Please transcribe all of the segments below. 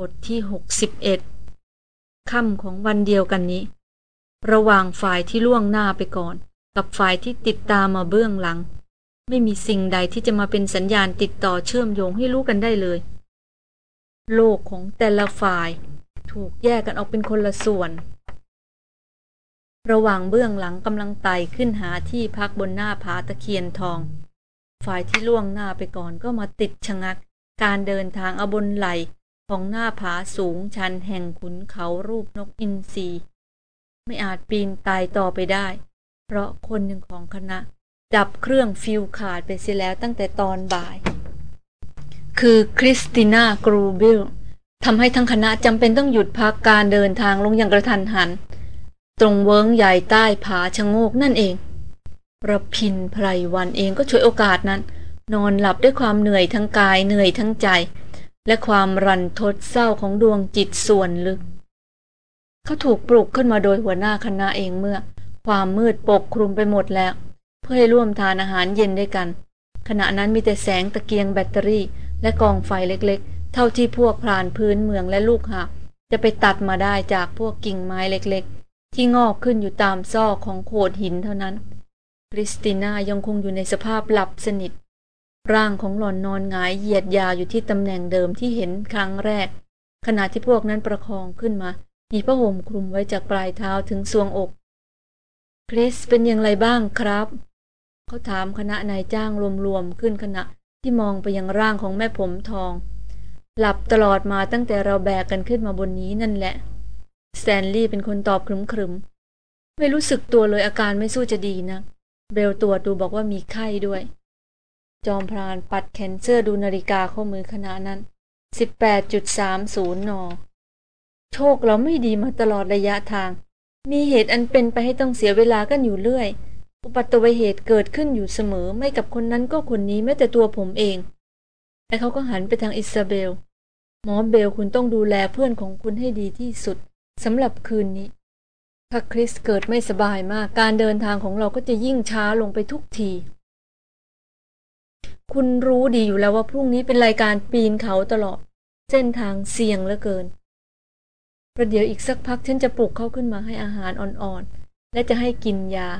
บทที่ 61ค่ำของวันเดียวกันนี้ ระหว่างฝ่ายที่ล่วงหน้าไปก่อน กับฝ่ายที่ติดตามมาเบื้องหลัง ไม่มีสิ่งใดที่จะมาเป็นสัญญาณติดต่อเชื่อมโยงให้รู้กันได้เลย โลกของแต่ละฝ่ายถูกแยกกันออกเป็นคนละส่วน ระหว่างเบื้องหลังกำลังไต่ขึ้นหาที่พักบนหน้าผาตะเคียนทอง ฝ่ายที่ล่วงหน้าไปก่อนก็มาติดชะงัก การเดินทางบนไหล่ของหน้าผาสูงชันแห่งขุนเขารูปนกอินทรีไม่อาจปีนไต่ต่อไปได้ เพราะคนหนึ่งของคณะดับเครื่องฟิวขาดไปเสียแล้วตั้งแต่ตอนบ่าย คือคริสติน่ากรูบิลทำให้ทั้งคณะจำเป็นต้องหยุดพักการเดินทางลงอย่างกระทันหัน ตรงเวิ้งใหญ่ใต้ผาชะโงกนั่นเองระพินไพรวันเองก็ช่วยโอกาสนั้น นอนหลับด้วยความเหนื่อยทั้งกายเหนื่อยทั้งใจ และความรันทดเศร้าของดวงจิตส่วนลึก เขาถูกปลุกขึ้นมาโดยหัวหน้าคณะเองเมื่อ ความมืดปกคลุมไปหมดแล้ว เพื่อให้ร่วมทานอาหารเย็นด้วยกัน ขณะนั้นมีแต่แสงตะเกียงแบตเตอรี่ และกองไฟเล็กๆ เท่าที่พวกพรานพื้นเมืองและลูกหาจะไปตัดมาได้จากพวกกิ่งไม้เล็กๆ ที่งอกขึ้นอยู่ตามซอกของโขดหินเท่านั้นคริสติน่ายังคงอยู่ในสภาพหลับสนิท ร่างของหล่อนนอนหงายเหยียดยาอยู่ที่ตำแหน่งเดิมที่เห็นครั้งแรก ขณะที่พวกนั้นประคองขึ้นมา มีผ้าห่มคลุมไว้จากปลายเท้าถึงทรวงอกคริสเป็นอย่างไรบ้างครับ เขาถามคณะนายจ้างรวมๆขึ้นขณะที่มองไปยังร่างของแม่ผมทอง หลับตลอดมาตั้งแต่เราแบกกันขึ้นมาบนนี้นั่นแหละสแตนลีย์เป็นคนตอบครึมๆ ไม่รู้สึกตัวเลยอาการไม่สู้จะดีนะ เบลตัวดูบอกว่ามีไข้ด้วย จอมพรานปัดแขนเสื้อดูนาฬิกาข้อมือขณะนั้น 18.30 น โชคเราไม่ดีมาตลอดระยะทาง มีเหตุอันเป็นไปให้ต้องเสียเวลากันอยู่เรื่อย อุปัตวเหตุเกิดขึ้นอยู่เสมอไม่กับคนนั้นก็คนนี้แม้แต่ตัวผมเองและเขาก็หันไปทางอิซาเบล หมอเบลคุณต้องดูแลเพื่อนของคุณให้ดีที่สุดสำหรับคืนนี้ ถ้าคริสเกิดไม่สบายมาก การเดินทางของเราก็จะยิ่งช้าลงไปทุกที คุณรู้ดีอยู่แล้วว่าพรุ่งนี้เป็นรายการปีนเขาตลอด เส้นทางเสี่ยงเหลือเกิน ประเดี๋ยวอีกสักพักฉันจะปลุกเขาขึ้นมาให้อาหารอ่อนๆ และจะให้กินยา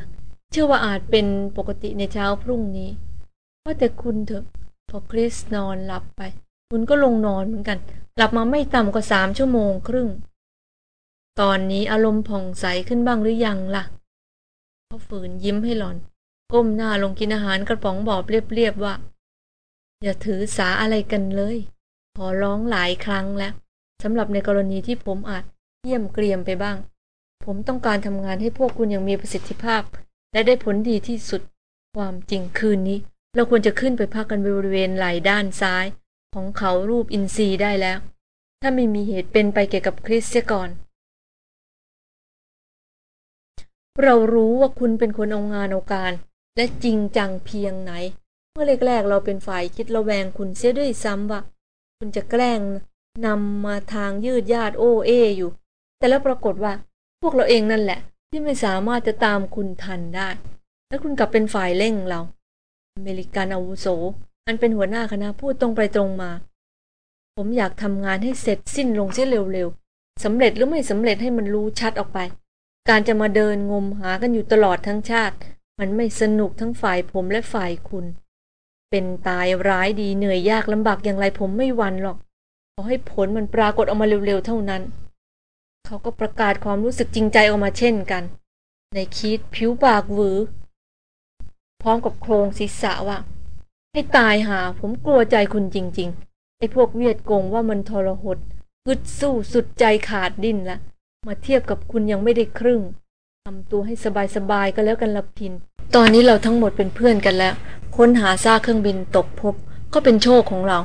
เชื่อว่าอาจเป็นปกติในเช้าพรุ่งนี้ ว่าแต่คุณเถอะ พอคริสนอนหลับไป คุณก็ลงนอนเหมือนกัน หลับมาไม่ต่ำกว่าสามชั่วโมงครึ่ง ตอนนี้อารมณ์ผ่องใสขึ้นบ้างหรือยังละ่ะเขาฝืนยิ้มให้หลอน ก้มหน้าลงกินอาหารกระป๋องบอบเรียบๆว่า อย่าถือสาอะไรกันเลย ขอร้องหลายครั้งแล้วสำหรับในกรณีที่ผมอาจเยี่ยมเกรียมไปบ้าง ผมต้องการทำงานให้พวกคุณยังมีประสิทธิภาพ และได้ผลดีที่สุด ความจริงคืนนี้ เราควรจะขึ้นไปพักกันบริเวณไหล่ด้านซ้าย ของเขารูปอินทรีได้แล้ว ถ้าไม่มีเหตุเป็นไปเกี่ยวกับคริสเสียก่อน เรารู้ว่าคุณเป็นคนเอางานเอาการ และจริงจังเพียงไหน เมื่อแรกๆเราเป็นฝ่ายคิดระแวงคุณเสียด้วยซ้ำว่า คุณจะแกล้งนำมาทางยืดยาดโอเออยู่ แต่แล้วปรากฏว่า พวกเราเองนั่นแหละ ที่ไม่สามารถจะตามคุณทันได้ และคุณกลับเป็นฝ่ายเร่งเรา อเมริกันอาวุโส อันเป็นหัวหน้าคณะพูดตรงไปตรงมา ผมอยากทำงานให้เสร็จสิ้นลงเสียเร็วๆสำเร็จหรือไม่สำเร็จให้มันรู้ชัดออกไป การจะมาเดินงมหากันอยู่ตลอดทั้งชาติ มันไม่สนุกทั้งฝ่ายผมและฝ่ายคุณ เป็นตายร้ายดีเหนื่อยยากลำบากอย่างไรผมไม่หวั่นหรอก ขอให้ผลมันปรากฏออกมาเร็วๆเท่านั้น เขาก็ประกาศความรู้สึกจริงใจออกมาเช่นกัน ในคิดผิวปากหวือ พร้อมกับโครงศีรษะว่า ให้ตายหา ผมกลัวใจคุณจริง ๆ ไอ้พวกเวียดกงว่ามันทรหดกึดสู้สุดใจขาดดิ้นละ มาเทียบกับคุณยังไม่ได้ครึ่ง ทำตัวให้สบายๆก็แล้วกันละพิน ตอนนี้เราทั้งหมดเป็นเพื่อนกันแล้ว ค้นหาซากเครื่องบินตกพบ ก็เป็นโชคของเรา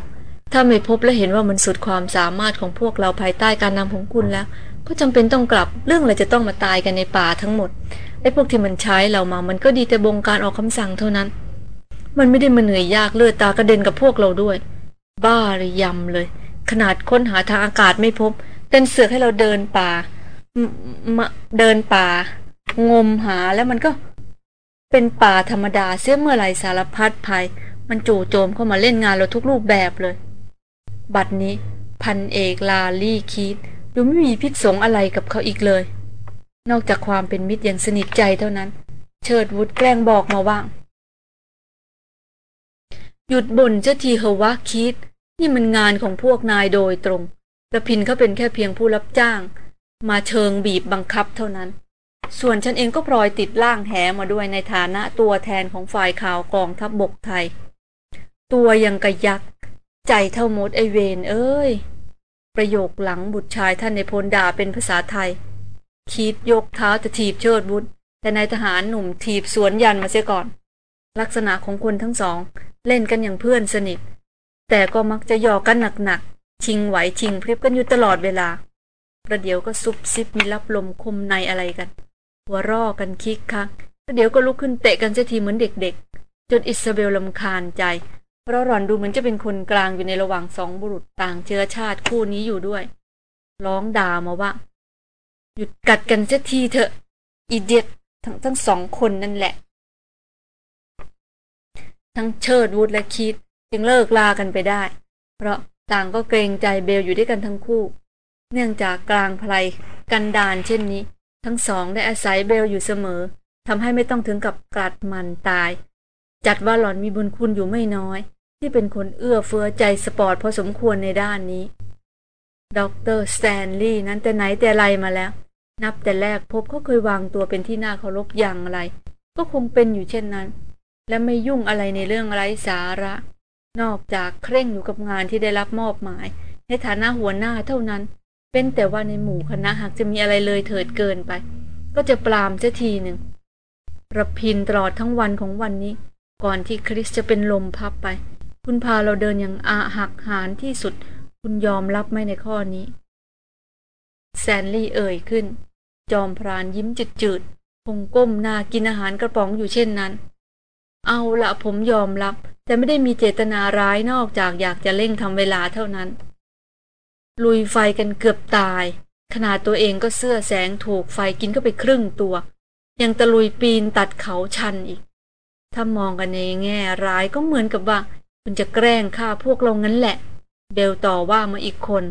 ถ้าไม่พบและเห็นว่ามันสุดความสามารถของพวกเราภายใต้การนำของคุณแล้ว ก็จำเป็นต้องกลับ เรื่องอะไรจะต้องมาตายกันในป่าทั้งหมด ไอ้พวกที่มันใช้เรามา มันก็ดีแต่บงการออกคำสั่งเท่านั้น มันไม่ได้มาเหนื่อยยากเลือดตากระเด็นกับพวกเราด้วย บ้าหรือยำเลย ขนาดค้นหาทางอากาศไม่พบเต้นเสือกให้เราเดินป่ามาเดินป่า งมหาแล้วมันก็เป็นป่าธรรมดาเสียเมื่อไรสารพัดภัย มันจู่โจมเข้ามาเล่นงานเราทุกรูปแบบเลย บัดนี้พันเอกลาลี่คีดดูไม่มีพิษสงอะไรกับเขาอีกเลย นอกจากความเป็นมิตรอย่างสนิทใจเท่านั้น เชิดวุฒแกล้งบอกมาว่าหยุดบ่นเจ้าทีเหวะคิด นี่มันงานของพวกนายโดยตรงระพินเขาเป็นแค่เพียงผู้รับจ้าง มาเชิงบีบบังคับเท่านั้น ส่วนฉันเองก็พลอยติดล่างแหมาด้วยในฐานะตัวแทนของฝ่ายข่าวกองทัพบบกไทย ตัวยังกระยัก ใจเท่ามดไอเวนเอ้ย ประโยคหลังบุตรชายท่านในพลด่าเป็นภาษาไทย คิดยกเท้าจะถีบเชิดบุตรแต่นายทหารหนุ่มถีบสวนยันมาเสียก่อน ลักษณะของคนทั้งสอง เล่นกันอย่างเพื่อนสนิท แต่ก็มักจะหยอกกันหนักๆ ชิงไหวชิงพริบกันอยู่ตลอดเวลา ประเดี๋ยวก็ซุบซิบมีรับลมคมในอะไรกัน หัวร่อกันคิกคักเดี๋ยวก็ลุกขึ้นเตะกันเสียทีเหมือนเด็กๆ จนอิซาเบลลำคาญใจ เพราะหล่อนดูเหมือนจะเป็นคนกลางอยู่ในระหว่างสองบุรุษต่างเชื้อชาติคู่นี้อยู่ด้วย ร้องด่ามาว่า หยุดกัดกันเสียทีเถอะอีเดียตทั้งทั้งสองคนนั่นแหละ ทั้งเชิดวูดและคิดจึงเลิกลากันไปได้ เพราะต่างก็เกรงใจเบลอยู่ด้วยกันทั้งคู่ เนื่องจากกลางไพรกันดานเช่นนี้ ทั้งสองได้อาศัยเบลอยู่เสมอทำให้ไม่ต้องถึงกับกลัดมันตาย จัดว่าหล่อนมีบุญคุณอยู่ไม่น้อย ที่เป็นคนเอื้อเฟื้อใจสปอร์ตพอสมควรในด้านนี้ด็อกเตอร์สแตนลีย์นั้นแต่ไหนแต่ไรมาแล้ว นับแต่แรกพบเขาเคยวางตัวเป็นที่น่าเคารพอย่างไร ก็คงเป็นอยู่เช่นนั้น และไม่ยุ่งอะไรในเรื่องไร้สาระ นอกจากเคร่งอยู่กับงานที่ได้รับมอบหมาย ในฐานะหัวหน้าเท่านั้น เป็นแต่ว่าในหมู่คณะหากจะมีอะไรเลยเถิดเกินไป ก็จะปรามเสียทีหนึ่งระพินตลอดทั้งวันของวันนี้ ก่อนที่คริสจะเป็นลมพับไป คุณพาเราเดินอย่างอาหักหานที่สุด คุณยอมรับไหมในข้อนี้ แซนลี่เอ่ยขึ้น จอมพรานยิ้มจืดๆคงก้มหน้ากินอาหารกระป๋องอยู่เช่นนั้น เอาละผมยอมรับ แต่ไม่ได้มีเจตนาร้ายนอกจากอยากจะเร่งทำเวลาเท่านั้น ลุยไฟกันเกือบตาย ขนาดตัวเองก็เสื้อแสงถูกไฟกินก็ไปครึ่งตัว ยังตะลุยปีนตัดเขาชันอีก ถ้ามองกันในแง่ร้ายก็เหมือนกับว่าคุณจะแกล้งฆ่าพวกเรางั้นแหละ เบลต่อว่ามาอีกคน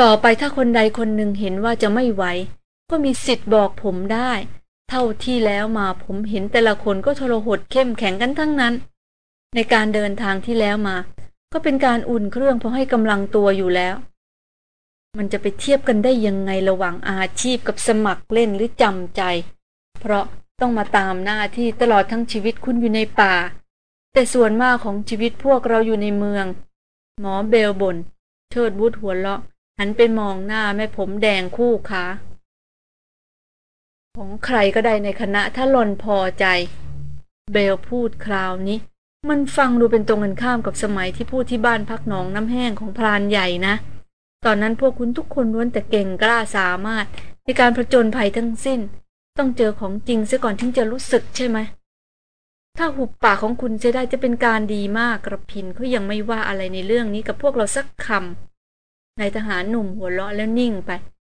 ต่อไปถ้าคนใดคนหนึ่งเห็นว่าจะไม่ไหว ก็มีสิทธิ์บอกผมได้ เท่าที่แล้วมาผมเห็นแต่ละคนก็ทรหดเข้มแข็งกันทั้งนั้น ในการเดินทางที่แล้วมา ก็เป็นการอุ่นเครื่องเพอให้กำลังตัวอยู่แล้ว มันจะไปเทียบกันได้ยังไงระหว่างอาชีพกับสมัครเล่นหรือจำใจ เพราะต้องมาตามหน้าที่ตลอดทั้งชีวิตคุณอยู่ในป่า แต่ส่วนมากของชีวิตพวกเราอยู่ในเมือง หมอเบลบนเชิดวุฒหัวเราะ หันไปมองหน้าแม่ผมแดงคู่ขาของใครก็ได้ในคณะถ้าหล่อนพอใจ เบลพูดคราวนี้ มันฟังดูเป็นตรงกันข้ามกับสมัยที่พูดที่บ้านพักหนองน้ำแห้งของพรานใหญ่นะ ตอนนั้นพวกคุณทุกคนล้วนแต่เก่งกล้าสามารถ ในการผจญภัยทั้งสิ้น ต้องเจอของจริงซะก่อนถึงจะรู้สึกใช่ไหม ถ้าหุบปากของคุณจะได้จะเป็นการดีมากระพินเขายังไม่ว่าอะไรในเรื่องนี้กับพวกเราสักคำนายทหารหนุ่มหัวเราะแล้วนิ่งไป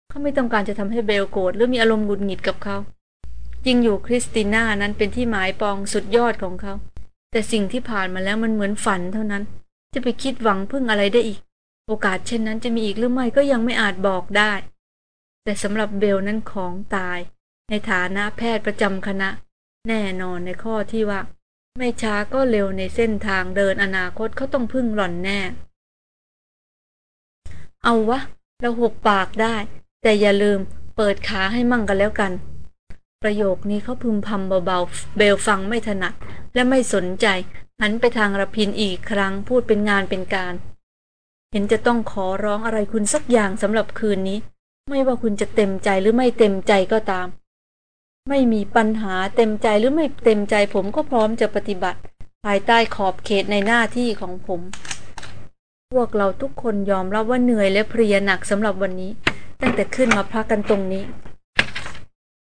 เขาไม่ต้องการจะทำให้เบลโกรธหรือมีอารมณ์หงุดหงิดกับเขาจริงอยู่คริสติน่านั้นเป็นที่หมายปองสุดยอดของเขา แต่สิ่งที่ผ่านมาแล้วมันเหมือนฝันเท่านั้น จะไปคิดหวังพึ่งอะไรได้อีก โอกาสเช่นนั้นจะมีอีกหรือไม่ก็ยังไม่อาจบอกได้ แต่สำหรับเบลนั้นของตาย ในฐานะแพทย์ประจำคณะ แน่นอนในข้อที่ว่า ไม่ช้าก็เร็วในเส้นทางเดินอนาคตเขาต้องพึ่งหล่อนแน่ เอาวะ เราหุบปากได้ แต่อย่าลืมเปิดขาให้มั่งกันแล้วกัน ประโยคนี้เขาพึมพำเบาๆ เบลฟังไม่ถนัด และไม่สนใจ หันไปทางระพินอีกครั้งพูดเป็นงานเป็นการ เห็นจะต้องขอร้องอะไรคุณสักอย่างสำหรับคืนนี้ ไม่ว่าคุณจะเต็มใจหรือไม่เต็มใจก็ตาม ไม่มีปัญหาเต็มใจหรือไม่เต็มใจผมก็พร้อมจะปฏิบัติ ภายใต้ขอบเขตในหน้าที่ของผม พวกเราทุกคนยอมรับว่าเหนื่อยและเพลียหนักสำหรับวันนี้ ตั้งแต่ขึ้นมาพักกันตรงนี้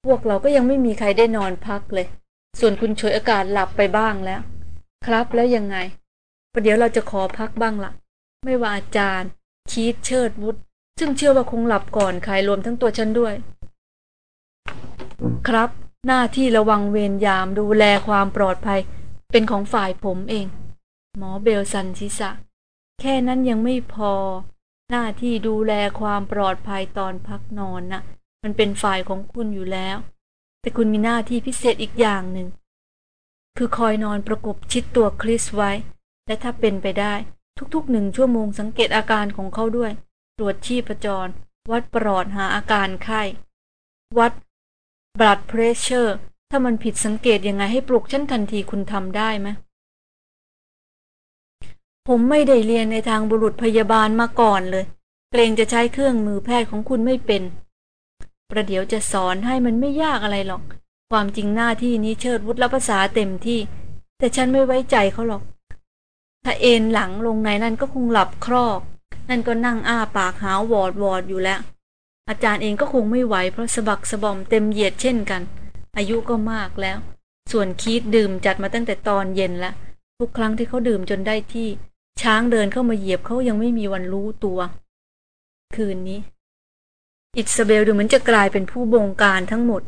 พวกเราก็ยังไม่มีใครได้นอนพักเลย ส่วนคุณฉวยอากาศหลับไปบ้างแล้ว ครับแล้วยังไงประเดี๋ยวเราจะขอพักบ้างละ่ะ ไม่ว่าอาจารย์ คีดเชิดวุฒซึ่งเชื่อว่าคงหลับก่อนใครรวมทั้งตัวฉันด้วย ครับ หน้าที่ระวังเวรยามดูแลความปลอดภัย เป็นของฝ่ายผมเอง หมอเบลสันชิสะแค่นั้นยังไม่พอ หน้าที่ดูแลความปลอดภัยตอนพักนอนนะ่ะ มันเป็นฝ่ายของคุณอยู่แล้ว แต่คุณมีหน้าที่พิเศษอีกอย่างหนึ่ง คือคอยนอนประกบชิดตัวคริสไว้ และถ้าเป็นไปได้ทุกๆหนึ่งชั่วโมงสังเกตอาการของเขาด้วย ตรวจชีพจร วัดปรอทหาอาการไข้ วัด blood pressure ถ้ามันผิดสังเกตยังไงให้ปลุกฉันทันทีคุณทำได้ไหมผมไม่ได้เรียนในทางบุรุษพยาบาลมาก่อนเลย เกรงจะใช้เครื่องมือแพทย์ของคุณไม่เป็น ประเดี๋ยวจะสอนให้มันไม่ยากอะไรหรอก ความจริงหน้าที่นี้เชิดวุฒิรับภาษาเต็มที่ แต่ฉันไม่ไว้ใจเขาหรอก ถ้าเอ็นหลังลงในนั่นก็คงหลับครอก นั่นก็นั่งอ้าปากหาววอดวอดอยู่แล้ว อาจารย์เองก็คงไม่ไหวเพราะสะบักสะบอมเต็มเหยียดเช่นกัน อายุก็มากแล้ว ส่วนคีดดื่มจัดมาตั้งแต่ตอนเย็นละทุกครั้งที่เขาดื่มจนได้ที่ ช้างเดินเข้ามาเหยียบเขายังไม่มีวันรู้ตัว คืนนี้ อิสเบลดูเหมือนจะกลายเป็นผู้บงการทั้งหมด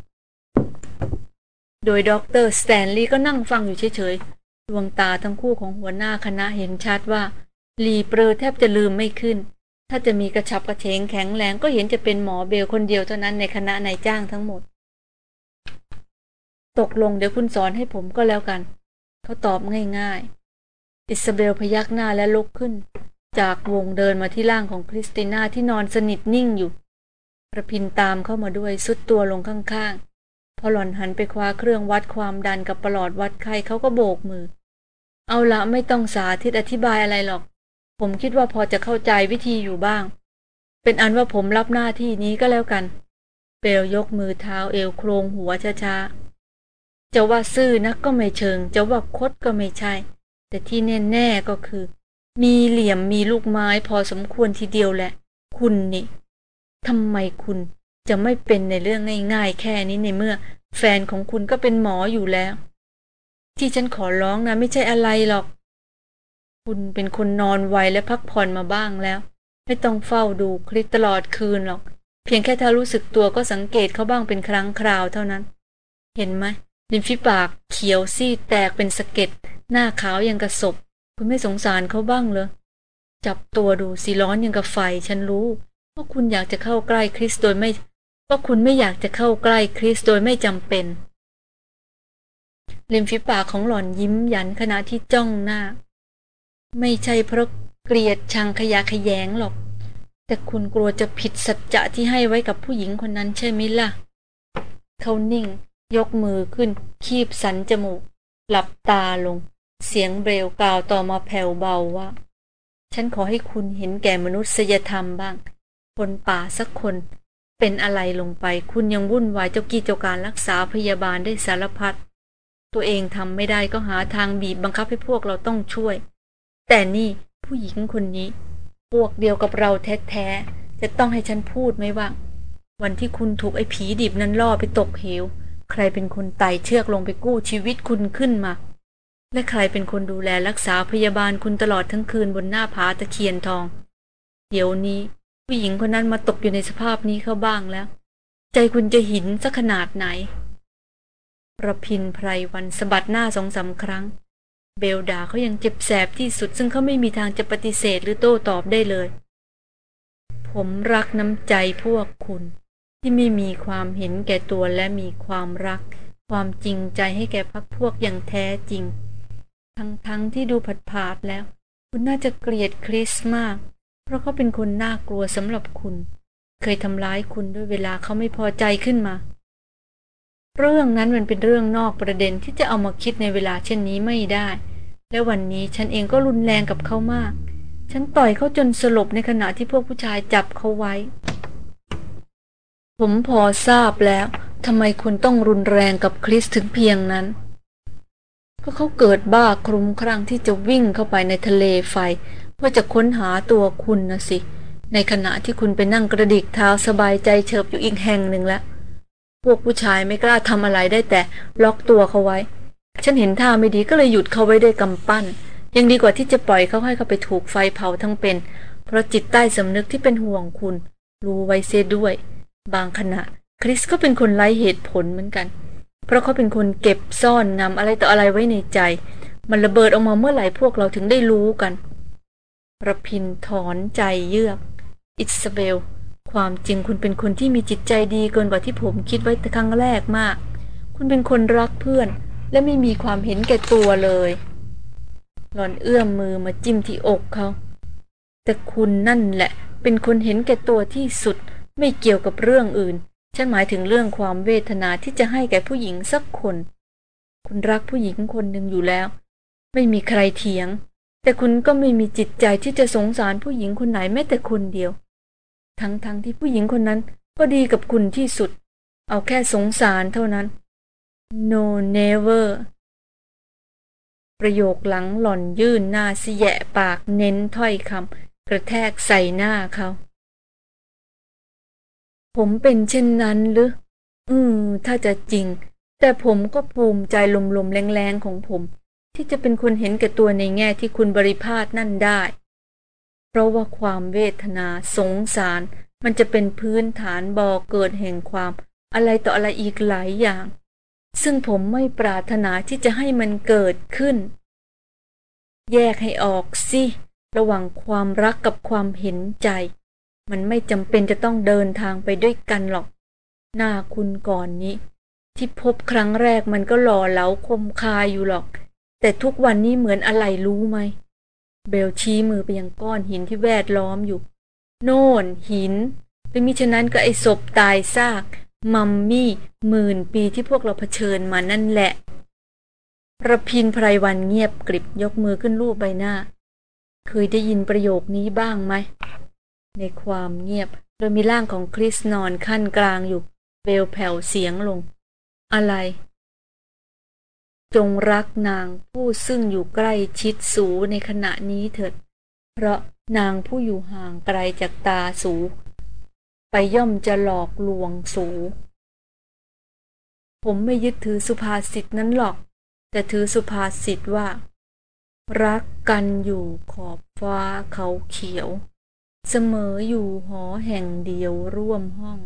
โดยด็อกเตอร์สแตนลีย์ก็นั่งฟังอยู่เฉยๆ ดวงตาทั้งคู่ของหัวหน้าคณะเห็นชัดว่า หรี่ปรือแทบจะลืมไม่ขึ้น ถ้าจะมีกระฉับกระเฉงแข็งแรงก็เห็นจะเป็นหมอเบลคนเดียวเท่านั้นในคณะนายจ้างทั้งหมด ตกลงเดี๋ยวคุณสอนให้ผมก็แล้วกัน เขาตอบง่ายๆ อิสเบลพยักหน้าและลุกขึ้น จากวงเดินมาที่ร่างของคริสติน่าที่นอนสนิทนิ่งอยู่ ระพินตามเข้ามาด้วยสุดตัวลงข้างๆ พอหล่อนหันไปคว้าเครื่องวัดความดันกับประหลอดวัดไข้เขาก็โบกมือ เอาละไม่ต้องสาธิตอธิบายอะไรหรอก ผมคิดว่าพอจะเข้าใจวิธีอยู่บ้าง เป็นอันว่าผมรับหน้าที่นี้ก็แล้วกัน เปลยกมือเท้าเอวโครงหัวช้าๆ จะว่าซื่อนักก็ไม่เชิง จะว่าคดก็ไม่ใช่ แต่ที่แน่ๆก็คือ มีเหลี่ยมมีลูกไม้พอสมควรทีเดียวแหละ คุณนี่ ทำไมคุณจะไม่เป็นในเรื่องง่ายๆ แค่นี้ในเมื่อ แฟนของคุณก็เป็นหมออยู่แล้ว ที่ฉันขอร้องนะไม่ใช่อะไรหรอก คุณเป็นคนนอนไวและพักผ่อนมาบ้างแล้ว ไม่ต้องเฝ้าดูคลิปตลอดคืนหรอก เพียงแค่ถ้ารู้สึกตัวก็สังเกตเขาบ้างเป็นครั้งคราวเท่านั้น เห็นไหมริมฝีปากเขียวซีดแตกเป็นสะเก็ดหน้าขาวยังกระศพคุณไม่สงสารเขาบ้างเหรอจับตัวดูสีร้อนยังกับไฟ ฉันรู้ ว่าคุณอยากจะเข้าใกล้คริสโดยไม่ว่าคุณไม่อยากจะเข้าใกล้คริสโดยไม่จำเป็นริมฝีปากของหล่อนยิ้มยันขณะที่จ้องหน้า ไม่ใช่เพราะเกลียดชังขยะขยงหรอก แต่คุณกลัวจะผิดสัจจะที่ให้ไว้กับผู้หญิงคนนั้นใช่ไหมล่ะ เขานิ่ง ยกมือขึ้น คีบสันจมูก หลับตาลง เสียงเบลกล่าวต่อมาแผ่วเบาว่า ฉันขอให้คุณเห็นแก่มนุษยธรรมบ้าง คนป่าสักคน เป็นอะไรลงไป คุณยังวุ่นวายเจ้ากี้เจ้าการรักษาพยาบาลได้สารพัดตัวเองทำไม่ได้ก็หาทางบีบบังคับให้พวกเราต้องช่วย แต่นี่ผู้หญิงคนนี้ พวกเดียวกับเราแท้ๆจะต้องให้ฉันพูดไหมว่า วันที่คุณถูกไอ้ผีดิบนั้นล่อไปตกเหว ใครเป็นคนไต่เชือกลงไปกู้ชีวิตคุณขึ้นมา และใครเป็นคนดูแลรักษาพยาบาลคุณตลอดทั้งคืนบนหน้าผาตะเคียนทอง เดี๋ยวนี้ ผู้หญิงคนนั้นมาตกอยู่ในสภาพนี้เข้าบ้างแล้ว ใจคุณจะหินสักขนาดไหนระพินไพรวันสะบัดหน้าสองสาครั้ง เบลดาเขายังเจ็บแสบที่สุดซึ่งเขาไม่มีทางจะปฏิเสธหรือโต้ตอบได้เลย ผมรักน้ำใจพวกคุณ ที่ไม่มีความเห็นแก่ตัวและมีความรัก ความจริงใจให้แก่พักพวกอย่างแท้จริง ทั้งๆทที่ดูผัดผาดแล้ว คุณน่าจะเกลียดคริสมาก เพราะเขาเป็นคนน่ากลัวสำหรับคุณ เคยทำร้ายคุณด้วยเวลาเขาไม่พอใจขึ้นมา เรื่องนั้นมันเป็นเรื่องนอกประเด็นที่จะเอามาคิดในเวลาเช่นนี้ไม่ได้ และวันนี้ฉันเองก็รุนแรงกับเขามาก ฉันต่อยเขาจนสลบในขณะที่พวกผู้ชายจับเขาไว้ ผมพอทราบแล้วทำไมคุณต้องรุนแรงกับคริสถึงเพียงนั้น ก็เขาเกิดบ้าครุมครั้งที่จะวิ่งเข้าไปในทะเลไฟ เพื่อจะค้นหาตัวคุณนะสิ ในขณะที่คุณไปนั่งกระดิกเท้าสบายใจเฉิบอยู่อีกแห่งหนึ่งแล้ว พวกผู้ชายไม่กล้าทำอะไรได้แต่ล็อกตัวเขาไว้ ฉันเห็นท่าไม่ดีก็เลยหยุดเขาไว้ได้กำปั้น ยังดีกว่าที่จะปล่อยเขาให้เขาไปถูกไฟเผาทั้งเป็น เพราะจิตใต้สำนึกที่เป็นห่วงคุณ รู้ไว้เสียด้วย บางขณะ คริสก็เป็นคนไร้เหตุผลเหมือนกัน เพราะเขาเป็นคนเก็บซ่อนนำอะไรต่ออะไรไว้ในใจ มันระเบิดออกมาเมื่อไหร่พวกเราถึงได้รู้กัน ระพินถอนใจเยือก อิสเบล ความจริงคุณเป็นคนที่มีจิตใจดีเกินกว่าที่ผมคิดไว้ครั้งแรกมาก คุณเป็นคนรักเพื่อน และไม่มีความเห็นแก่ตัวเลย หลอนเอื้อมมือมาจิ้มที่อกเขา แต่คุณนั่นแหละ เป็นคนเห็นแก่ตัวที่สุด ไม่เกี่ยวกับเรื่องอื่น ฉันหมายถึงเรื่องความเวทนาที่จะให้แก่ผู้หญิงสักคน คุณรักผู้หญิงคนหนึ่งอยู่แล้ว ไม่มีใครเถียง แต่คุณก็ไม่มีจิตใจที่จะสงสารผู้หญิงคนไหนแม้แต่คนเดียว ทั้งๆทที่ผู้หญิงคนนั้นก็ดีกับคุณที่สุด เอาแค่สงสารเท่านั้น no never ประโยคหลังหล่อนยื่นหน้าเสียปากเน้นถ้อยคำกระแทกใส่หน้าเขา ผมเป็นเช่นนั้นหรือ อืม ถ้าจะจริง แต่ผมก็ภูมิใจลมๆแรงๆของผม ที่จะเป็นคนเห็นแก่ตัวในแง่ที่คุณบริพาทนั่นได้ เพราะว่าความเวทนาสงสาร มันจะเป็นพื้นฐานบ่อเกิดแห่งความอะไรต่ออะไรอีกหลายอย่าง ซึ่งผมไม่ปรารถนาที่จะให้มันเกิดขึ้น แยกให้ออกสิ ระหว่างความรักกับความเห็นใจ มันไม่จำเป็นจะต้องเดินทางไปด้วยกันหรอก หน้าคุณก่อนนี้ ที่พบครั้งแรกมันก็หล่อเหลาคมคายอยู่หรอก แต่ทุกวันนี้เหมือนอะไรรู้ไหม เบลชี้มือไปยังก้อนหินที่แวดล้อมอยู่ โน่นหินหรือมิฉะนั้นก็ไอศพตายซาก มัมมี่หมื่นปีที่พวกเราเผชิญมานั่นแหละระพินไพรวันเงียบกริบยกมือขึ้นรูปใบหน้า เคยได้ยินประโยคนี้บ้างไหม ในความเงียบโดยมีร่างของคริสนอนขั้นกลางอยู่ เบลแผ่วเสียงลง อะไร จงรักนางผู้ซึ่งอยู่ใกล้ชิดสูในขณะนี้เถิด เพราะนางผู้อยู่ห่างไกลจากตาสู ไปย่อมจะหลอกลวงสู ผมไม่ยึดถือสุภาษิตนั้นหรอก แต่ถือสุภาษิตว่า รักกันอยู่ขอบฟ้าเขาเขียว เสมออยู่หอแห่งเดียวร่วมห้อง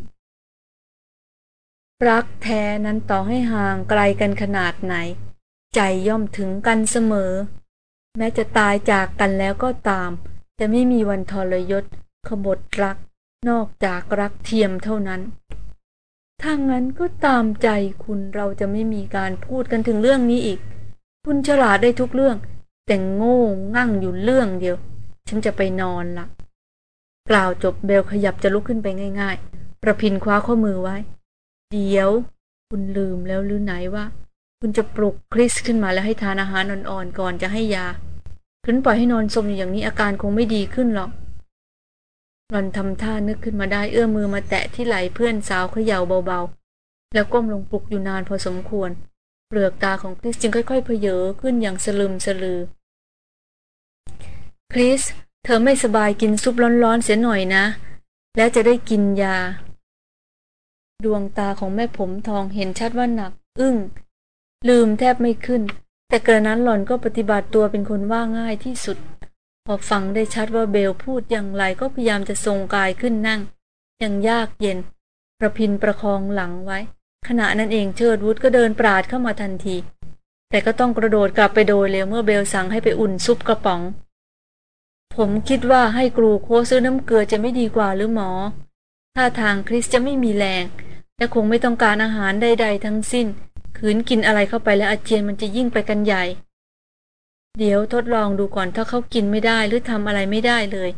รักแท้นั้นต่อให้ห่างไกลกันขนาดไหน ใจย่อมถึงกันเสมอ แม้จะตายจากกันแล้วก็ตาม จะไม่มีวันทรยศ ขบฏรัก นอกจากรักเทียมเท่านั้น ถ้างั้นก็ตามใจคุณเราจะไม่มีการพูดกันถึงเรื่องนี้อีก คุณฉลาดได้ทุกเรื่อง แต่โง่งั่งอยู่เรื่องเดียว ฉันจะไปนอนละกล่าวจบเบลขยับจะลุกขึ้นไปง่าย ๆ ประพินคว้าข้อมือไว้ เดี๋ยว คุณลืมแล้วหรือไหนว่า คุณจะปลุกคริสขึ้นมาแล้วให้ทานอาหารอ่อนๆก่อนจะให้ยาคืนปล่อยให้นอนสมอยู่อย่างนี้อาการคงไม่ดีขึ้นหรอกหลอนทำท่านึกขึ้นมาได้เอื้อมมือมาแตะที่ไหล่เพื่อนสาวเขย่าเบาๆ แล้วก้มลงปลุกอยู่นานพอสมควร เปลือกตาของคริสจึงค่อยๆเพเยอขึ้นอย่างสลึมสลือ คริส เธอไม่สบายกินซุปร้อนๆเสียหน่อยนะ แล้วจะได้กินยา ดวงตาของแม่ผมทองเห็นชัดว่าหนัก อึ้ง ลืมแทบไม่ขึ้น แต่กระนั้นหล่อนก็ปฏิบัติตัวเป็นคนว่าง่ายที่สุด พอฟังได้ชัดว่าเบลพูดอย่างไรก็พยายามจะทรงกายขึ้นนั่ง อย่างยากเย็น ประพินประคองหลังไว้ ขณะนั้นเองเชิดวุฒก็เดินปราดเข้ามาทันที แต่ก็ต้องกระโดดกลับไปโดยเร็วเมื่อเบลสั่งให้ไปอุ่นซุปกระป๋อง ผมคิดว่าให้กรูโคซื้อน้ำเกลือจะไม่ดีกว่าหรือหมอถ้าทางคริสจะไม่มีแรงและคงไม่ต้องการอาหารใด ๆ ทั้งสิ้น ขืนกินอะไรเข้าไปแล้วอาเจียนมันจะยิ่งไปกันใหญ่ เดี๋ยวทดลองดูก่อนถ้าเขากินไม่ได้หรือทำอะไรไม่ได้เลย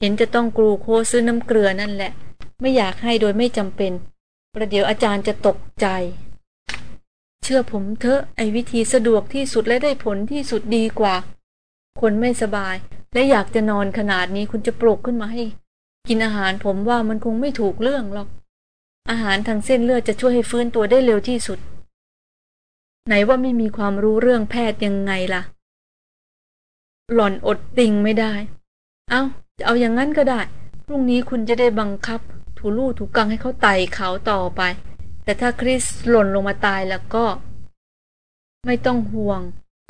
เห็นจะต้องกรูโคซื้อน้ำเกลือนั่นแหละ ไม่อยากให้โดยไม่จำเป็นประเดี๋ยวอาจารย์จะตกใจ เชื่อผมเถอะไอ้วิธีสะดวกที่สุดและได้ผลที่สุดดีกว่า คนไม่สบายและอยากจะนอนขนาดนี้คุณจะปลุกขึ้นมาให้ กินอาหารผมว่ามันคงไม่ถูกเรื่องหรอก อาหารทางเส้นเลือดจะช่วยให้ฟื้นตัวได้เร็วที่สุด ไหนว่าไม่มีความรู้เรื่องแพทย์ยังไงล่ะ หล่อนอดติงไม่ได้ เอา้า จะเอาอย่างนั้นก็ได้ พรุ่งนี้คุณจะได้บังคับ ถูลู่ถูกกังให้เขาไต่เขาต่อไป แต่ถ้าคริสหล่นลงมาตายแล้วก็ ไม่ต้องห่วง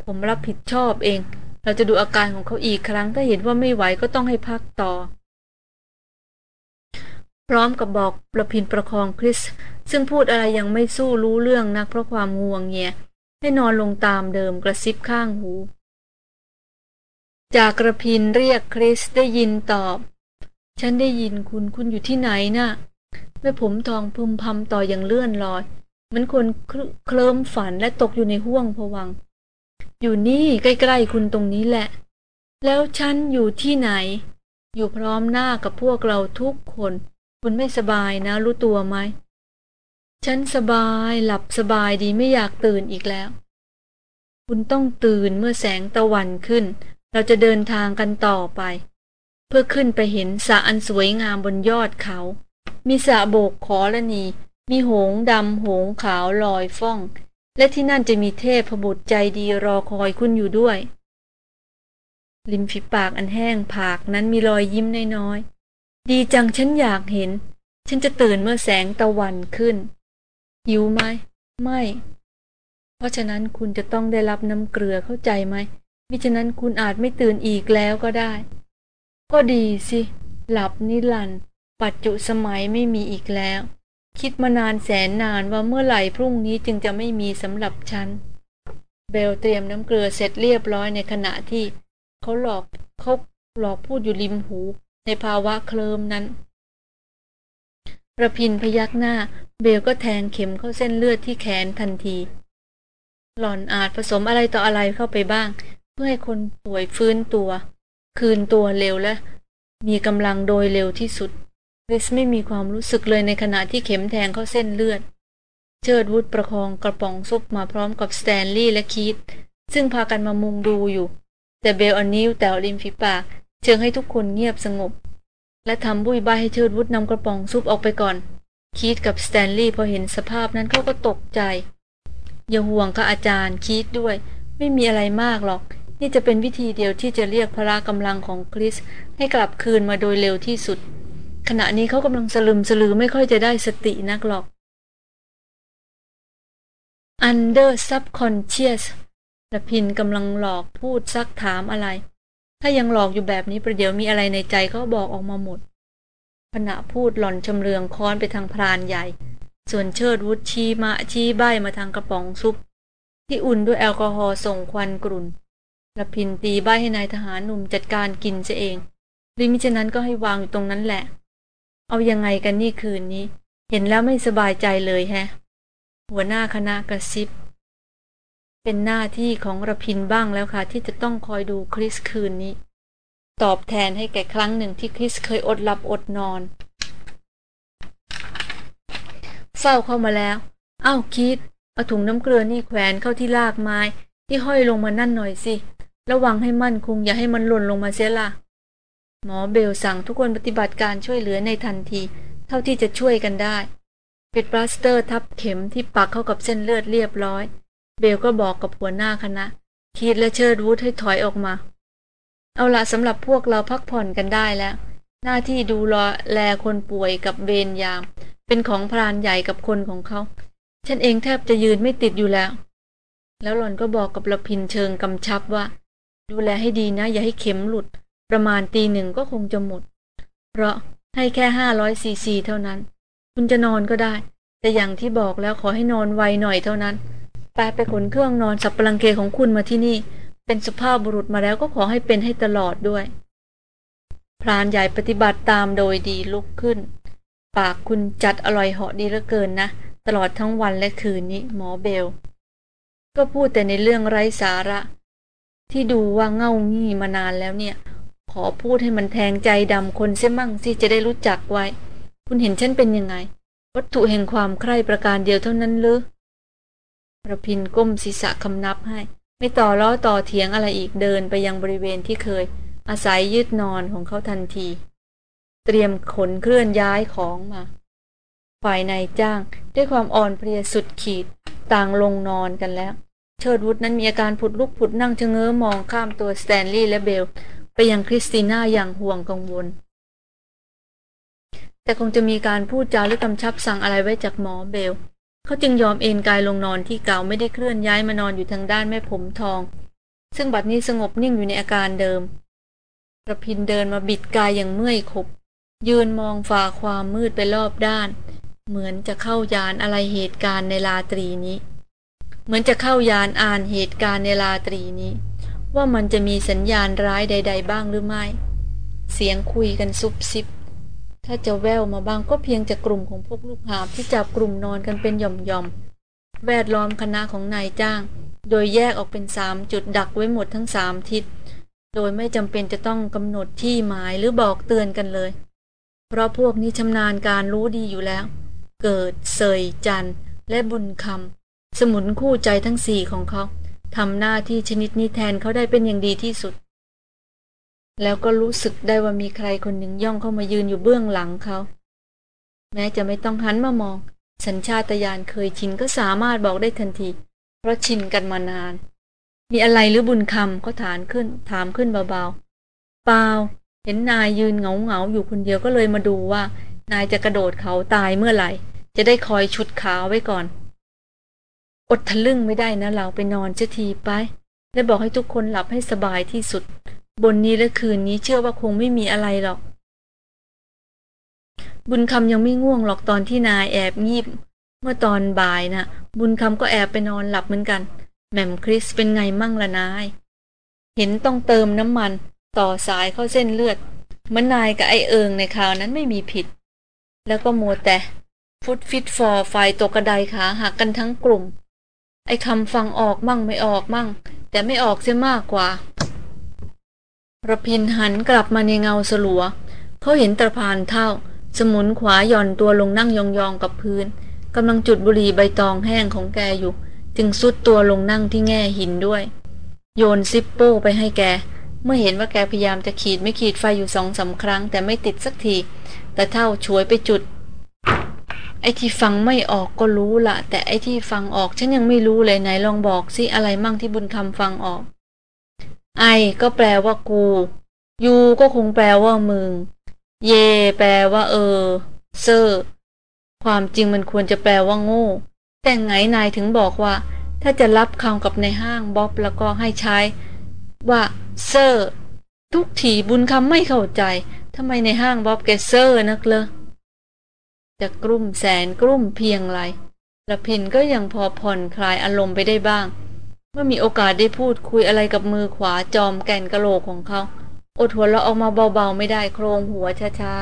ผมรับผิดชอบเอง เราจะดูอาการของเขาอีกครั้ง ถ้าเห็นว่าไม่ไหวก็ต้องให้พักต่อ ร้อมกับบอกประพินประคองคริส ซึ่งพูดอะไรยังไม่สู้รู้เรื่องนักเพราะความง่วงเงียให้นอนลงตามเดิมกระซิบข้างหู จากกระพินเรียกคริสได้ยินตอบ ฉันได้ยินคุณคุณอยู่ที่ไหนนะ่ะแม่ผมทองพึมพำต่ออย่างเลื่อนลอย เหมือนคนเคลิ้มฝันและตกอยู่ในห้วงผวัง อยู่นี่ใกล้ๆคุณตรงนี้แหละ แล้วฉันอยู่ที่ไหน อยู่พร้อมหน้ากับพวกเราทุกคน คุณไม่สบายนะ รู้ตัวไหม ฉันสบายหลับสบายดีไม่อยากตื่นอีกแล้ว คุณต้องตื่นเมื่อแสงตะวันขึ้น เราจะเดินทางกันต่อไป เพื่อขึ้นไปเห็นสระอันสวยงามบนยอดเขา มีสระโบกขอละนี มีหงดำหงขาวลอยฟ้อง และที่นั่นจะมีเทพบุตรใจดีรอคอยคุณอยู่ด้วย ริมฝีปากอันแห้งผากนั้นมีรอยยิ้มน้อยๆ ดีจังฉันอยากเห็น ฉันจะตื่นเมื่อแสงตะวันขึ้น หิวไหม ไม่ เพราะฉะนั้นคุณจะต้องได้รับน้ำเกลือเข้าใจไหม มิฉะนั้นคุณอาจไม่ตื่นอีกแล้วก็ได้ ก็ดีสิ หลับนิรันด์ปัจจุสมัยไม่มีอีกแล้ว คิดมานานแสนนานว่าเมื่อไหร่พรุ่งนี้จึงจะไม่มีสำหรับฉัน เบลเตรียมน้ำเกลือเสร็จเรียบร้อยในขณะที่ เขาหลอกเขาหลอกพูดอยู่ริมหู ในภาวะเคลิมนั้นระพินพยักหน้า เบลก็แทงเข็มเข้าเส้นเลือดที่แขนทันที หล่อนอาจผสมอะไรต่ออะไรเข้าไปบ้าง เพื่อให้คนป่วยฟื้นตัว คืนตัวเร็วและ มีกำลังโดยเร็วที่สุด คริสไม่มีความรู้สึกเลยในขณะที่เข็มแทงเข้าเส้นเลือด เชิดวุฒประคองกระป๋องซุปมาพร้อมกับสแตนลีย์และคีตซึ่งพากันมามุงดูอยู่ แต่เบลอนิวแต่ริมฝีปาก เชิงให้ทุกคนเงียบสงบ และทำบุยบายให้เชิดวุฒนำกระป๋องซุปออกไปก่อน คีตกับสแตนลีย์พอเห็นสภาพนั้นเขาก็ตกใจ อย่าห่วงค่ะอาจารย์คีตด้วย ไม่มีอะไรมากหรอก นี่จะเป็นวิธีเดียวที่จะเรียกพละกำลังของคริส ให้กลับคืนมาโดยเร็วที่สุด ขณะนี้เขากำลังสลึมสลือไม่ค่อยจะได้สตินักหรอก under subconscious ละพินกำลังหลอกพูดซักถามอะไร ถ้ายังหลอกอยู่แบบนี้ประเดี๋ยวมีอะไรในใจเขาบอกออกมาหมดขณะพูดหล่อนชำเลืองค้อนไปทางพรานใหญ่ ส่วนเชิดวุฒชี้มาชี้ใบมาทางกระป๋องซุป ที่อุ่นด้วยแอลกอฮอล์ส่งควันกรุ่นละพินตีใบให้นายทหารหนุ่มจัดการกินซะเองหรือมิฉะนั้นก็ให้วางอยู่ตรงนั้นแหละ เอายังไงกันนี่คืนนี้ เห็นแล้วไม่สบายใจเลยแฮะ หัวหน้าคณะกระซิบ เป็นหน้าที่ของระพินบ้างแล้วค่ะ ที่จะต้องคอยดูคริสคืนนี้ ตอบแทนให้แก่ครั้งหนึ่งที่คริสเคยอดหลับอดนอนเฝ้าเข้ามาแล้ว เอ้าคิดเอาถุงน้ำเกลือนี่แขวนเข้าที่ลากไม้ ที่ห้อยลงมานั่นหน่อยสิ ระวังให้มั่นคงอย่าให้มันหล่นลงมาเสียละหมอเบลสั่งทุกคนปฏิบัติการช่วยเหลือในทันที เท่าที่จะช่วยกันได้ ปิดปลาสเตอร์ทับเข็มที่ปักเข้ากับเส้นเลือดเรียบร้อย เบลก็บอกกับหัวหน้าคณะ คีดและเชิดวูดให้ถอยออกมา เอาละสำหรับพวกเราพักผ่อนกันได้แล้ว หน้าที่ดูแลคนป่วยกับเวรยาม เป็นของพรานใหญ่กับคนของเขา ฉันเองแทบจะยืนไม่ติดอยู่แล้ว แล้วหล่อนก็บอกกับระพินเชิงกำชับว่า ดูแลให้ดีนะ อย่าให้เข็มหลุด ประมาณตีหนึ่งก็คงจะหมด เพราะให้แค่ห้าร้อยซีซีเท่านั้น คุณจะนอนก็ได้ แต่อย่างที่บอกแล้วขอให้นอนไวหน่อยเท่านั้น ไปไปขนเครื่องนอนสับปลังเกของคุณมาที่นี่ เป็นสภาพบุรุษมาแล้วก็ขอให้เป็นให้ตลอดด้วย พรานใหญ่ปฏิบัติตามโดยดีลุกขึ้น ปากคุณจัดอร่อยเหาะดีเหลือเกินนะ ตลอดทั้งวันและคืนนี้ หมอเบล ก็พูดแต่ในเรื่องไร้สาระ ที่ดูว่าเง่างี่มานานแล้วเนี่ย ขอพูดให้มันแทงใจดำคนเสียมั่งสิจะได้รู้จักไว้ คุณเห็นฉันเป็นยังไง วัตถุแห่งความใคร่ประการเดียวเท่านั้นหรือ ระพินก้มศีรษะคำนับให้ ไม่ต่อล้อต่อเถียงอะไรอีกเดินไปยังบริเวณที่เคย อาศัยยืดนอนของเขาทันที เตรียมขนเคลื่อนย้ายของมา ฝ่ายนายจ้างด้วยความอ่อนเพลียสุดขีด ต่างลงนอนกันแล้ว เชิดวุธนั้นมีอาการผุดลุกผุดนั่งชะเง้อมองข้ามตัวสแตนลีย์และเบล ไปยังคริสติน่าอย่างห่วงกังวลแต่คงจะมีการพูดจาหรือกำชับสั่งอะไรไว้จากหมอเบล เขาจึงยอมเอนกายลงนอนที่เก่าไม่ได้เคลื่อนย้ายมานอนอยู่ทางด้านแม่ผมทอง ซึ่งบัดนี้สงบนิ่งอยู่ในอาการเดิมรพินทร์เดินมาบิดกายอย่างเมื่อยขบ ยืนมองฝ่าความมืดไปรอบด้าน เหมือนจะเข้ายานอะไรเหตุการณ์ในราตรีนี้ เหมือนจะเข้ายานอ่านเหตุการณ์ในราตรีนี้ ว่ามันจะมีสัญญาณร้ายใด ๆ บ้างหรือไม่ เสียงคุยกันซุบซิบ ถ้าจะแววมาบ้างก็เพียงจากกลุ่มของพวกลูกหาบที่จับกลุ่มนอนกันเป็นหย่อมๆ แวดล้อมคณะของนายจ้าง โดยแยกออกเป็นสามจุดดักไว้หมดทั้งสามทิศ โดยไม่จำเป็นจะต้องกำหนดที่หมายหรือบอกเตือนกันเลย เพราะพวกนี้ชำนาญการรู้ดีอยู่แล้ว เกิดเสยจันและบุญคำสมุนคู่ใจทั้งสี่ของเขาทำหน้าที่ชนิดนี้แทนเขาได้เป็นอย่างดีที่สุด แล้วก็รู้สึกได้ว่ามีใครคนหนึ่งย่องเข้ามายืนอยู่เบื้องหลังเขา แม้จะไม่ต้องหันมามอง สัญชาตญาณเคยชินก็สามารถบอกได้ทันที เพราะชินกันมานาน มีอะไรหรือบุญคำก็ถามขึ้น ถามขึ้นเบาๆเปล่าเห็นนายยืนเหงาเหงาอยู่คนเดียวก็เลยมาดูว่า นายจะกระโดดเขาตายเมื่อไหร่ จะได้คอยชุดขาไว้ก่อน อดทะลึ่งไม่ได้นะเราไปนอนเสียทีไป และบอกให้ทุกคนหลับให้สบายที่สุด บนนี้และคืนนี้เชื่อว่าคงไม่มีอะไรหรอก บุญคำยังไม่ง่วงหรอกตอนที่นายแอบงีบ เมื่อตอนบ่ายนะ่ะ บุญคำก็แอบไปนอนหลับเหมือนกัน แหม่มคริสเป็นไงมั่งละนาย เห็นต้องเติมน้ำมัน ต่อสายเข้าเส้นเลือดเมื่อนายกับไอเอิงในคราวนั้นไม่มีผิด แล้วก็โมแต่ฟุตฟิตฟอร์ไฟตกกระไดขาหักกันทั้งกลุ่ม ไอคำฟังออกมั่งไม่ออกมั่ง แต่ไม่ออกเสียมากกว่า ระพินหันกลับมาในเงาสลัว เขาเห็นตะพานเท่า สมุนขวาหย่อนตัวลงนั่งยองๆกับพื้นกำลังจุดบุหรี่ใบตองแห้งของแกอยู่ จึงสุดตัวลงนั่งที่แง่หินด้วย โยนซิปโป้ไปให้แก เมื่อเห็นว่าแกพยายามจะขีดไม่ขีดไฟอยู่สองสาครั้ง แต่ไม่ติดสักที แต่เท่าช่วยไปจุด ไอ้ที่ฟังไม่ออกก็รู้ละแต่ไอ้ที่ฟังออกฉันยังไม่รู้เลยไหนลองบอกสิอะไรมั่งที่บุญคำฟังออก ไอก็แปลว่ากู ยูก็คงแปลว่ามึง yes แปลว่า เออ เซอร์ความจริงมันควรจะแปลว่าโง่ แต่ไงนายถึงบอกว่า ถ้าจะรับคำกับนายห้างบ๊อบแล้วก็ให้ใช้ ว่า เซอร์ ทุกทีบุญคำไม่เข้าใจทำไมนายห้างบ๊อบแกเซอร์นักเลยจะกลุ้มแสนกลุ้มเพียงไรรพินทร์ก็ยังพอผ่อนคลายอารมณ์ไปได้บ้าง เมื่อมีโอกาสได้พูดคุยอะไรกับมือขวาจอมแก่นกะโหลกของเขา อดหัวเราออกมาเบาๆไม่ได้โครงหัวช้า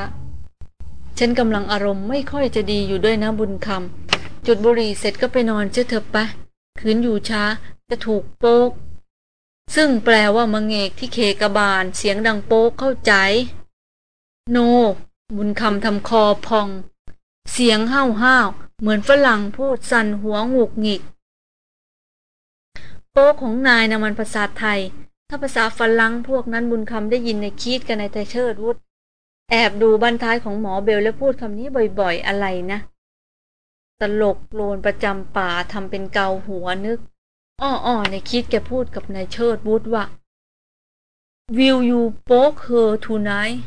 ๆ ฉันกำลังอารมณ์ไม่ค่อยจะดีอยู่ด้วยนะบุญคำจุดบุหรี่เสร็จก็ไปนอนเชื่อเถอะปะคืนอยู่ช้าจะถูกโป๊ก ซึ่งแปลว่ามังเงกที่เคกบาลเสียงดังโป๊กเข้าใจ โนบุญคำทำคอพอง เสียงห้าวห้าวเหมือนฝรั่งพูดสั่นหัวงุกหงิก โป๊กของนายนะมันภาษาไทย ถ้าภาษาฝรั่งพวกนั้นบุญคำได้ยินในคีดกันในไทเชิดวุฒแอบดูบันท้ายของหมอเบลแล้วพูดคำนี้บ่อยๆ อะไรนะ ตลกโลนประจำป่าทำเป็นเกาหัวนึก อ้อๆในคิดแกพูดกับนายเชิดวุฒว่า Will you poke her tonight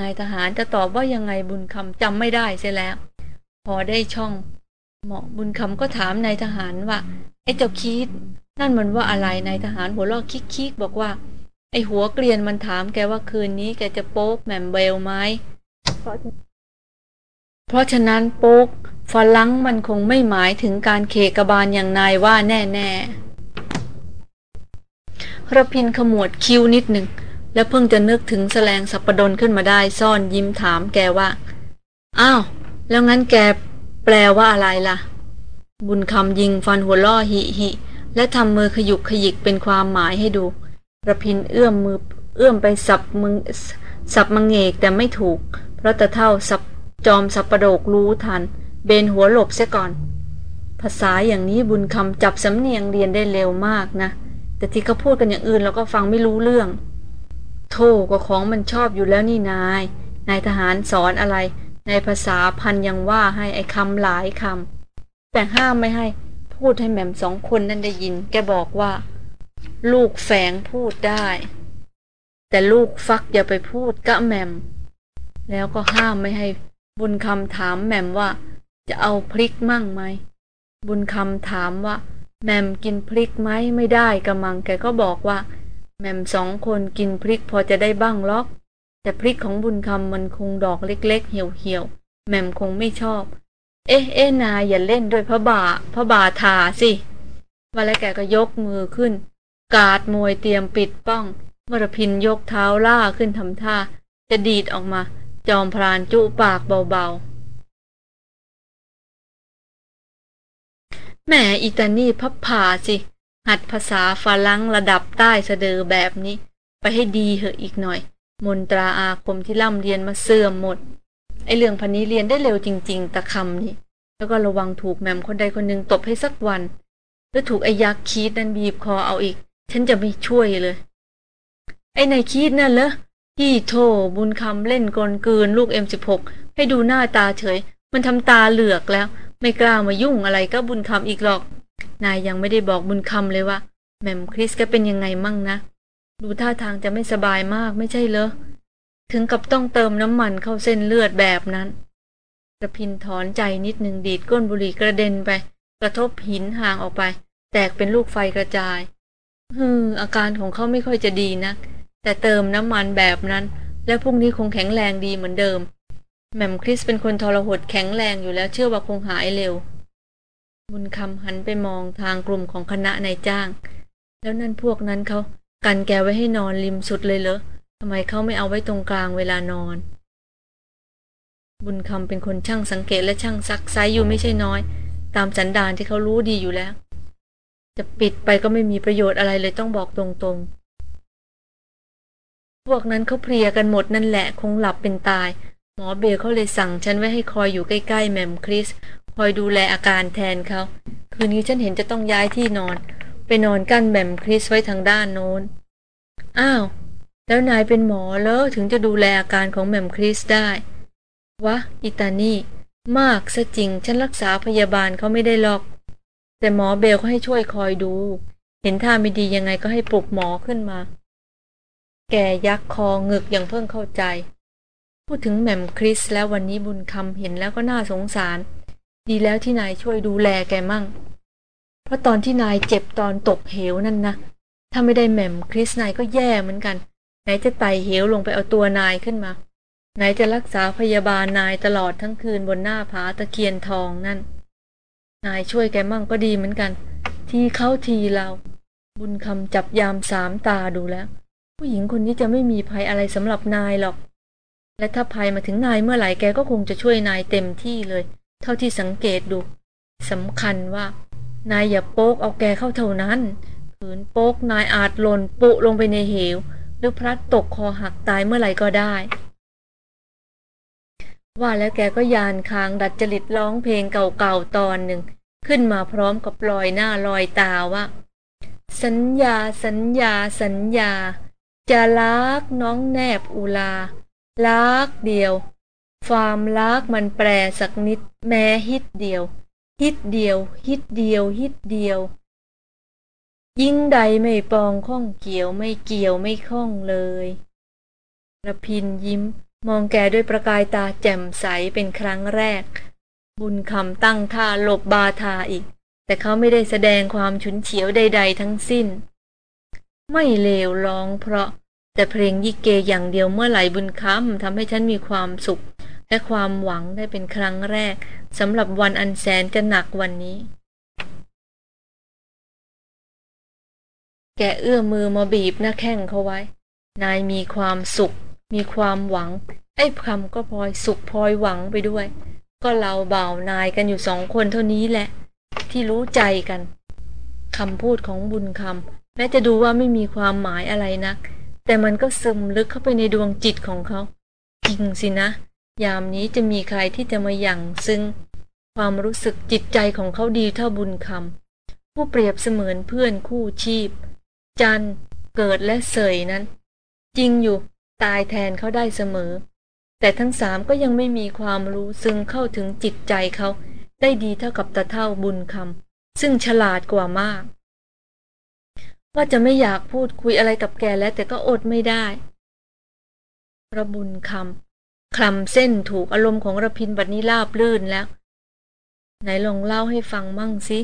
นายทหารจะตอบว่ายังไงบุญคำจำไม่ได้เสียแล้ว พอได้ช่อง หมาะบุญคำก็ถามนายทหารว่า ไอ้เจ้าคิดนั่นมันว่าอะไรนายทหารหัวลอกคิกๆบอกว่า ไอ้หัวเกลียนมันถามแกว่าคืนนี้แกจะโป๊กแหม่มเบลไหมเพราะฉะนั้นโป๊กฝรั่งมันคงไม่หมายถึงการเคกบาลอย่างนายว่าแน่ๆระพินขมวดคิ้วนิดหนึ่งและเพิ่งจะนึกถึงแสลงสัปปดนขึ้นมาได้ซ่อนยิ้มถามแกว่า อ้าว แล้วงั้นแกแปลว่าอะไรล่ะ บุญคำยิงฟันหัวล่อหิหิ และทำมือขยุกขยิกเป็นความหมายให้ดูระพินเอื้อมมือเอื้อมไปสับมึงสับมังเงกแต่ไม่ถูก เพราะตะเท่าสับจอมสับประโดกรู้ทัน เบนหัวหลบเสียก่อน ภาษาอย่างนี้บุญคำจับสำเนียงเรียนได้เร็วมากนะ แต่ที่เขาพูดกันอย่างอื่นเราก็ฟังไม่รู้เรื่อง โธ่ก็ของมันชอบอยู่แล้วนี่นาย นายทหารสอนอะไร ในภาษาพันยังว่าให้ไอ้คำหลายคำ แต่ห้ามไม่ให้ พูดให้แหม่มสองคนนั้นได้ยิน แกบอกว่า ลูกแฝงพูดได้ แต่ลูกฟักอย่าไปพูดกะแหม่ม แล้วก็ห้ามไม่ให้ บุญคำถามแหม่มว่า จะเอาพริกมั่งไหม บุญคำถามว่า แหม่มกินพริกไหมไม่ได้กระมังแกก็บอกว่า แหม่มสองคนกินพริกพอจะได้บ้างล็อก แต่พริกของบุญคำมันคงดอกเล็ก ๆ เหี่ยวๆแหม่มคงไม่ชอบ เอ๊ะเอ๊ะนายอย่าเล่นด้วยพระบาพระบาทาสิว่าแล้วแกก็ยกมือขึ้น กาดมวยเตรียมปิดป้องมรพินยกเท้าล่าขึ้นทำท่า จะดีดออกมา จอมพรานจุปากเบาๆแหมอิตานี่พับผ่าสิ หัดภาษาฝรั่งระดับใต้เสดอแบบนี้ ไปให้ดีเหอะอีกหน่อย มนตราอาคมที่ล่ำเรียนมาเสื่อมหมด ไอเรื่องพันนี้เรียนได้เร็วจริง ๆตะคำนี่แล้วก็ระวังถูกแมมคนใดคนหนึ่งตบให้สักวัน แล้วถูกไอยักษ์คีดนั้นบีบคอเอาอีก ฉันจะไม่ช่วยเลย ไอ้นายคีดนั่นเหรอที่โทบุญคำเล่นกลกืนลูกเอ็มสิบหกให้ดูหน้าตาเฉย มันทำตาเหลือกแล้ว ไม่กล้ามายุ่งอะไรก็บุญคำอีกหรอก นายยังไม่ได้บอกบุญคำเลยว่าแม่มคริสแกเป็นยังไงมั่งนะ ดูท่าทางจะไม่สบายมากไม่ใช่เหรอ ถึงกับต้องเติมน้ำมันเข้าเส้นเลือดแบบนั้นกระพินถอนใจนิดหนึ่งดีดก้นบุหรี่กระเด็นไป กระทบหินห่างออกไป แตกเป็นลูกไฟกระจายฮึมอาการของเขาไม่ค่อยจะดีนัก แต่เติมน้ำมันแบบนั้น แล้วพรุ่งนี้คงแข็งแรงดีเหมือนเดิมแหม่มคริสเป็นคนทรหดแข็งแรงอยู่แล้วเชื่อว่าคงหายเร็ว บุญคำหันไปมองทางกลุ่มของคณะนายจ้าง แล้วนั่นพวกนั้นเขากันแกไว้ให้นอนริมสุดเลยเหรอ ทำไมเขาไม่เอาไว้ตรงกลางเวลานอน บุญคำเป็นคนช่างสังเกตและช่างซักไซอยู่ไม่ใช่น้อย ตามสันดานที่เขารู้ดีอยู่แล้ว จะปิดไปก็ไม่มีประโยชน์อะไรเลยต้องบอกตรงๆ พวกนั้นเขาเพลียกันหมดนั่นแหละคงหลับเป็นตาย หมอเบลเขาเลยสั่งฉันไว้ให้คอยอยู่ใกล้ๆแมมคริส คอยดูแลอาการแทนเขา คืนนี้ฉันเห็นจะต้องย้ายที่นอน ไปนอนกั้นแมมคริสไว้ทางด้านโน้น อ้าว แล้วนายเป็นหมอแล้วถึงจะดูแลอาการของแมมคริสได้ วะ อิตานี่ มากซะจริง ฉันรักษาพยาบาลเขาไม่ได้หรอก แต่หมอเบลเขาให้ช่วยคอยดู เห็นท่าไม่ดียังไงก็ให้ปลุกหมอขึ้นมา แกยักคอเงึกอย่างเพิ่งเข้าใจ พูดถึงแหม่มคริสแล้ววันนี้บุญคำเห็นแล้วก็น่าสงสาร ดีแล้วที่นายช่วยดูแลแกมั่ง เพราะตอนที่นายเจ็บตอนตกเหวนั่นนะ ถ้าไม่ได้แหม่มคริสนายก็แย่เหมือนกัน ไหนจะไต่เหวลงไปเอาตัวนายขึ้นมา ไหนจะรักษาพยาบาลนายตลอดทั้งคืนบนหน้าผาตะเคียนทองนั่น นายช่วยแกมั่งก็ดีเหมือนกัน ทีเข้าทีเรา บุญคำจับยามสามตาดูแล้ว ผู้หญิงคนนี้จะไม่มีภัยอะไรสำหรับนายหรอก และถ้าภัยมาถึงนายเมื่อไหร่แกก็คงจะช่วยนายเต็มที่เลย เท่าที่สังเกตดูสำคัญว่านายอย่าโป๊กเอาแกเข้าเท่านั้น ขืนโป๊กนายอาจหล่นปุลงไปในเหว หรือพลัดตกคอหักตายเมื่อไหร่ก็ได้ ว่าแล้วแกก็ยานคางดัดจริตร้องเพลงเก่าๆตอนหนึ่ง ขึ้นมาพร้อมกับลอยหน้าลอยตาว่า สัญญาสัญญาสัญญา จะรักน้องแนบอุลาลักเดียวฟามลักมันแปรสักนิดแม้ฮิตเดียว ฮิตเดียว ฮิตเดียว ฮิตเดียว ยิ่งใดไม่ปองข้องเกี่ยวไม่เกี่ยวไม่ข้องเลยระพินยิ้ม มองแกด้วยประกายตาแจ่มใสเป็นครั้งแรก บุญคำตั้งท่าหลบบาทาอีก แต่เขาไม่ได้แสดงความฉุนเฉียวใด ๆ ทั้งสิ้น ไม่เลวร้องเพราะ แต่เพลงยิเกอย่างเดียวเมื่อไหร่บุญคำทำให้ฉันมีความสุข และความหวังได้เป็นครั้งแรกสำหรับวันอันแสนจะหนักวันนี้ แกเอื้อมมือมาบีบหน้าแข้งเขาไว้ นายมีความสุข มีความหวัง ไอ้คำก็พลอยสุขพลอยหวังไปด้วย ก็เราเบานายกันอยู่สองคนเท่านี้แหละ ที่รู้ใจกันคำพูดของบุญคำแม้จะดูว่าไม่มีความหมายอะไรนัก แต่มันก็ซึมลึกเข้าไปในดวงจิตของเขา จริงสินะ ยามนี้จะมีใครที่จะมาหยั่งซึ่ง ความรู้สึกจิตใจของเขาดีเท่าบุญคำผู้เปรียบเสมือนเพื่อนคู่ชีพ จันเกิดและเสยนั้น จริงอยู่ตายแทนเขาได้เสมอ แต่ทั้งสามก็ยังไม่มีความรู้ซึ่งเข้าถึงจิตใจเขาได้ดีเท่ากับตาเท่าบุญคำซึ่งฉลาดกว่ามาก ว่าจะไม่อยากพูดคุยอะไรกับแกแล้วแต่ก็อดไม่ได้ระบุญคำคลำเส้นถูกอารมณ์ของระพินบัดนี้ลาบลื่นแล้ว ไหนลองเล่าให้ฟังมั่งสิ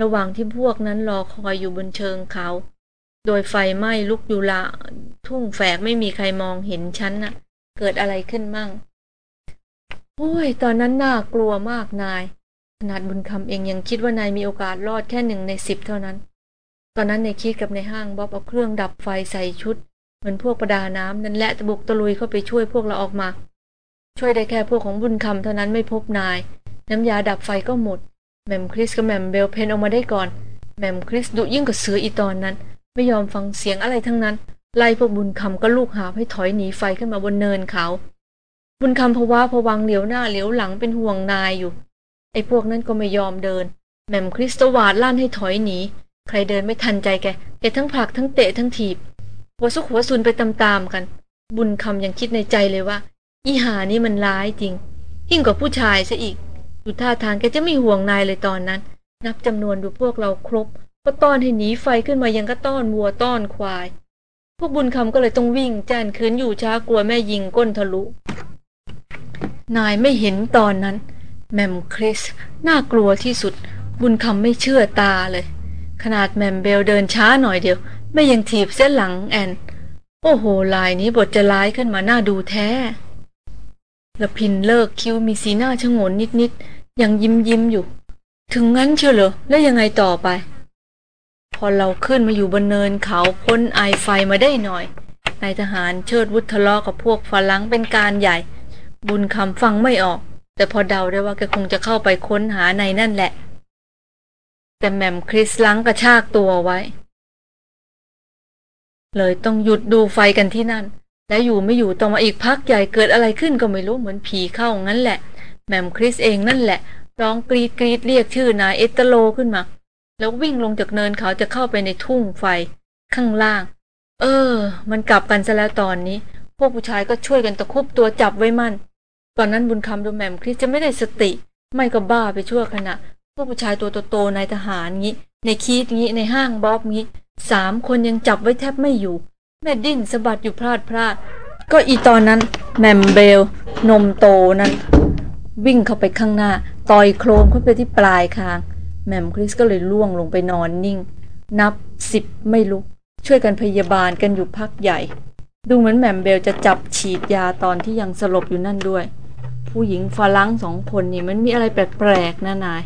ระหว่างที่พวกนั้นรอคอยอยู่บนเชิงเขา โดยไฟไหม้ลุกอยู่ละทุ่งแฝกไม่มีใครมองเห็นฉันน่ะ เกิดอะไรขึ้นมั่งโอ้ย ตอนนั้นน่ากลัวมากนาย ขนาดบุญคำเองยังคิดว่านายมีโอกาสรอดแค่หนึ่งในสิบเท่านั้น ตอนนั้นในคิดกับในห้างบ๊อบเอาเครื่องดับไฟใส่ชุด เหมือนพวกประดาน้ำนั่นแหละตะบุกตะลุยเข้าไปช่วยพวกเราออกมา ช่วยได้แค่พวกของบุญคำเท่านั้นไม่พบนาย น้ำยาดับไฟก็หมดแมมคริสกับแมมเบลเพนออกมาได้ก่อนแมมคริสดุยิ่งกับเสืออีตอนนั้น ไม่ยอมฟังเสียงอะไรทั้งนั้น ไล่พวกบุญคำก็ลูกหาให้ถอยหนีไฟขึ้นมาบนเนินเขา บุญคำภาวะผวังเหลียวหน้าเหลียวหลังเป็นห่วงนายอยู่ ไอ้พวกนั้นก็ไม่ยอมเดินแมมคริสตวาดลั่นให้ถอยหนี ใครเดินไม่ทันใจแก แกทั้งผลักทั้งเตะทั้งถีบ หัวสุกหัวซุนไปตามๆกัน บุญคำยังคิดในใจเลยว่า อีหานี่มันร้ายจริง ยิ่งกว่าผู้ชายซะอีกดูท่าทางแกจะไม่ห่วงนายเลยตอนนั้น นับจำนวนดูพวกเราครบ ก็ต้อนให้หนีไฟขึ้นมายังก็ต้อนวัวต้อนควาย พวกบุญคำก็เลยต้องวิ่งแจนคืนอยู่ช้ากลัวแม่ยิงก้นทะลุ นายไม่เห็นตอนนั้น แมมคริสน่ากลัวที่สุด บุญคำไม่เชื่อตาเลย ขนาดแมมเบลเดินช้าหน่อยเดียว ไม่ยังถีบเส้นหลังแอน โอ้โห ลายนี้บทจะร้ายขึ้นมาหน้าดูแท้ละพินเลิกคิ้วมีสีหน้าชงนนิดๆยังยิ้มยิ้มอยู่ ถึงงั้นเชียวเหรอแล้วยังไงต่อไป พอเราขึ้นมาอยู่บนเนินเขาพ้นไอไฟมาได้หน่อยนายทหารเชิดวุฒทะเลาะกับพวกฝรั่งเป็นการใหญ่ บุญคำฟังไม่ออก แต่พอเดาได้ว่าแกคงจะเข้าไปค้นหาในนั่นแหละ แต่แมมคริสลังกระชากตัวไว้ เลยต้องหยุดดูไฟกันที่นั่น และอยู่ไม่อยู่ต่อมาอีกพักใหญ่เกิดอะไรขึ้นก็ไม่รู้เหมือนผีเข้างั้นแหละ แมมคริสเองนั่นแหละร้องกรีดกรีดเรียกชื่อนายเอตโลขึ้นมา แล้ววิ่งลงจากเนินเขาจะเข้าไปในทุ่งไฟ ข้างล่าง เออ มันกลับกันซะแล้วตอนนี้ พวกผู้ชายก็ช่วยกันตะคุบตัวจับไว้มัน ตอนนั้นบุญคำดูแหม่มคริสจะไม่ได้สติ ไม่ก็บ้าไปชั่วขณะ พวกผู้ชายตัวโตๆนายทหารงี้ นายคีธงี้นายห้างบ๊อบงี้สามคนยังจับไว้แทบไม่อยู่ แม่ดิ้นสะบัดอยู่พราดพราดก็อีตอนนั้นแหม่มเบล นมโตนั้น วิ่งเข้าไปข้างหน้า ต่อยโครมเข้าไปที่ปลายคาง แหม่มคริสก็เลยร่วงลงไปนอนนิ่ง นับสิบไม่ลุก ช่วยกันพยาบาลกันอยู่พักใหญ่ ดูเหมือนแหม่มเบลจะจับฉีดยาตอนที่ยังสลบอยู่นั่นด้วย ผู้หญิงฝรั่งสองคนนี่มันมีอะไรแปลกๆนะนาย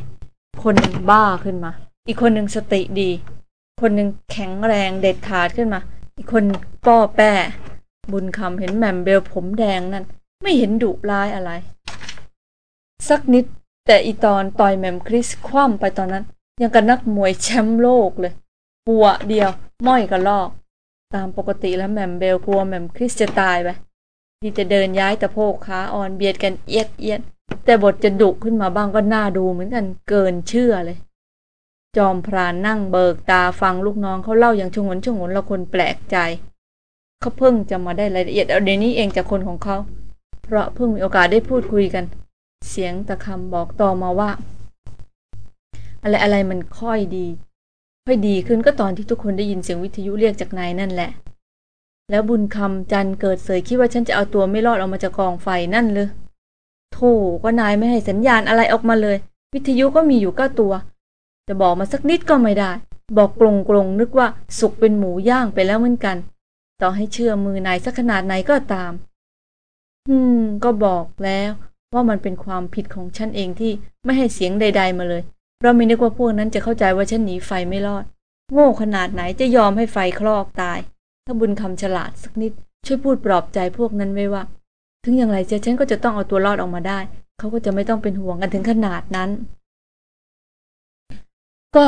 คนหนึ่งบ้าขึ้นมา อีกคนหนึ่งสติดี คนหนึ่งแข็งแรงเด็ดขาดขึ้นมา อีกคนป้อแป้บุญคำเห็นแมมเบลผมแดงนั่น ไม่เห็นดุร้ายอะไร สักนิด แต่อีตอนต่อยแมมคริสคว่ำไปตอนนั้น ยังกับนักมวยแชมป์โลกเลยปัวเดียวม้อยกระลอก ตามปกติแล้วแมมเบลกลัวแมมคริสจะตายไปที่จะเดินย้ายตะโพกขาอ่อนเบียดกันเอียดเอียดแต่บทจะดุขึ้นมาบ้างก็น่าดูเหมือนกันเกินเชื่อเลย จอมพรานนั่งเบิกตาฟังลูกน้องเขาเล่าอย่างชงนชงนละคนแปลกใจเขาเพิ่งจะมาได้รายละเอียดเอาเดี๋ยวนี้เองจากคนของเขา เพราะเพิ่งมีโอกาสได้พูดคุยกัน เสียงตะคำบอกต่อมาว่า อะไรอะไรมันค่อยดี ค่อยดีขึ้นก็ตอนที่ทุกคนได้ยินเสียงวิทยุเรียกจากนายนั่นแหละ แล้วบุญคำจันเกิดเสยคิดว่าฉันจะเอาตัวไม่รอดออกมาจากกองไฟนั่นเลยโธ่ก็นายไม่ให้สัญญาณอะไรออกมาเลย วิทยุก็มีอยู่เก้าตัว จะบอกมาสักนิดก็ไม่ได้ บอกกลงกลงนึกว่าสุกเป็นหมูย่างไปแล้วเหมือนกัน ต่อให้เชื่อมือนายสักขนาดไหนก็ตาม อืม ก็บอกแล้ว ว่ามันเป็นความผิดของฉันเองที่ไม่ให้เสียงใด ๆ มาเลย เราไม่นึกว่าพวกนั้นจะเข้าใจว่าฉันหนีไฟไม่รอด โง่ขนาดไหนจะยอมให้ไฟคลอกตาย ถ้าบุญคำฉลาดสักนิด ช่วยพูดปลอบใจพวกนั้นไว้ว่า ถึงอย่างไรเจ้าฉันก็จะต้องเอาตัวรอดออกมาได้ เขาก็จะไม่ต้องเป็นห่วงกันถึงขนาดนั้น ก็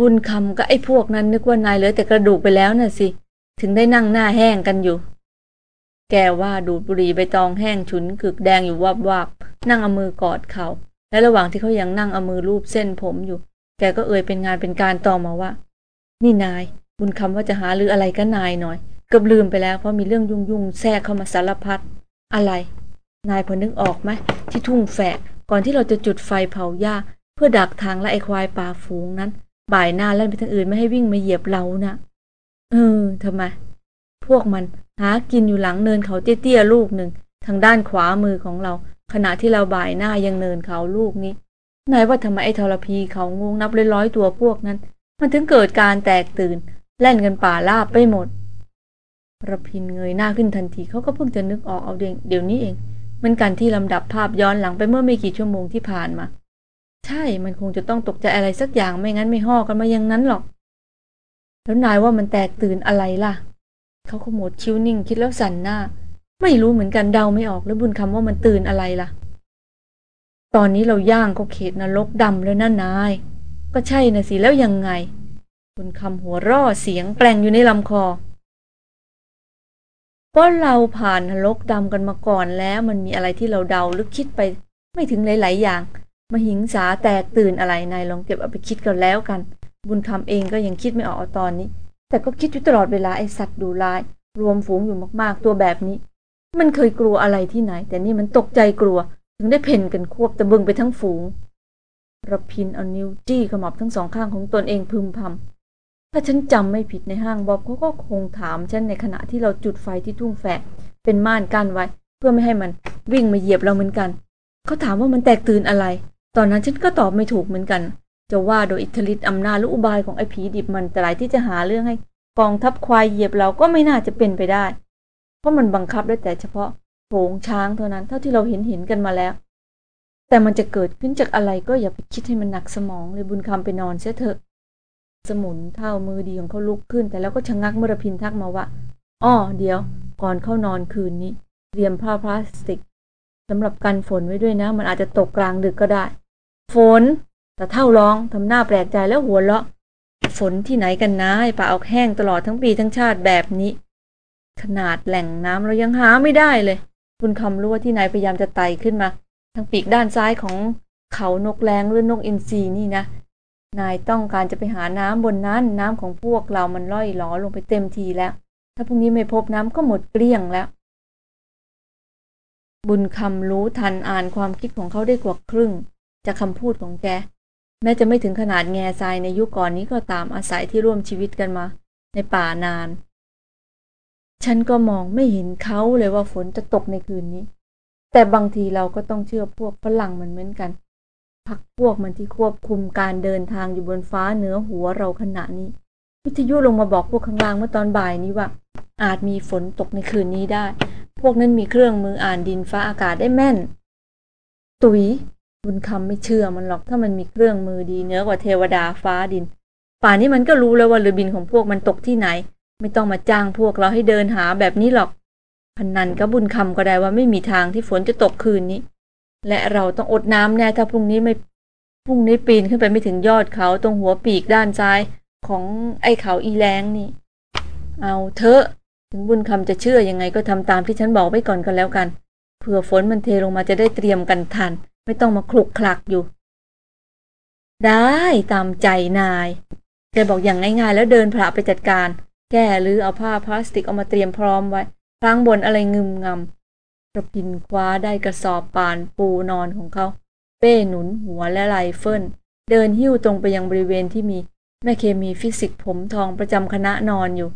บุญคำก็ไอ้พวกนั้นนึกว่านายเหลือแต่กระดูกไปแล้วน่ะสิ ถึงได้นั่งหน้าแห้งกันอยู่ แกว่าดูดบุหรี่ใบตองแห้งฉุนกึกแดงอยู่วับวับนั่งเอามือกอดเขา และระหว่างที่เขายังนั่งเอามือลูบเส้นผมอยู่ แกก็เอ่ยเป็นงานเป็นการต่อมาว่า นี่นาย บุญคำว่าจะหาหรืออะไรก็นายหน่อยเกือบลืมไปแล้วเพราะมีเรื่องยุ่งยุ่งแทรกเข้ามาสารพัดอะไร นายพอนึกออกไหมที่ทุ่งแฝกก่อนที่เราจะจุดไฟเผาหญ้า เพื่อดักทางและไอควายป่าฝูงนั้น บ่ายหน้าเล่นไปทางอื่นไม่ให้วิ่งมาเหยียบเรานะเออทำไม พวกมัน หากินอยู่หลังเนินเขาเตี้ยๆลูกหนึ่ง ทางด้านขวามือของเรา ขณะที่เราบ่ายหน้ายังเนินเขาลูกนี้นายว่าทำไมไอ้ทรพีเขางงนับร้อยๆตัวพวกนั้น มันถึงเกิดการแตกตื่น แล่นกันป่าลาบไปหมดระพินเงยหน้าขึ้นทันทีเขาก็เพิ่งจะนึกออกเอาเดี๋ยวนี้เองเหมือนกันที่ลำดับภาพย้อนหลังไปเมื่อไม่กี่ชั่วโมงที่ผ่านมา ใช่มันคงจะต้องตกใจอะไรสักอย่างไม่งั้นไม่ห่อกันมาอย่างนั้นหรอก แล้วนายว่ามันแตกตื่นอะไรล่ะ เขาขมวดคิ้วนิ่งคิดแล้วสั่นหน้า ไม่รู้เหมือนกันเดาไม่ออกแล้วบุญคำว่ามันตื่นอะไรล่ะ ตอนนี้เราย่างก็เขตนรกดำแล้วนะนาย ก็ใช่นะสิแล้วยังไง บุญคำหัวร่อเสียงแปลงอยู่ในลำคอก็เราผ่านนรกดำกันมาก่อนแล้วมันมีอะไรที่เราเดาหรือคิดไป ไม่ถึงหลาย ๆ อย่างมาหิงสาแตกตื่นอะไรนายลองเก็บเอาไปคิดกันแล้วกัน บุญคำเองก็ยังคิดไม่ออกตอนนี้ แต่ก็คิดอยู่ตลอดเวลาไอสัตว์ดูลาย รวมฝูงอยู่มากๆ ตัวแบบนี้ มันเคยกลัวอะไรที่ไหน แต่นี่มันตกใจกลัว ถึงได้เพ่นกันควบตะบึงไปทั้งฝูงระพินเอานิ้วจี้ขมับทั้งสองข้างของตนเองพึมพำถ้าฉันจำไม่ผิดในห้างบอบเขาก็คงถามฉันในขณะที่เราจุดไฟที่ทุ่งแฝกเป็นม่านกั้นไว้ เพื่อไม่ให้มันวิ่งมาเหยียบเราเหมือนกัน เขาถามว่ามันแตกตื่นอะไร ตอนนั้นฉันก็ตอบไม่ถูกเหมือนกัน จะว่าโดยอิทธิฤทธิ์อำนาจหรืออุบายของไอ้ผีดิบมันแตรายที่จะหาเรื่องให้กองทัพควายเหยียบเราก็ไม่น่าจะเป็นไปได้ เพราะมันบังคับได้แต่เฉพาะโผงช้างเท่านั้นเท่าที่เราเห็นเห็นกันมาแล้ว แต่มันจะเกิดขึ้นจากอะไรก็อย่าไปคิดให้มันหนักสมองเลยบุญคำไปนอนเสียเถอะ สมุนเท่ามือดีของเขาลุกขึ้น แต่แล้วก็ชะงักเมื่อพินทักมาว่าอ้อเดี๋ยว ก่อนเข้านอนคืนนี้ เตรียมผ้าพลาสติกสำหรับกันฝนไว้ด้วยนะ มันอาจจะตกกลางดึกก็ได้ ฝน แต่เท่าร้องทำหน้าแปลกใจแล้วหัวเราะ ฝนที่ไหนกันนะไอ้ป่าเอาแห้งตลอดทั้งปีทั้งชาติแบบนี้ ขนาดแหล่งน้ำเรายังหาไม่ได้เลย คุณคำรู้ว่าที่นายพยายามจะไต่ขึ้นมา ทางปีกด้านซ้ายของเขานกแรงหรือนกอินทรีนี่นะ นายต้องการจะไปหาน้ำบนนั้นน้ำของพวกเรามันล่อยหลอลงไปเต็มทีแล้ว ถ้าพรุ่งนี้ไม่พบน้ำก็หมดเกลี้ยงแล้ว บุญคำรู้ทันอ่านความคิดของเขาได้กว่าครึ่งจากคำพูดของแก แม้จะไม่ถึงขนาดแง่ทรายในยุคก่อนนี้ก็ตามอาศัยที่ร่วมชีวิตกันมา ในป่านาน ฉันก็มองไม่เห็นเขาเลยว่าฝนจะตกในคืนนี้ แต่บางทีเราก็ต้องเชื่อพวกฝรั่งมันเหมือนกัน พักพวกมันที่ควบคุมการเดินทางอยู่บนฟ้าเหนือหัวเราขณะนี้ วิทยุลงมาบอกพวกข้างล่างเมื่อตอนบ่ายนี้ว่า อาจมีฝนตกในคืนนี้ได้ พวกนั้นมีเครื่องมืออ่านดินฟ้าอากาศได้แม่น ตุย บุญคำไม่เชื่อมันหรอกถ้ามันมีเครื่องมือดีเนื้อกว่าเทวดาฟ้าดิน ป่านนี้มันก็รู้แล้วว่าเรือบินของพวกมันตกที่ไหน ไม่ต้องมาจ้างพวกเราให้เดินหาแบบนี้หรอกพันนันก็บุญคำก็ได้ว่าไม่มีทางที่ฝนจะตกคืนนี้ และเราต้องอดน้ำแน่ถ้าพรุ่งนี้ไม่พรุ่งนี้ปีนขึ้นไปไม่ถึงยอดเขาตรงหัวปีกด้านซ้ายของไอ้เขาอีแรงนี่ เอาเถอะถึงบุญคำจะเชื่อยังไงก็ทำตามที่ฉันบอกไว้ก่อนก็แล้วกันเผื่อฝนมันเทลงมาจะได้เตรียมกันทัน ไม่ต้องมาคลุกคลักอยู่ ได้ตามใจนาย แกบอกอย่างง่ายๆ แล้วเดินพระไปจัดการ แก้หรือเอาผ้าพลาสติกเอามาเตรียมพร้อมไว้พลางบนอะไรงึมงำกระพินคว้าได้กระสอบป่านปูนอนของเขา เป้หนุนหัวและไรเฟิลเดินหิ้วตรงไปยังบริเวณที่มีแม่เคมีฟิสิกส์ผมทองประจำคณะนอนอยู่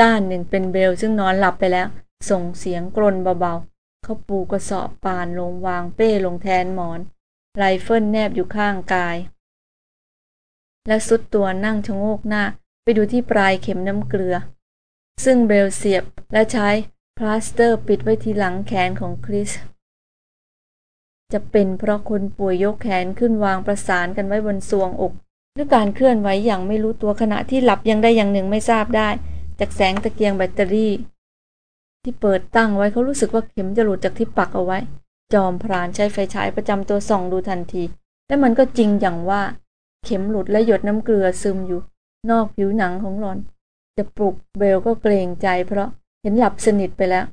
ด้านหนึ่งเป็นเบลซึ่งนอนหลับไปแล้ว ส่งเสียงกรนเบา เขาปูกระสอบป่านลงวางเป้ลงแทนหมอน ไรเฟิลแนบอยู่ข้างกาย และทรุดตัวนั่งชะโงกหน้าไปดูที่ปลายเข็มน้ำเกลือ ซึ่งเบลเสียบและใช้พลาสเตอร์ปิดไว้ที่หลังแขนของคริส จะเป็นเพราะคนป่วยยกแขนขึ้นวางประสานกันไว้บนซวงอก หรือการเคลื่อนไหวอย่างไม่รู้ตัวขณะที่หลับยังได้อย่างหนึ่งไม่ทราบได้ จากแสงตะเกียงแบตเตอรี่ ที่เปิดตั้งไว้เขารู้สึกว่าเข็มจะหลุดจากที่ปักเอาไว้ จอมพรานใช้ไฟฉายประจำตัวส่องดูทันที และมันก็จริงอย่างว่า เข็มหลุดและหยดน้ำเกลือซึมอยู่ นอกผิวหนังของหลอน จะปลุกเบลก็เกรงใจเพราะเห็นหลับสนิทไปแล้ว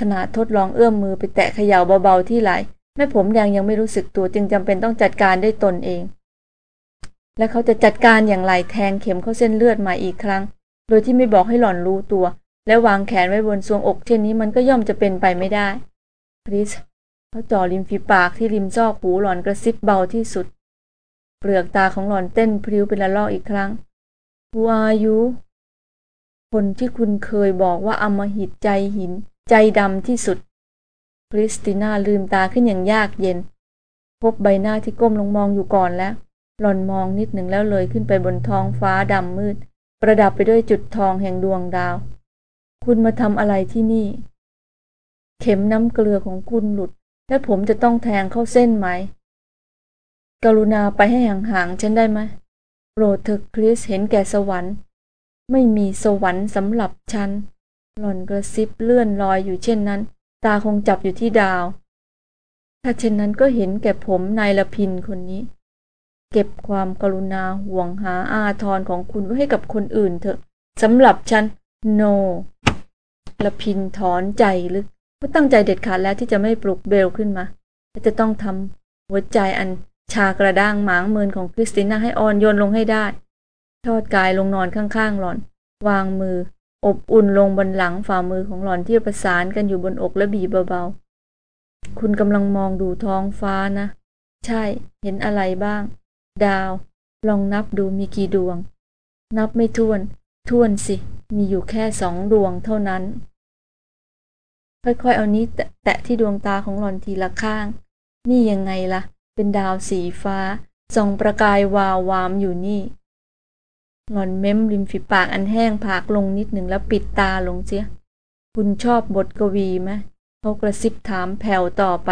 ขณะทดลองเอื้อมมือไปแตะเขย่าเบาๆที่ไหลแม่ผมแดงยังไม่รู้สึกตัวจึงจำเป็นต้องจัดการได้ตนเอง และเขาจะจัดการอย่างไรแทงเข็มเข้าเส้นเลือดมาอีกครั้ง โดยที่ไม่บอกให้หล่อนรู้ตัว และวางแขนไว้บนทรวงอกเช่นนี้มันก็ย่อมจะเป็นไปไม่ได้คริสเขาจ่อริมฝีปากที่ริมซอกหูหลอนกระซิบเบาที่สุด เปลือกตาของหลอนเต้นพริ้วเป็นละลอกอีกครั้ง Who are you คนที่คุณเคยบอกว่าอมหิตใจหิน ใจดำที่สุดคริสติน่าลืมตาขึ้นอย่างยากเย็น พบใบหน้าที่ก้มลงมองอยู่ก่อนแล้ว หล่อนมองนิดหนึ่งแล้วเลยขึ้นไปบนท้องฟ้าดำมืด ประดับไปด้วยจุดทองแห่งดวงดาว คุณมาทำอะไรที่นี่ เข็มน้ำเกลือของคุณหลุด และผมจะต้องแทงเข้าเส้นไหม กรุณาไปให้ห่างๆฉันได้ไหมโปรดเถอะคริสเห็นแก่สวรรค์ ไม่มีสวรรค์สำหรับฉัน หล่อนกระซิบเลื่อนลอยอยู่เช่นนั้น ตาคงจับอยู่ที่ดาว ถ้าเช่นนั้นก็เห็นแก่ผมนายละพินคนนี้ เก็บความกรุณาห่วงหาอาทรของคุณไว้ให้กับคนอื่นเถอะสำหรับฉัน no ละพินถอนใจลึกก็ตั้งใจเด็ดขาดแล้วที่จะไม่ปลุกเบลขึ้นมาและจะต้องทำหัวใจอันชากระด้างหมางเมินของคริสติน่าให้อ่อนโยนลงให้ได้ ทอดกายลงนอนข้างๆหล่อน วางมือ อบอุ่นลงบนหลังฝ่ามือของหล่อนที่ประสานกันอยู่บนอกและบีบเบาๆ คุณกำลังมองดูท้องฟ้านะ ใช่ เห็นอะไรบ้าง ดาว ลองนับดูมีกี่ดวง นับไม่ถ้วน ท้วนสิ มีอยู่แค่สองดวงเท่านั้น ค่อยๆ เอานี้แตะที่ดวงตาของหล่อนทีละข้าง นี่ยังไงละ่ะ เป็นดาวสีฟ้า ส่องประกายวาววามอยู่นี่ หล่อนเม้มริมฝีปากอันแห้งผากลงนิดหนึ่งแล้วปิดตาลงเสีย คุณชอบบทกวีไหมเขากระซิบถามแผ่วต่อไป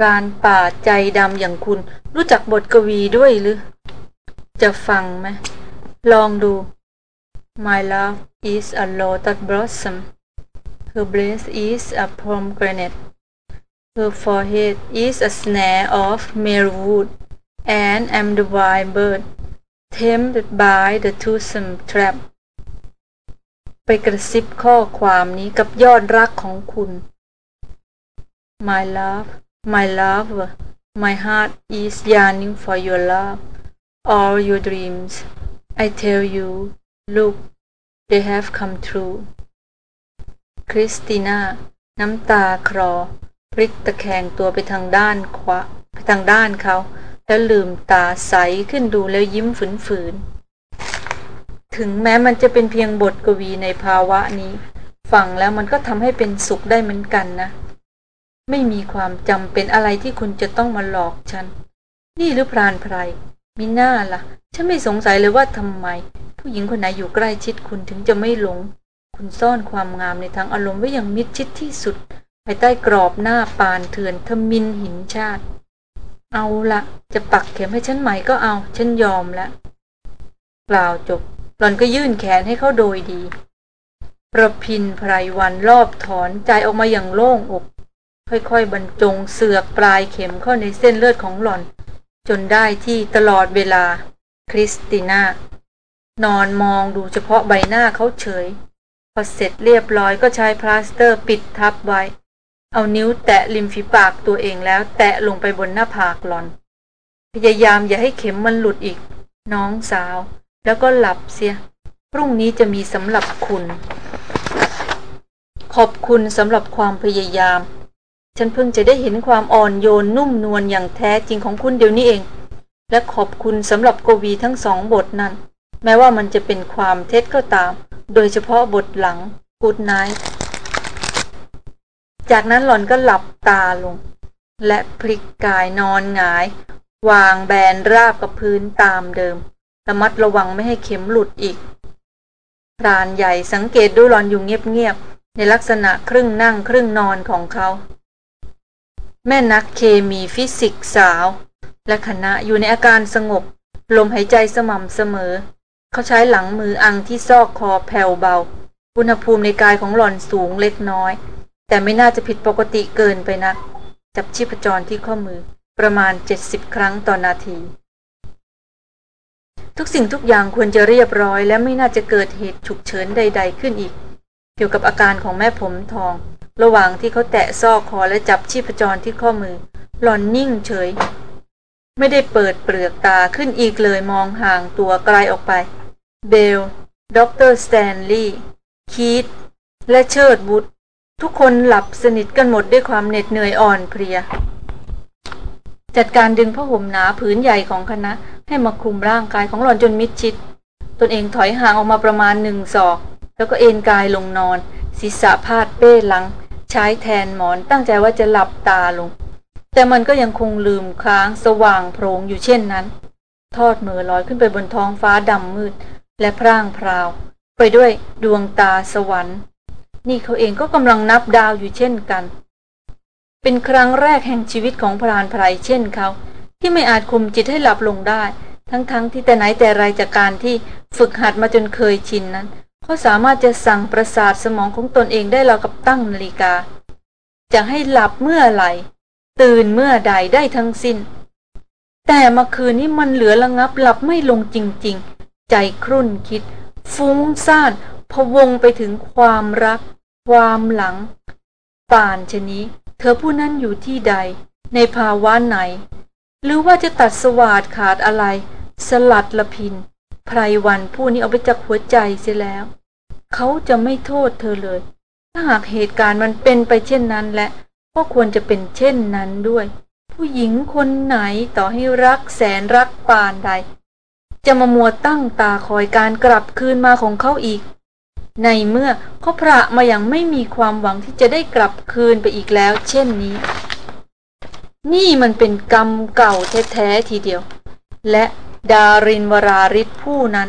รานป่าใจดำอย่างคุณรู้จักบทกวีด้วยหรือ จะฟังไหม ลองดู My love is a lotus blossom Her breast is a pomegranate Her forehead is a snare of merwood And I'm the wild bird Tempted by the toothsome trap ไปกระซิบข้อความนี้กับยอดรักของคุณ My love my love my heart is yearning for your love all your dreams I tell you look they have come true คริสติน่า น้ำตาคลอ พลิกตะแคงตัวไปทางด้านขวาไปทางด้านเขา แล้วลืมตาใสขึ้นดูแล้วยิ้มฝืนๆ ถึงแม้มันจะเป็นเพียงบทกวีในภาวะนี้ ฟังแล้วมันก็ทำให้เป็นสุขได้เหมือนกันนะ ไม่มีความจำเป็นอะไรที่คุณจะต้องมาหลอกฉัน นี่หรือพรานไพร มีหน้าละ่ะ ฉันไม่สงสัยเลยว่าทำไม ผู้หญิงคนไหนอยู่ใกล้ชิดคุณถึงจะไม่หลง คุณซ่อนความงามในทางอารมณ์ไว้อย่างมิดชิดที่สุด ภายใต้กรอบหน้าปานเถื่อนทมินหินชาติ เอาละจะปักเข็มให้ฉันใหม่ก็เอา ฉันยอมล้วกล่าวจบ หล่อนก็ยื่นแขนให้เขาโดยดี ประพินไพรวันรอบถอนใจออกมาอย่างโล่งอก ค่อยๆบรรจงเสือกปลายเข็มเข้าในเส้นเลือดของหล่อน จนได้ที่ตลอดเวลา คริสติน่านอนมองดูเฉพาะใบหน้าเขาเฉย พอเสร็จเรียบร้อยก็ใช้พลาสเตอร์ปิดทับไว้ เอานิ้วแตะริมฝีปากตัวเองแล้วแตะลงไปบนหน้าผากหล่อน พยายามอย่าให้เข็มมันหลุดอีก น้องสาว แล้วก็หลับเสีย พรุ่งนี้จะมีสำหรับคุณ ขอบคุณสำหรับความพยายาม ฉันเพิ่งจะได้เห็นความอ่อนโยนนุ่มนวลอย่างแท้จริงของคุณเดี๋ยวนี้เอง และขอบคุณสำหรับกวีทั้งสองบทนั้น แม้ว่ามันจะเป็นความเท็จก็ตาม โดยเฉพาะบทหลังกูดไนท์จากนั้นหล่อนก็หลับตาลง และพลิกกายนอนหงาย วางแบนราบกับพื้นตามเดิมระมัดระวังไม่ให้เข็มหลุดอีกพรานใหญ่สังเกตดูหลอนอยู่เงียบๆในลักษณะครึ่งนั่งครึ่งนอนของเขา แม่นักเคมีฟิสิกสาว และคณะอยู่ในอาการสงบ ลมหายใจสม่ำเสมอ เขาใช้หลังมืออังที่ซอกคอแผ่วเบา อุณหภูมิในกายของหล่อนสูงเล็กน้อย แต่ไม่น่าจะผิดปกติเกินไปนัก จับชีพจรที่ข้อมือประมาณ 70 ครั้งต่อนนาที ทุกสิ่งทุกอย่างควรจะเรียบร้อย และไม่น่าจะเกิดเหตุฉุกเฉินใด ๆ ขึ้นอีก เกี่ยวกับอาการของแม่ผมทอง ระหว่างที่เขาแตะซอกคอและจับชีพจรที่ข้อมือ หล่อนนิ่งเฉย ไม่ได้เปิดเปลือกตาขึ้นอีกเลยมองห่างตัวไกลออกไป เบลด็อกเตอร์สแตนลีย์คีธและเชิดวุธทุกคนหลับสนิทกันหมดด้วยความเหน็ดเหนื่อยอ่อนเพลีย จัดการดึงผ้าห่มหนาผืนใหญ่ของคณะ ให้มาคลุมร่างกายของหล่อนจนมิดชิด ตนเองถอยห่างออกมาประมาณหนึ่งศอก แล้วก็เอนกายลงนอน ศีรษะพาดเป้หลัง ใช้แทนหมอนตั้งใจว่าจะหลับตาลง แต่มันก็ยังคงลืมค้างสว่างโพรงอยู่เช่นนั้น ทอดมือลอยขึ้นไปบนท้องฟ้าดำมืด และพร่างพราว ไปด้วยดวงตาสวรรค์ นี่เขาเองก็กำลังนับดาวอยู่เช่นกัน เป็นครั้งแรกแห่งชีวิตของพรานไพรเช่นเขา ที่ไม่อาจคุมจิตให้หลับลงได้ ทั้งๆทที่แต่ไหนแต่ไรจากการที่ฝึกหัดมาจนเคยชินนั้น เขาสามารถจะสั่งประสาทสมองของตนเองได้เรากับตั้งนาฬิกา จะให้หลับเมื่อไหร่ ตื่นเมื่อใดได้ทั้งสิ้น แต่เมื่อคืนนี้มันเหลือระงับหลับไม่ลงจริงๆ ใจครุ่นคิด ฟุ้งซ่านพวงไปถึงความรัก ความหลัง ป่านชนี้ เธอผู้นั้นอยู่ที่ใด ในภาวะไหน หรือว่าจะตัดสวาดขาดอะไร สลัดละพินไพรวันผู้นี้เอาไปจากหัวใจเสียแล้ว เขาจะไม่โทษเธอเลย ถ้าหากเหตุการณ์มันเป็นไปเช่นนั้นและก็ควรจะเป็นเช่นนั้นด้วย ผู้หญิงคนไหนต่อให้รักแสนรักปานใด จะมามัวตั้งตาคอยการกลับคืนมาของเขาอีก ในเมื่อเขาพระมาอย่างไม่มีความหวังที่จะได้กลับคืนไปอีกแล้ว เช่นนี้ นี่มันเป็นกรรมเก่าแท้ๆทีเดียว และดารินวราริศผู้นั้น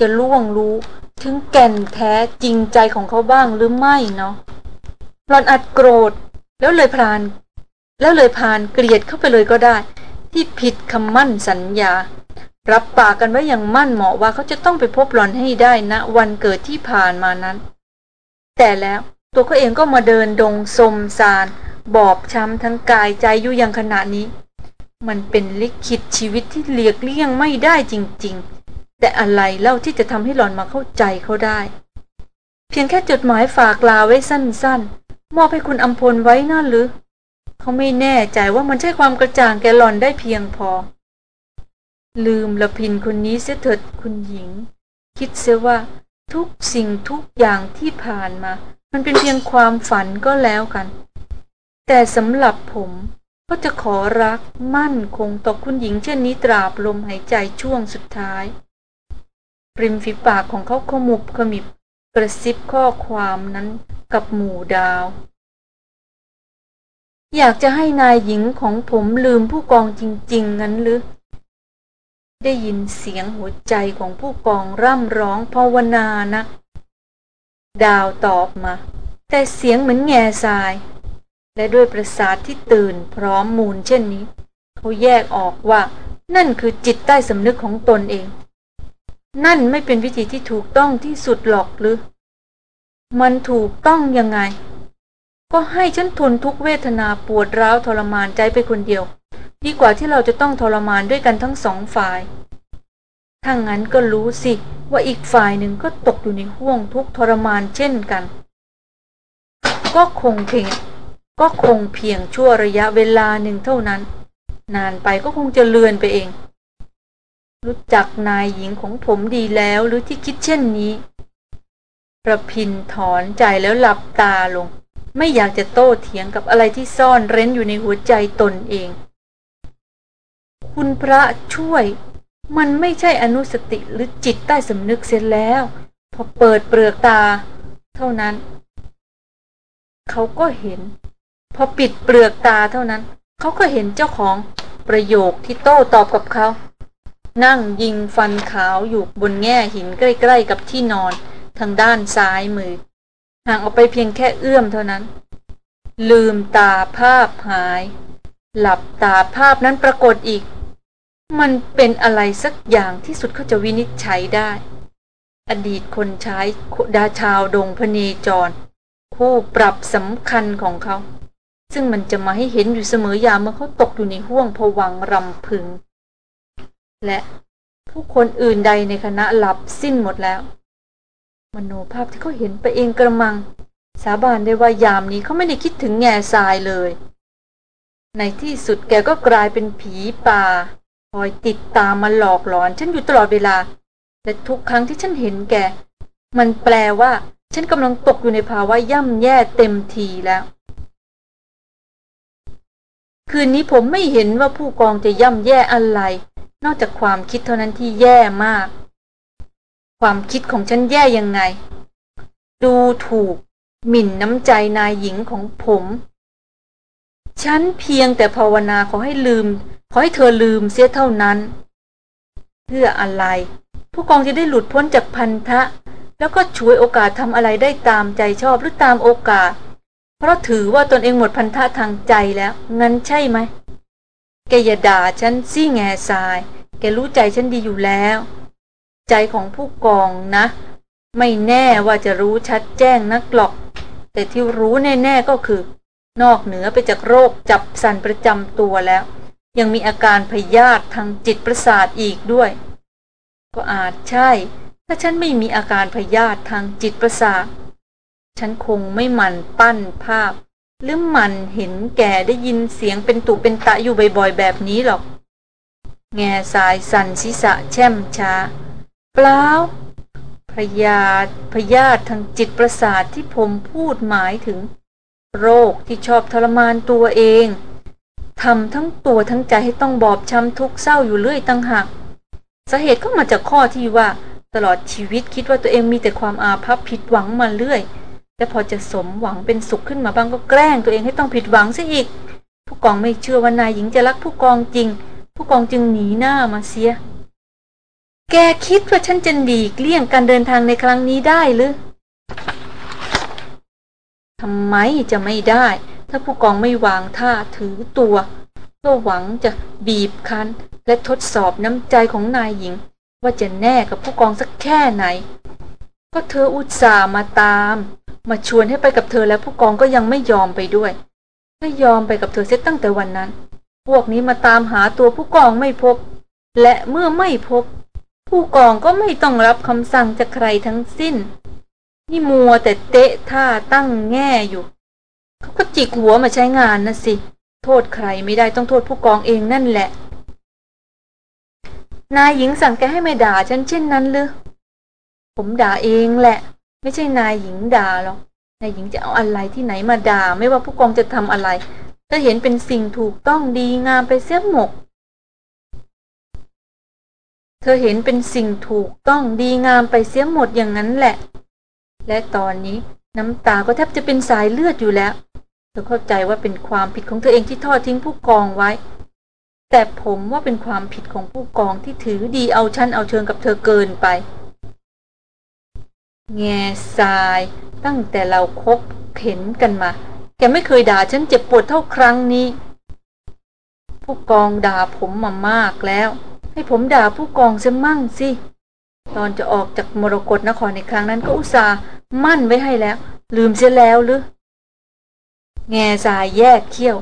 จะล่วงรู้ ถึงแก่นแท้จริงใจของเขาบ้างหรือไม่เนาะหลอนอัดโกรธ แล้วเลยพราน แล้วเลยพานเกลียดเข้าไปเลยก็ได้ ที่ผิดคำมั่นสัญญา รับปากกันไว้อย่างมั่นเหมาะว่าเขาจะต้องไปพบหลอนให้ได้นะวันเกิดที่ผ่านมานั้น แต่แล้วตัวเขาเองก็มาเดินดงสมสาร บอบช้ำทั้งกายใจอยู่อย่างขณะนี้ มันเป็นลิขิตชีวิตที่เลียกเลี่ยงไม่ได้จริง ๆ แต่อะไรเล่าที่จะทำให้หลอนมาเข้าใจเขาได้ เพียงแค่จดหมายฝากลาไว้สั้นๆ มอบให้คุณอัมพลไว้นั่นหรือ เขาไม่แน่ใจว่ามันใช่ความกระจ่างแกหลอนได้เพียงพอ ลืมละพินคนนี้เสียเถิดคุณหญิง คิดเสียว่าทุกสิ่งทุกอย่างที่ผ่านมา มันเป็นเพียงความฝันก็แล้วกัน แต่สำหรับผมก็จะขอรักมั่นคงต่อคุณหญิงเช่นนี้ตราบลมหายใจช่วงสุดท้าย ริมฝีปากของเขาขมุบขมิบกระซิบข้อความนั้นกับหมู่ดาว อยากจะให้นายหญิงของผมลืมผู้กองจริง ๆ งั้นหรือ ได้ยินเสียงหัวใจของผู้กองร่ำร้องภาวนานะดาวตอบมา แต่เสียงเหมือนแง่ทราย และด้วยประสาทที่ตื่นพร้อมมูลเช่นนี้ เขาแยกออกว่านั่นคือจิตใต้สำนึกของตนเอง นั่นไม่เป็นวิธีที่ถูกต้องที่สุดหรอกหรือ มันถูกต้องยังไง ก็ให้ฉันทนทุกเวทนาปวดร้าวทรมานใจไปคนเดียว ดีกว่าที่เราจะต้องทรมานด้วยกันทั้งสองฝ่ายถ้างั้นก็รู้สิว่าอีกฝ่ายหนึ่งก็ตกอยู่ในห่วงทุกทรมานเช่นกัน ก็คงเพียงก็คงเพียงชั่วระยะเวลาหนึ่งเท่านั้น นานไปก็คงจะเลือนไปเอง รู้จักนายหญิงของผมดีแล้วหรือที่คิดเช่นนี้ ประพินถอนใจแล้วหลับตาลง ไม่อยากจะโต้เถียงกับอะไรที่ซ่อนเร้นอยู่ในหัวใจตนเอง คุณพระช่วย มันไม่ใช่อนุสติหรือจิตใต้สำนึกเสร็จแล้ว พอเปิดเปลือกตา เท่านั้น เขาก็เห็น พอปิดเปลือกตาเท่านั้น เขาก็เห็นเจ้าของประโยคที่โต้ตอบกับเขา นั่งยิงฟันขาวอยู่บนแง่หินใกล้ ๆ กับที่นอนทางด้านซ้ายมือ ห่างออกไปเพียงแค่เอื้อมเท่านั้น ลืมตาภาพหาย หลับตาภาพนั้นปรากฏอีก มันเป็นอะไรสักอย่างที่สุดเขาจะวินิจฉัยได้ อดีตคนใช้ดาชาวดงพเนจร คู่ปรับสำคัญของเขา ซึ่งมันจะมาให้เห็นอยู่เสมอยามเมื่อเขาตกอยู่ในห่วงผวังรำพึง และผู้คนอื่นใดในคณะหลับสิ้นหมดแล้ว มโนภาพที่เขาเห็นไปเองกระมัง สาบานได้ว่ายามนี้เขาไม่ได้คิดถึงแง่ทรายเลย ในที่สุดแกก็กลายเป็นผีป่าคอยติดตามมาหลอกหลอน ฉันอยู่ตลอดเวลา และทุกครั้งที่ฉันเห็นแก มันแปลว่า ฉันกำลังตกอยู่ในภาวะย่ำแย่เต็มทีแล้ว คืนนี้ผมไม่เห็นว่าผู้กองจะย่ำแย่อะไร นอกจากความคิดเท่านั้นที่แย่มาก ความคิดของฉันแย่ยังไง ดูถูก หมิ่นน้ำใจนายหญิงของผม ฉันเพียงแต่ภาวนาขอให้ลืม ขอให้เธอลืมเสียเท่านั้น เพื่ออะไร ผู้กองจะได้หลุดพ้นจากพันธะ แล้วก็ช่วยโอกาสทำอะไรได้ตามใจชอบหรือตามโอกาส เพราะถือว่าตนเองหมดพันธะทางใจแล้ว งั้นใช่ไหม แกอย่าด่าฉันซี่แง่ทราย แกรู้ใจฉันดีอยู่แล้วใจใจของผู้กองนะ ไม่แน่ว่าจะรู้ชัดแจ้งนักหรอก แต่ที่รู้แน่ๆก็คือ นอกเหนือไปจากโรคจับสันประจำตัวแล้ว ยังมีอาการพยาธิทางจิตประสาทอีกด้วย ก็อาจใช่ ถ้าฉันไม่มีอาการพยาธิทางจิตประสาท ฉันคงไม่หมั่นปั้นภาพ หรือมันเห็นแก่ได้ยินเสียงเป็นตุเป็นตะอยู่บ่อยๆ แบบนี้หรอก แง่สายสันศีษะแช่มช้า เปล่าพยาธิพยาธิทางจิตประสาทที่ผมพูดหมายถึง โรคที่ชอบทรมานตัวเองทำทั้งตัวทั้งใจให้ต้องบอบช้ำทุกข์เศร้าอยู่เรื่อยตั้งหักสาเหตุก็มาจากข้อที่ว่า ตลอดชีวิตคิดว่าตัวเองมีแต่ความอาภัพผิดหวังมาเรื่อย และพอจะสมหวังเป็นสุขขึ้นมาบ้างก็แกล้งตัวเองให้ต้องผิดหวังซะอีก ผู้กองไม่เชื่อว่านายหญิงจะรักผู้กองจริง ผู้กองจึงหนีหน้ามาเสีย แกคิดว่าฉันจะหลีกเลี่ยงการเดินทางในครั้งนี้ได้หรือทำไมจะไม่ได้ ถ้าผู้กองไม่วางท่าถือตัวก็หวังจะบีบคั้น และทดสอบน้ำใจของนายหญิง ว่าจะแน่กับผู้กองสักแค่ไหน ก็เธออุตส่าห์มาตาม มาชวนให้ไปกับเธอแล้วผู้กองก็ยังไม่ยอมไปด้วย ไม่ยอมไปกับเธอเสียตั้งแต่วันนั้น พวกนี้มาตามหาตัวผู้กองไม่พบ และเมื่อไม่พบ ผู้กองก็ไม่ต้องรับคำสั่งจากใครทั้งสิ้น นี่มัวแต่เตะท่าตั้งแง่อยู่เขาก็จิกหัวมาใช้งานนะสิ โทษใครไม่ได้ต้องโทษผู้กองเองนั่นแหละ นายหญิงสั่งแกให้ไม่ด่าฉันเช่นนั้นหรือผมด่าเองแหละ ไม่ใช่นายหญิงด่าหรอกนายหญิงจะเอาอะไรที่ไหนมาด่า ไม่ว่าผู้กองจะทำอะไร ถ้าเห็นเป็นสิ่งถูกต้องดีงามไปเสียหมก เธอเห็นเป็นสิ่งถูกต้องดีงามไปเสียหมดอย่างนั้นแหละ และตอนนี้น้ำตาก็แทบจะเป็นสายเลือดอยู่แล้ว เธอเข้าใจว่าเป็นความผิดของเธอเองที่ทอดทิ้งผู้กองไว้ แต่ผมว่าเป็นความผิดของผู้กองที่ถือดีเอาชั้นเอาเชิงกับเธอเกินไป แง่ทราย ตั้งแต่เราคบเข็นกันมา แกไม่เคยด่าฉันเจ็บปวดเท่าครั้งนี้ ผู้กองด่าผมมามากแล้ว ให้ผมด่าผู้กองซะมั่งสิตอนจะออกจากมรกรนครในครั้งนั้นก็อุตส่าห์มั่นไว้ให้แล้ว ลืมเสียแล้วหรือแง่สายแยกเขี้ยว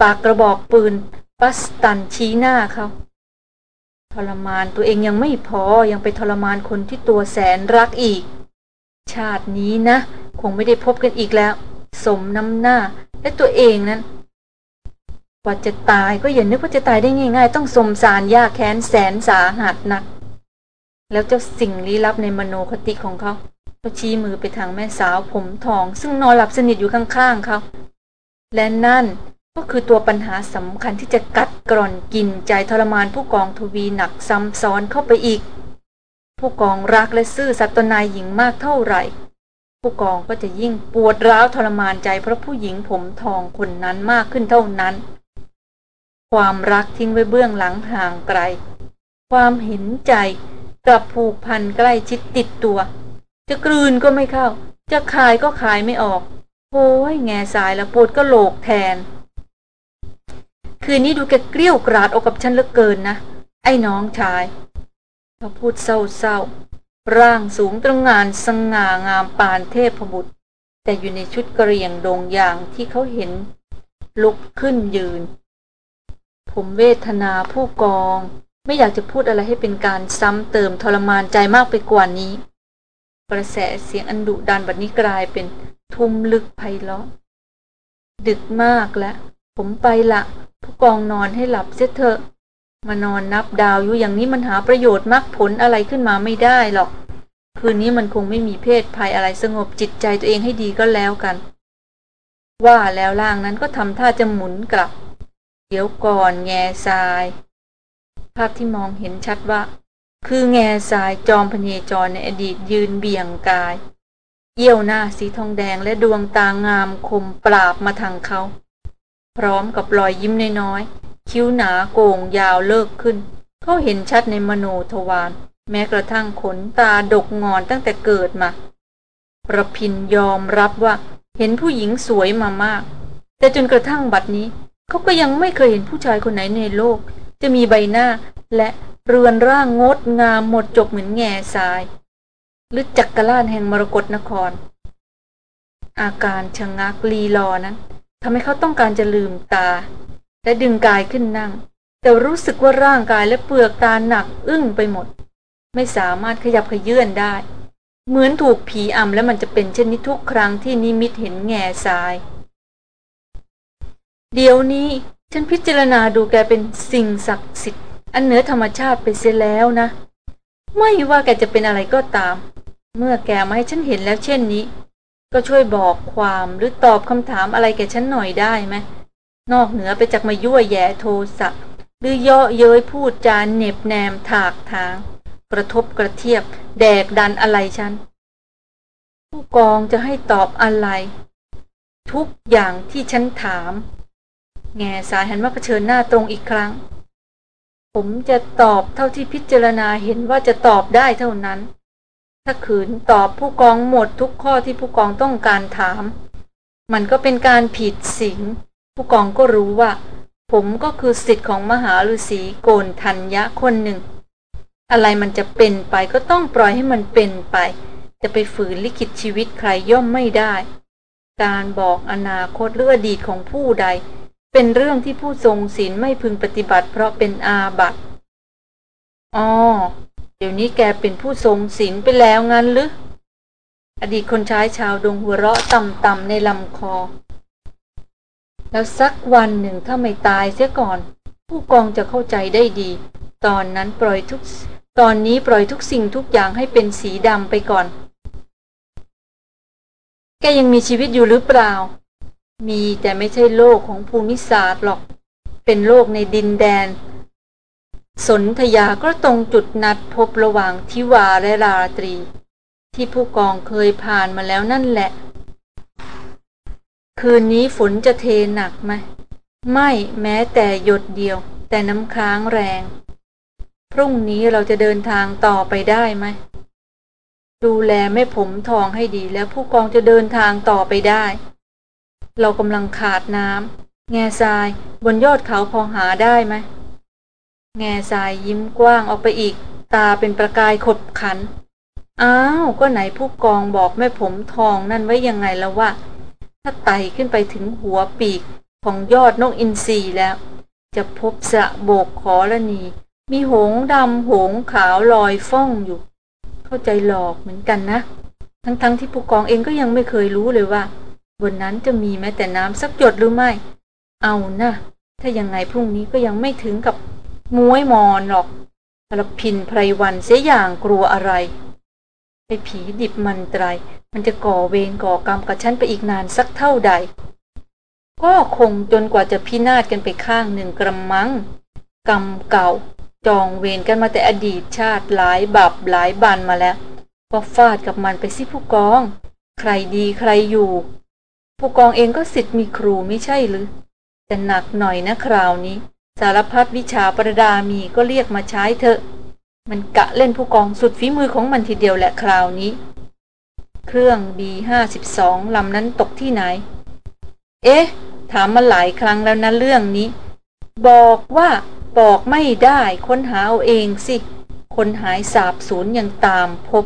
ปากกระบอกปืน ปัสตันชี้หน้าเขาทรมานตัวเองยังไม่พอยังไปทรมานคนที่ตัวแสนรักอีก ชาตินี้นะ คงไม่ได้พบกันอีกแล้ว สมน้ำหน้า และตัวเองนั้นกว่าจะตายก็อย่านึกว่าจะตายได้ง่าย ๆ ต้องสมสารยากแค้นแสนสาหัสหนัก แล้วเจ้าสิ่งลี้ลับในมโนคติของเขาก็ชี้มือไปทางแม่สาวผมทอง ซึ่งนอนหลับสนิทอยู่ข้างๆเขาและนั่นก็คือตัวปัญหาสำคัญที่จะกัดกร่อนกินใจทรมานผู้กองทวีหนักซ้ำซ้อนเข้าไปอีก ผู้กองรักและซื่อสัตย์ตนายหญิงมากเท่าไหร่ ผู้กองก็จะยิ่งปวดร้าวทรมานใจเพราะผู้หญิงผมทองคนนั้นมากขึ้นเท่านั้น ความรักทิ้งไว้เบื้องหลังห่างไกล ความเห็นใจกับผูกพันใกล้ชิดติดตัว จะกลืนก็ไม่เข้า จะคายก็คายไม่ออกโอ้ยแง่สายล้วปวดก็โหลกแทน คืนนี้ดูแกเกลี้ยวกราดออกกับฉันเหลือเกินนะ ไอ้น้องชาย เขาพูดเศร้าๆ ร่างสูงตรงงานสง่างามปานเทพบุตร แต่อยู่ในชุดกระเรียงโดงอย่างที่เขาเห็น ลุกขึ้นยืน ผมเวทนาผู้กอง ไม่อยากจะพูดอะไรให้เป็นการซ้ำเติมทรมานใจมากไปกว่านี้ กระแสเสียงอันดุดันบัดนี้กลายเป็นทุ่มลึกไพเราะดึกมากแล้ว ผมไปละ ผู้กองนอนให้หลับเสียเถอะ มานอนนับดาวอยู่อย่างนี้มันหาประโยชน์มากผลอะไรขึ้นมาไม่ได้หรอก คืนนี้มันคงไม่มีเพศภัยอะไรสงบจิตใจตัวเองให้ดีก็แล้วกัน ว่าแล้วล่างนั้นก็ทำท่าจะหมุนกลับ เดี๋ยวก่อนแง่ทราย ภาพที่มองเห็นชัดว่า คือแง่ทรายจอมพเนจรในอดีตยืนเบี่ยงกาย เยี่ยวหน้าสีทองแดงและดวงตางามคมปราบมาทางเขา พร้อมกับรอยยิ้มน้อย คิ้วหนาโก่งยาวเลิกขึ้น เขาเห็นชัดในมโนทวาร แม้กระทั่งขนตาดกงอนตั้งแต่เกิดมา ประพินยอมรับว่าเห็นผู้หญิงสวยมามาก แต่จนกระทั่งบัดนี้ เขาก็ยังไม่เคยเห็นผู้ชายคนไหนในโลก จะมีใบหน้าและเรือนร่างงดงามหมดจบเหมือนแง่ทราย หรือจักรลานแห่งมรกรนคร อาการชะงักลีลอนั้นทำให้เขาต้องการจะลืมตา และดึงกายขึ้นนั่ง แต่รู้สึกว่าร่างกายและเปลือกตาหนักอึ้งไปหมด ไม่สามารถขยับขยื่นได้ เหมือนถูกผีอำและมันจะเป็นเช่นนี้ทุกครั้งที่นิมิตเห็นแง่ทราย เดี๋ยวนี้ฉันพิจารณาดูแกเป็นสิ่งศักดิ์สิทธิ์อันเหนือธรรมชาติไปเสียแล้วนะ ไม่ว่าแกจะเป็นอะไรก็ตาม เมื่อแกมาให้ฉันเห็นแล้วเช่นนี้ ก็ช่วยบอกความหรือตอบคำถามอะไรแกฉันหน่อยได้ไหม นอกเหนือไปจากมายั่วแย่โทสะหรือเยาะเย้ยพูดจานเน็บแนมถากทาง กระทบกระเทียบ แดกดันอะไรฉัน ผู้กองจะให้ตอบอะไร ทุกอย่างที่ฉันถาม แง่สายหันมาเผชิญหน้าตรงอีกครั้ง ผมจะตอบเท่าที่พิจารณาเห็นว่าจะตอบได้เท่านั้น ถ้าขืนตอบผู้กองหมดทุกข้อที่ผู้กองต้องการถาม มันก็เป็นการผิดศีล ผู้กองก็รู้ว่า ผมก็คือสิทธิ์ของมหาฤาษีโกนทัญญะคนหนึ่ง อะไรมันจะเป็นไปก็ต้องปล่อยให้มันเป็นไป จะไปฝืนลิขิตชีวิตใครย่อมไม่ได้ การบอกอนาคตหรืออดีตของผู้ใด เป็นเรื่องที่ผู้ทรงศีลไม่พึงปฏิบัติ เพราะเป็นอาบัติอ๋อเดี๋ยวนี้แกเป็นผู้ทรงศีลไปแล้วงั้นหรืออดีตคนใช้ชาวดงหัวเราะต่ำๆในลำคอ แล้วสักวันหนึ่งถ้าไม่ตายเสียก่อน ผู้กองจะเข้าใจได้ดี ตอนนั้นปล่อยทุก ตอนนี้ปล่อยทุกสิ่งทุกอย่างให้เป็นสีดำไปก่อน แกยังมีชีวิตอยู่หรือเปล่า มีแต่ไม่ใช่โลกของภูมิศาสตร์หรอก เป็นโลกในดินแดน สนธยาก็ตรงจุดนัดพบระหว่างทิวาและราตรี ที่ผู้กองเคยผ่านมาแล้วนั่นแหละ คืนนี้ฝนจะเทหนักไหม ไม่แม้แต่หยดเดียว แต่น้ำค้างแรง พรุ่งนี้เราจะเดินทางต่อไปได้ไหม ดูแลแม่ผมทองให้ดีแล้วผู้กองจะเดินทางต่อไปได้ เรากำลังขาดน้ำแง่ทรายบนยอดเขาพอหาได้ไหม แง่ทรายยิ้มกว้างออกไปอีก ตาเป็นประกายขบขัน อ้าว ก็ไหนผู้กองบอกแม่ผมทองนั่นไว้ยังไงแล้วว่า ถ้าไต่ขึ้นไปถึงหัวปีกของยอดนกอินทรีแล้ว จะพบสะโบกขอละนี มีหงดำหงขาวลอยฟ้องอยู่ เข้าใจหลอกเหมือนกันนะ ทั้งๆทที่ผู้กองเองก็ยังไม่เคยรู้เลยว่า บนนั้นจะมีแม้แต่น้ำสักหยดหรือไม่ เอานะ ถ้ายังไงพรุ่งนี้ก็ยังไม่ถึงกับม้วยมอนหรอกรพินไพรวันเสียอย่างกลัวอะไร ไอ้ผีดิบมันตรายมันจะก่อเวรก่อกรรมกับฉันไปอีกนานสักเท่าใด ก็คงจนกว่าจะพินาศกันไปข้างหนึ่งกระมัง กรรมเก่า จองเวรกันมาแต่อดีตชาติหลายบับหลายบันมาแล้ว ก็ฟาดกับมันไปสิผู้กอง ใครดีใครอยู่ ผู้กองเองก็สิทธิ์มีครูไม่ใช่หรือแต่หนักหน่อยนะคราวนี้ สารพัดวิชาประดามีก็เรียกมาใช้เถอะ มันกะเล่นผู้กองสุดฝีมือของมันทีเดียวแหละคราวนี้ เครื่องบีห้าสิบสองลำนั้นตกที่ไหน เอ๊ะ ถามมาหลายครั้งแล้วนะเรื่องนี้ บอกว่าบอกไม่ได้ค้นหาเอาเองสิ คนหายสาบสูญยังตามพบ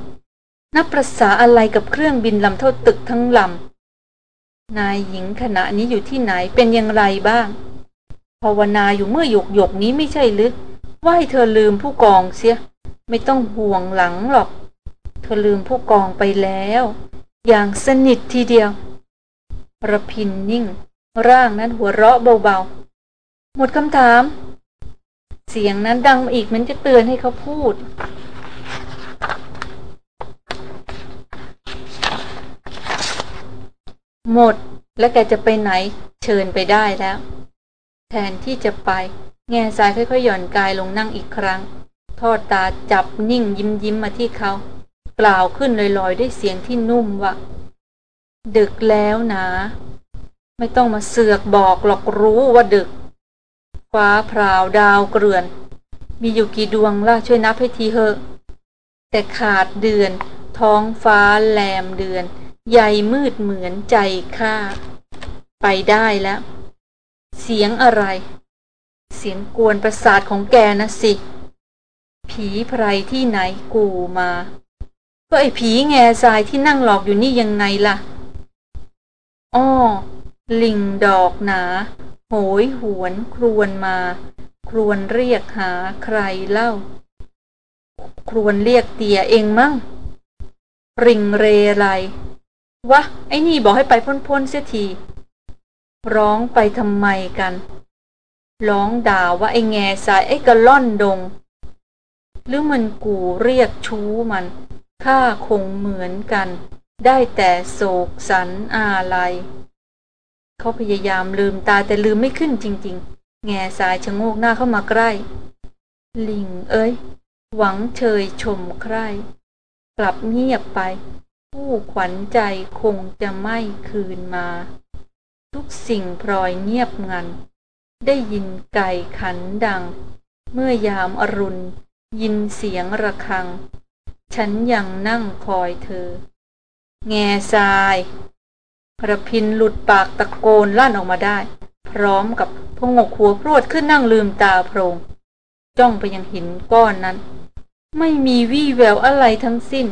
นับประษาอะไรกับเครื่องบินลำเท่าตึกทั้งลำ นายหญิงขณะนี้อยู่ที่ไหนเป็นอย่างไรบ้าง ภาวนาอยู่เมื่อหยกหยกนี้ไม่ใช่หรือ ว่าให้เธอลืมผู้กองเสีย ไม่ต้องห่วงหลังหรอก เธอลืมผู้กองไปแล้ว อย่างสนิททีเดียวระพินนิ่ง ร่างนั้นหัวเราะเบาๆ หมดคำถาม เสียงนั้นดังอีกมันจะเตือนให้เขาพูด หมดแล้วแกจะไปไหน เชิญไปได้แล้ว แทนที่จะไป แง่สายค่อยๆหย่อนกายลงนั่งอีกครั้ง ทอดตาจับนิ่งยิ้มยิ้มมาที่เขา กล่าวขึ้นลอยๆด้วยเสียงที่นุ่มว่าดึกแล้วนะ ไม่ต้องมาเสือกบอกหรอกรู้ว่าดึก ฟ้าพราวดาวเกลื่อน มีอยู่กี่ดวงล่ะช่วยนับให้ทีเถอะ แต่ขาดเดือน ท้องฟ้าแลมเดือนใหญ่มืดเหมือนใจข้า ไปได้แล้ว เสียงอะไร เสียงกวนประสาทของแกนะสิ ผีไพรที่ไหนกูมา ก็ไอ้ผีแง่ทรายที่นั่งหลอกอยู่นี่ยังไงล่ะ อ้อ ลิงดอกหนา โหยหวนครวนมา ครวนเรียกหาใครเล่า ครวนเรียกเตียเองมั้งริงเรไรวะ ไอ้นี่บอกให้ไปพ้นๆเสียที ร้องไปทำไมกัน ร้องด่าว่าไอ้แง่สายไอ้กระล่อนดง หรือมันกูเรียกชู้มันข้าคงเหมือนกัน ได้แต่โศกสันอาลัยเขาพยายามลืมตาแต่ลืมไม่ขึ้นจริง ๆ แง่สายชะโงกหน้าเข้ามาใกล้ ลิงเอ้ย หวังเชยชมใคร กลับเงียบไป ผู้ขวัญใจคงจะไม่คืนมา ทุกสิ่งพลอยเงียบงัน ได้ยินไก่ขันดัง เมื่อยามอรุณ ยินเสียงระฆัง ฉันยังนั่งคอยเธอ แง่ทรายระพินหลุดปากตะโกนลั่นออกมาได้ พร้อมกับพงกหัวพรวดขึ้นนั่งลืมตาโพรง จ้องไปยังหินก้อนนั้น ไม่มีวี่แววอะไรทั้งสิ้น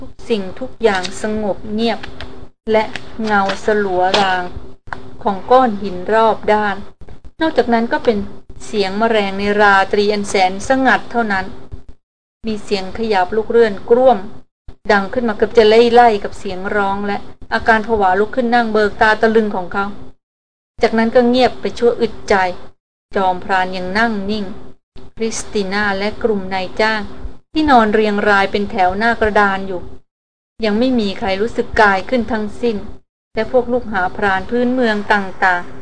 ทุกสิ่งทุกอย่างสงบเงียบ และเงาสลัวราง ของก้อนหินรอบด้าน นอกจากนั้นก็เป็นเสียงมแมลงในราตรีอันแสนสงัดเท่านั้น มีเสียงขยับลูกเรื่อนกร่วม ดังขึ้นมาเกือบจะไล่ไล่กับเสียงร้องและอาการผวาลุกขึ้นนั่งเบิกตาตะลึงของเขา จากนั้นก็เงียบไปชั่วอึดใจ จอมพรานยังนั่งนิ่ง คริสติน่าและกลุ่มนายจ้าง ที่นอนเรียงรายเป็นแถวหน้ากระดานอยู่ ยังไม่มีใครรู้สึกกายขึ้นทั้งสิ้น และพวกลูกหาพรานพื้นเมืองต่างๆ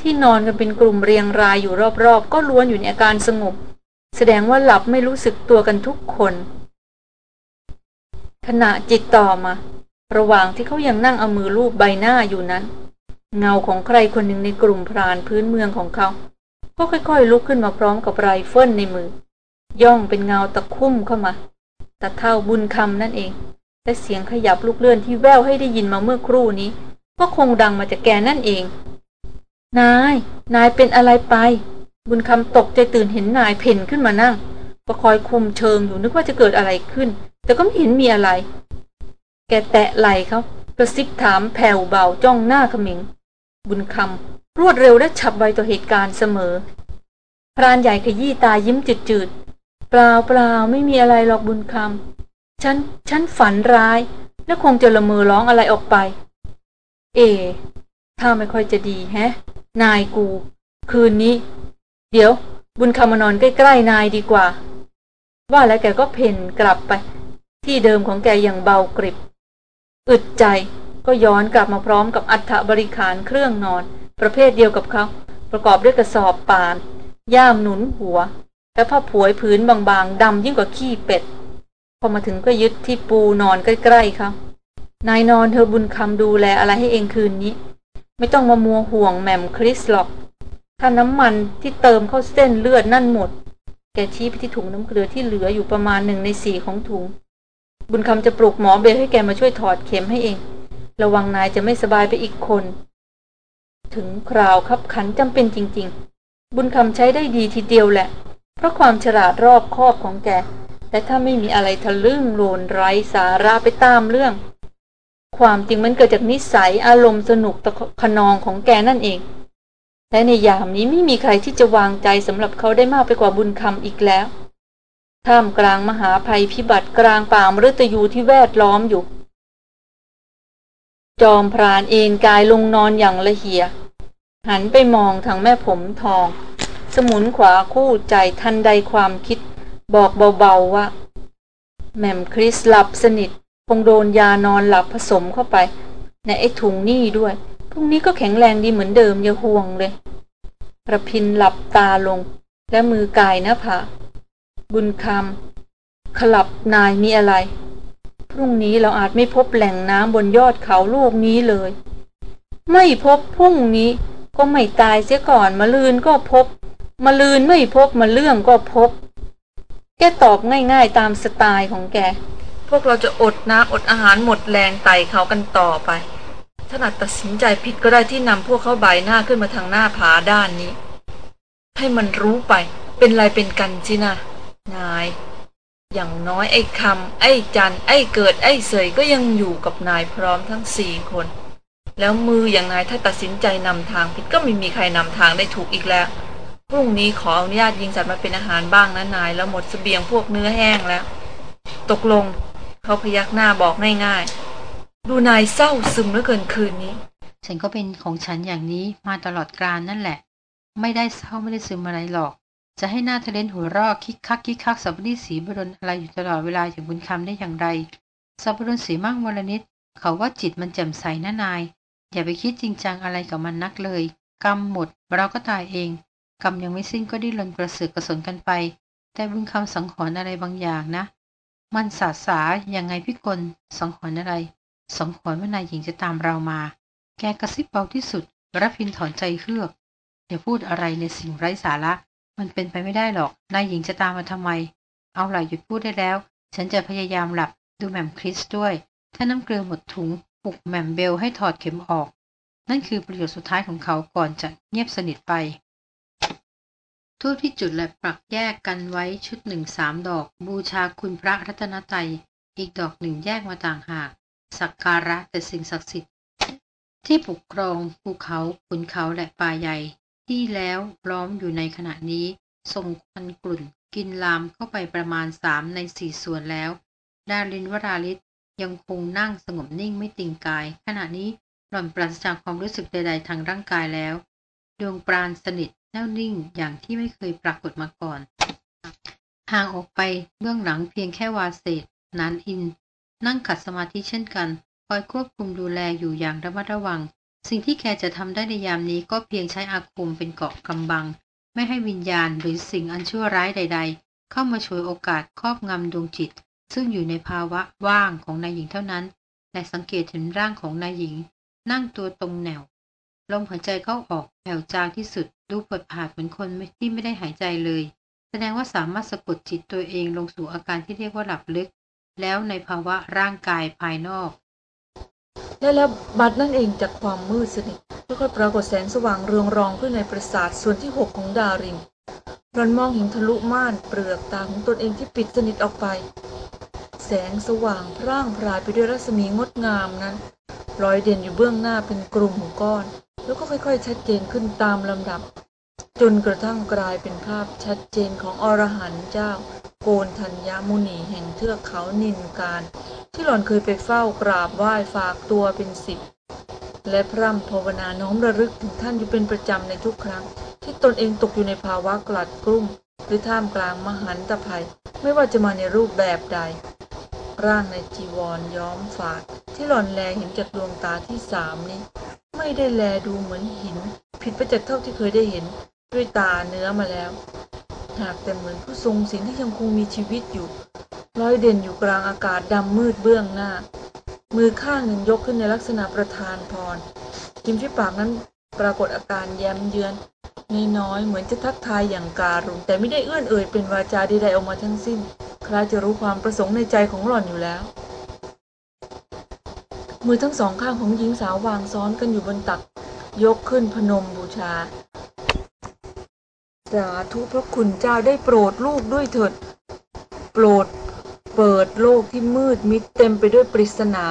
ที่นอนกันเป็นกลุ่มเรียงรายอยู่รอบๆ ก็ล้วนอยู่ในอาการสงบ แสดงว่าหลับไม่รู้สึกตัวกันทุกคน ขณะจิตต่อมา ระหว่างที่เขายังนั่งเอามือลูบใบหน้าอยู่นั้น เงาของใครคนหนึ่งในกลุ่มพรานพื้นเมืองของเขา ก็ค่อยๆ ลุกขึ้นมาพร้อมกับไรเฟิลในมือ ย่องเป็นเงาตะคุ่มเข้ามาตะเท่าบุญคำนั่นเองและเสียงขยับลูกเลื่อนที่แววให้ได้ยินมาเมื่อครู่นี้ ก็คงดังมาจากแกนั่นเอง นาย นายเป็นอะไรไป บุญคำตกใจตื่นเห็นนายเพ่นขึ้นมานั่งก็คอยคุมเชิงอยู่นึกว่าจะเกิดอะไรขึ้น แต่ก็ไม่เห็นมีอะไร แกแตะไหลเขากระซิบถามแผ่วเบาจ้องหน้าขมิง บุญคำรวดเร็วและฉับไวต่อเหตุการณ์เสมอ พรานใหญ่ขยี้ตายิ้มจืดๆ เปล่าเปล่าไม่มีอะไรหรอกบุญคำฉัน ฉันฝันร้าย และคงจะละเมอร้องอะไรออกไป เอถ้าไม่ค่อยจะดีแฮะ นายกู คืนนี้ เดี๋ยว บุญคำมานอนใกล้ๆนายดีกว่า ว่าแล้วแกก็เพ่นกลับไป ที่เดิมของแกอย่างเบากริบ อึดใจก็ย้อนกลับมาพร้อมกับอัฐบริขารเครื่องนอน ประเภทเดียวกับเขา ประกอบด้วยกระสอบป่าน ย่ามหนุนหัว และผ้าผวยผืนบางๆดำยิ่งกว่าขี้เป็ด พอมาถึงก็ยึดที่ปูนอนใกล้ๆเขานายนอนเธอบุญคำดูแลอะไรให้เองคืนนี้ ไม่ต้องมามัวห่วงแหม่มคริสหรอก ถ้าน้ำมันที่เติมเข้าเส้นเลือดนั่นหมด แกชี้ไปที่ถุงน้ำเกลือที่เหลืออยู่ประมาณหนึ่งในสี่ของถุง บุญคำจะปลุกหมอเบลให้แกมาช่วยถอดเข็มให้เอง ระวังนายจะไม่สบายไปอีกคน ถึงคราวคับขันจำเป็นจริง ๆ บุญคำใช้ได้ดีทีเดียวแหละ เพราะความฉลาดรอบคอบของแกแต่ถ้าไม่มีอะไรทะลึ่งโลนไร้สาระไปตามเรื่อง ความจริงมันเกิดจากนิสัยอารมณ์สนุกตะขนองของแกนั่นเอง และในยามนี้ไม่มีใครที่จะวางใจสำหรับเขาได้มากไปกว่าบุญคำอีกแล้ว ท่ามกลางมหาภัยพิบัติกลางป่ามฤตยูที่แวดล้อมอยู่ จอมพรานเอนกายลงนอนอย่างละเหีย หันไปมองทางแม่ผมทอง สมุนขวาคู่ใจทันใดความคิด บอกเบาๆว่า แม่มคริสหลับสนิท คงโดนยานอนหลับผสมเข้าไป ในไอ้ถุงนี่ด้วยพรุ่งนี้ก็แข็งแรงดีเหมือนเดิมอย่าห่วงเลยระพินหลับตาลง และมือกายหน้าผาบุญคำขลับนายมีอะไร พรุ่งนี้เราอาจไม่พบแหล่งน้ำบนยอดเขาลูกนี้เลย ไม่พบพรุ่งนี้ก็ไม่ตายเสียก่อนมาลืนก็พบมาลืนไม่พบมาเรื่องก็พบ แกตอบง่ายๆตามสไตล์ของแก พวกเราจะอดน้ำอดอาหารหมดแรงไต่เขากันต่อไปถนัดตัดสินใจผิดก็ได้ที่นำพวกเขาใบหน้าขึ้นมาทางหน้าผาด้านนี้ ให้มันรู้ไป เป็นไรเป็นกันสินะนาย อย่างน้อยไอ้คำไอ้จันไอ้เกิดไอ้เสยก็ยังอยู่กับนายพร้อมทั้งสี่คน แล้วมืออย่างนายถ้าตัดสินใจนำทางผิดก็ไม่มีใครนำทางได้ถูกอีกแล้วพรุ่งนี้ขออนุญาตยิงสัตว์มาเป็นอาหารบ้างนะนาย แล้วหมดสเสบียงพวกเนื้อแห้งแล้ว ตกลง เขาพยักหน้าบอกง่ายๆ ดูนายเศร้าซึมเหลือเกินคืนนี้ ฉันก็เป็นของฉันอย่างนี้มาตลอดกาลนั่นแหละ ไม่ได้เศร้าไม่ได้ซึมอะไรหรอก จะให้หน้าทะเลนหัวรอกคิกคักคิกคักสับปะรดสีบรนอะไรอยู่ตลอดเวลาอย่างบุญคำได้อย่างไร สับปะรดสีมั่งวลนิดเขาว่าจิตมันแจ่มใสนะนาย อย่าไปคิดจริงจังอะไรกับมันนักเลย กรรมหมดเราก็ตายเอง กรรมยังไม่สิ้นก็ดิ้นรนกระเสือกกระสนกันไป แต่บุญคำสังหรณ์อะไรบางอย่างนะ มันสาสาอย่างไงพี่กลสังหรณ์อะไร สังหรณ์ว่านายหญิงจะตามเรามา แกกระซิบเบาที่สุดรับพินถอนใจเฮือกอย่าพูดอะไรในสิ่งไร้สาระ มันเป็นไปไม่ได้หรอก นายหญิงจะตามมาทำไม เอาล่ะหยุดพูดได้แล้ว ฉันจะพยายามหลับดูแหม่มคริสด้วย ถ้าน้ำเกลือหมดถุงปลุกแหม่มเบลให้ถอดเข็มออก นั่นคือประโยชน์สุดท้ายของเขาก่อนจะเงียบสนิทไป ทูตที่จุดและปักแยกกันไว้ชุดหนึ่งสามดอก บูชาคุณพระรัตนตรัยอีกดอกหนึ่งแยกมาต่างหาก สักการะแต่สิ่งศักดิ์สิทธิ์ ที่ปกครองภูเขาขุนเขาและป่าใหญ่ ที่แล้วล้อมอยู่ในขณะนี้ส่งควันกลุ่น กินลามเข้าไปประมาณสามในสี่ส่วนแล้ว ดารินวราลิศยังคงนั่งสงบนิ่งไม่ติงกาย ขณะนี้หล่อนปราศจากความรู้สึกใดๆทางร่างกายแล้ว ดวงปราณสนิท แน่วนิ่งอย่างที่ไม่เคยปรากฏมาก่อน ห่างออกไปเบื้องหลังเพียงแค่วาเศษนานอิน นั่งขัดสมาธิเช่นกัน คอยควบคุมดูแลอยู่อย่างระมัดระวัง สิ่งที่แกจะทำได้ในยามนี้ก็เพียงใช้อาคมเป็นเกาะกำบัง ไม่ให้วิญญาณหรือสิ่งอันชั่วร้ายใด ๆ เข้ามาช่วยโอกาสครอบงำดวงจิต ซึ่งอยู่ในภาวะว่างของนายหญิงเท่านั้นและสังเกตเห็นร่างของนายหญิง นั่งตัวตรงแนวลมหายใจเข้าออก แผ่วจางที่สุดดูเปิดผาดเหมือนคนที่ไม่ได้หายใจเลย แสดงว่าสามารถสะกดจิตตัวเองลงสู่อาการที่เรียกว่าหลับลึก แล้วในภาวะร่างกายภายนอก และแล้วบัดนั่นเองจากความมืดสนิทค่อยๆปรากฏแสงสว่างเรืองรองขึ้นในปราสาทส่วนที่หกของดารินรอนมองเห็นทะลุม่านเปลือกตาของตนเองที่ปิดสนิทออกไป แสงสว่างพร่างพรายไปด้วยรัศมีงดงามนั้นลอยเด่นอยู่เบื้องหน้าเป็นกลุ่มก้อน แล้วก็ค่อยๆ ชัดเจนขึ้นตามลำดับ จนกระทั่งกลายเป็นภาพชัดเจนของอรหันต์เจ้า โกนธัญญามุนีแห่งเทือกเขานินการ ที่หล่อนเคยไปเฝ้ากราบไหว้ฝากตัวเป็นสิบและพร่ำภาวนาน้อมระลึกถึงท่านอยู่เป็นประจำในทุกครั้ง ที่ตนเองตกอยู่ในภาวะกลัดกลุ้มหรือท่ามกลางมหันตภัย ไม่ว่าจะมาในรูปแบบใด ร่างในจีวรย้อมฝาด ที่หล่อนแลเห็นจากดวงตาที่สามนี้ ไม่ได้แลดูเหมือนหิน ผิดไปจากเท่าที่เคยได้เห็น ด้วยตาเนื้อมาแล้ว หากแต่เหมือนผู้ทรงศีลที่ยังคงมีชีวิตอยู่ลอยเด่นอยู่กลางอากาศดำมืดเบื้องหน้า มือข้างหนึ่งยกขึ้นในลักษณะประธานพรริมที่ปากนั้น ปรากฏอาการแย้มเยือนน้อยๆเหมือนจะทักทายอย่างการุณแต่ไม่ได้เอื้อนเอ่ยเป็นวาจาใดๆออกมาทั้งสิ้นคล้ายจะรู้ความประสงค์ในใจของหล่อนอยู่แล้ว มือทั้งสองข้างของหญิงสาววางซ้อนกันอยู่บนตัก ยกขึ้นพนมบูชา สาธุพระคุณเจ้าได้โปรดลูกด้วยเถิด โปรดเปิดโลกที่มืดมิดเต็มไปด้วยปริศนา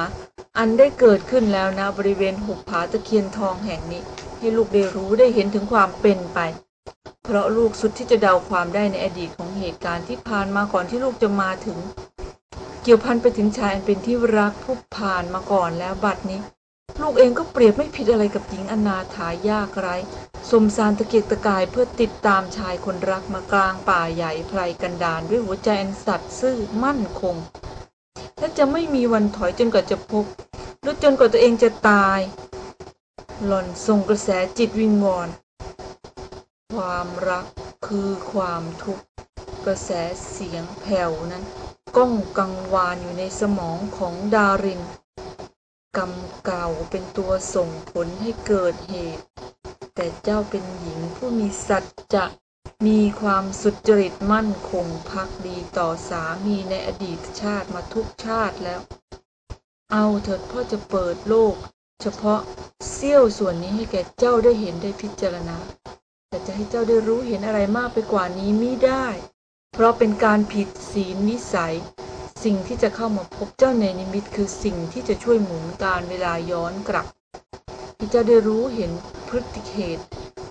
อันได้เกิดขึ้นแล้วนะบริเวณหุบผาตะเคียนทองแห่งนี้ ให้ลูกได้รู้ได้เห็นถึงความเป็นไป เพราะลูกสุดที่จะเดาความได้ในอดีตของเหตุการณ์ที่ผ่านมาก่อนที่ลูกจะมาถึง เกี่ยวพันไปถึงชายอันเป็นที่รักผู้ผ่านมาก่อนแล้วบัดนี้ ลูกเองก็เปรียบไม่ผิดอะไรกับหญิงอนาถายากไร้สมสารตะเกียกตะกายเพื่อติดตามชายคนรักมากลางป่าใหญ่ไพรกันดารด้วยหัวใจอันสัตย์ซื่อมั่นคง และจะไม่มีวันถอยจนกว่าจะพบ หรือจนกว่าตัวเองจะตาย หล่อนส่งกระแสจิตวิงวอน ความรักคือความทุกข์ กระแสเสียงแผ่วนั้นก้องกังวานอยู่ในสมองของดาริน กรรมเก่าเป็นตัวส่งผลให้เกิดเหตุ แต่เจ้าเป็นหญิงผู้มีสัจจะ มีความสุจริตมั่นคงพักดีต่อสามีในอดีตชาติมาทุกชาติแล้ว เอาเถิดพ่อจะเปิดโลก เฉพาะเสี้ยวส่วนนี้ให้แก่เจ้าได้เห็นได้พิจารณา แต่จะให้เจ้าได้รู้เห็นอะไรมากไปกว่านี้มิได้ เพราะเป็นการผิดศีลวิสัย สิ่งที่จะเข้ามาพบเจ้าในนิมิตคือสิ่งที่จะช่วยหมุนการเวลาย้อนกลับ ที่จะได้รู้เห็นพฤติเหตุ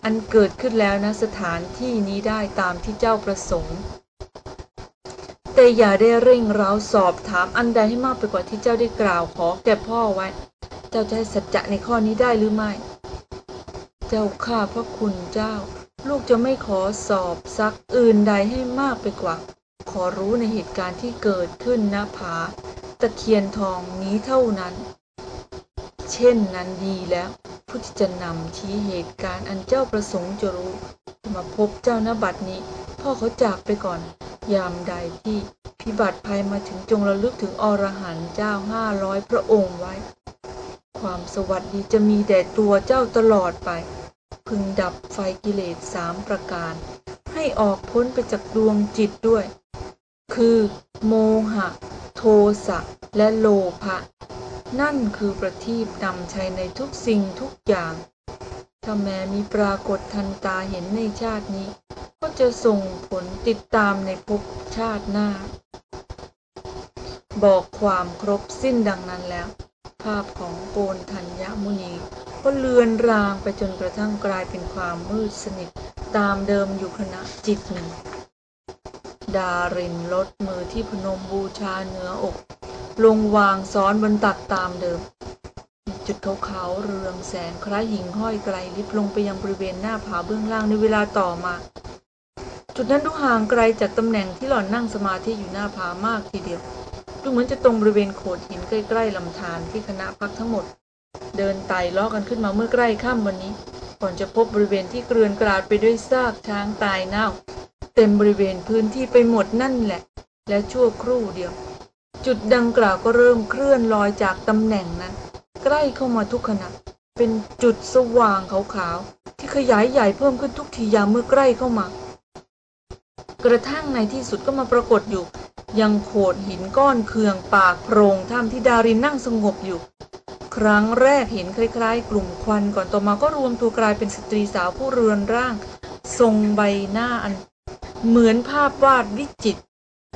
อันเกิดขึ้นแล้วนะสถานที่นี้ได้ตามที่เจ้าประสงค์ แต่อย่าได้เร่งเร้าสอบถามอันใดให้มากไปกว่าที่เจ้าได้กล่าวขอแก่พ่อไว้ เจ้าจะให้สัจจะในข้อนี้ได้หรือไม่ เจ้าข้าพระคุณเจ้า ลูกจะไม่ขอสอบซักอื่นใดให้มากไปกว่า ขอรู้ในเหตุการณ์ที่เกิดขึ้นณผาตะเคียนทองนี้เท่านั้น เช่นนั้นดีแล้ว ผู้ที่จะนำชี้เหตุการณ์อันเจ้าประสงค์จะรู้มาพบเจ้าณบัดนี้ พ่อเขาจากไปก่อน ยามใดที่พิบัติภัยมาถึงจงระลึกถึงอรหันต์เจ้าห้าร้อยพระองค์ไว้ ความสวัสดีจะมีแด่ตัวเจ้าตลอดไป พึงดับไฟกิเลสสามประการ ให้ออกพ้นไปจากดวงจิตด้วย คือ โมหะ โทสะ และโลภะ นั่นคือประทีปนำชัยในทุกสิ่งทุกอย่าง ถ้าแม้มีปรากฏทันตาเห็นในชาตินี้ ก็จะส่งผลติดตามในภพชาติหน้า บอกความครบสิ้นดังนั้นแล้ว ภาพของโกนธัญญมุนีก็เลือนรางไปจนกระทั่งกลายเป็นความมืดสนิทตามเดิมอยู่ขณะจิตหนึ่ง ดารินลดมือที่พนมบูชาเหนืออก ลงวางซ้อนบนตักตามเดิม จุดขาวๆเรืองแสงคล้ายหิ่งห้อยไกลลิบลงไปยังบริเวณหน้าผาเบื้องล่างในเวลาต่อมา จุดนั้นดูห่างไกลจากตำแหน่งที่หล่อนนั่งสมาธิอยู่หน้าผามากทีเดียวดูเหมือนจะตรงบริเวณโขดหินใกล้ๆลำธารที่คณะพักทั้งหมด เดินไต่ล้อกันขึ้นมาเมื่อใกล้ค่ำวันนี้ ก่อนจะพบบริเวณที่เกลื่อนกลาดไปด้วยซากช้างตายเน่า เต็มบริเวณพื้นที่ไปหมดนั่นแหละ และชั่วครู่เดียว จุดดังกล่าวก็เริ่มเคลื่อนลอยจากตำแหน่งนั้น ใกล้เข้ามาทุกขณะ เป็นจุดสว่างขาวๆที่ขยายใหญ่เพิ่มขึ้นทุกทียามเมื่อใกล้เข้ามากระทั่งในที่สุดก็มาปรากฏอยู่ ยังโขดหินก้อนเคืองปากโพรงถ้ำที่ดารินนั่งสงบอยู่ ครั้งแรกเห็นคล้ายๆ กลุ่มควันก่อนต่อมาก็รวมตัวกลายเป็นสตรีสาวผู้เรือนร่าง ทรงใบหน้าอัน เหมือนภาพวาดวิจิตร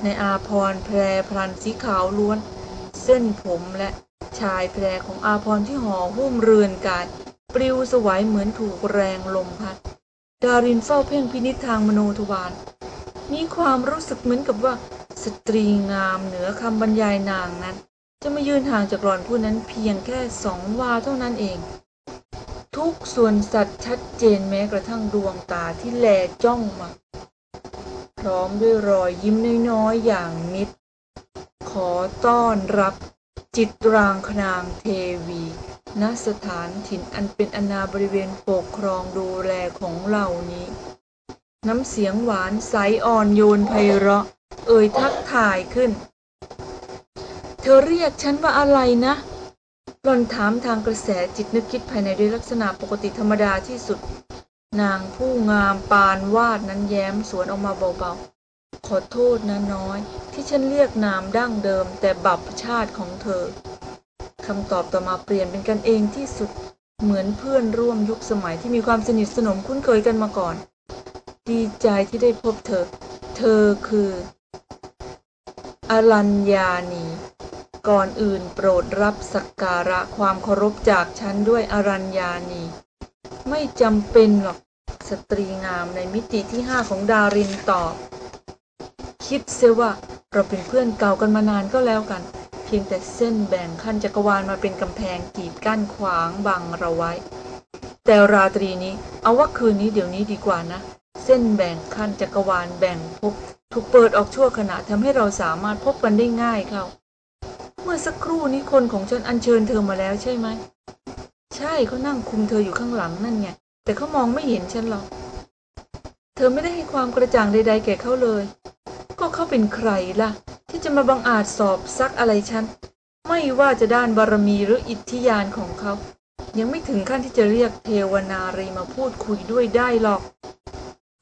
ในอาพรณ์แพรพลันสีขาวล้วน เส้นผมและชายแพรของอาพรณ์ที่ห่อหุ้มเรือนกาย ปลิวสวายเหมือนถูกแรงลมพัด ดารินเฝ้าเพ่งพินิจทางมโนทวารมีความรู้สึกเหมือนกับว่าสตรีงามเหนือคำบรรยายนางนั้น จะมายืนห่างจากหล่อนผู้นั้นเพียงแค่สองวาเท่านั้นเอง ทุกส่วนสัตว์ชัดเจนแม้กระทั่งดวงตาที่แลจ้องมา พร้อมด้วยรอยยิ้มน้อย ๆ อย่างมิตร ขอต้อนรับ จิตรางคนางเทวี ณ สถานถิ่นอันเป็นอนาบริเวณปกครองดูแลของเหล่านี้ น้ำเสียงหวานใสอ่อนโยนไพเราะ เอ่ยทักทายขึ้น เธอเรียกฉันว่าอะไรนะ หล่อนถามทางกระแสจิตนึกคิดภายในด้วยลักษณะปกติธรรมดาที่สุด นางผู้งามปานวาดนั้นแย้มสวนออกมาเบาๆ ขอโทษนะน้อย ที่ฉันเรียกนามดั้งเดิมแต่บัพชาติของเธอ คำตอบต่อมาเปลี่ยนเป็นกันเองที่สุด เหมือนเพื่อนร่วมยุคสมัยที่มีความสนิทสนมคุ้นเคยกันมาก่อน ดีใจที่ได้พบเธอ เธอคืออรัญญานี ก่อนอื่นโปรดรับสักการะความเคารพจากฉันด้วยอรัญญานี ไม่จำเป็นหรอก สตรีงามในมิติที่ห้าของดารินตอบ คิดเสียว่าเราเป็นเพื่อนเก่ากันมานานก็แล้วกัน เพียงแต่เส้นแบ่งขั้นจักรวาลมาเป็นกำแพงกีดกั้นขวางบังเราไว้ แต่ราตรีนี้เอาว่าคืนนี้เดี๋ยวนี้ดีกว่านะ เส้นแบ่งขั้นจักรวาลแบ่งภพถูกเปิดออกชั่วขณะทำให้เราสามารถพบกันได้ง่ายเข้าเมื่อสักครู่นี้คนของฉันอัญเชิญเธอมาแล้วใช่ไหม ใช่เขานั่งคุมเธออยู่ข้างหลังนั่นไงแต่เขามองไม่เห็นฉันหรอก เธอไม่ได้ให้ความกระจ่างใดๆแก่เขาเลย ก็เขาเป็นใครล่ะ ที่จะมาบังอาจสอบซักอะไรฉัน ไม่ว่าจะด้านบารมีหรืออิทธิยานของเขา ยังไม่ถึงขั้นที่จะเรียกเทวนารีมาพูดคุยด้วยได้หรอก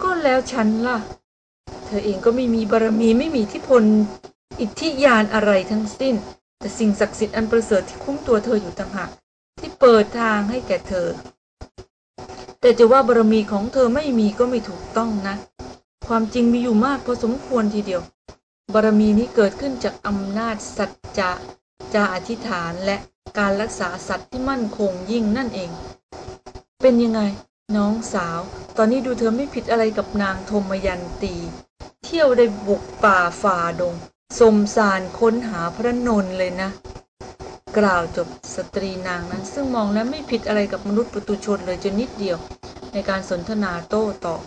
ก็แล้วฉันล่ะ เธอเองก็ไม่มีบารมีไม่มีทิพลอิทธิยานอะไรทั้งสิ้น แต่สิ่งศักดิ์สิทธิ์อันประเสริฐที่คุ้มตัวเธออยู่ต่างหาก ที่เปิดทางให้แก่เธอ แต่จะว่าบารมีของเธอไม่มีก็ไม่ถูกต้องนะ ความจริงมีอยู่มากพอสมควรทีเดียว บารมีนี้เกิดขึ้นจากอำนาจสัจจะจาอธิษฐานและการรักษาสัตว์ที่มั่นคงยิ่งนั่นเอง เป็นยังไง น้องสาว ตอนนี้ดูเธอไม่ผิดอะไรกับนางธมยันตี เที่ยวได้บุกป่าฝ่าดง สมสารค้นหาพระนนท์เลยนะ กล่าวจบสตรีนางนั้น ซึ่งมองแล้วไม่ผิดอะไรกับมนุษย์ปุตุชนเลยจนนิดเดียว ในการสนทนาโต้ตอบ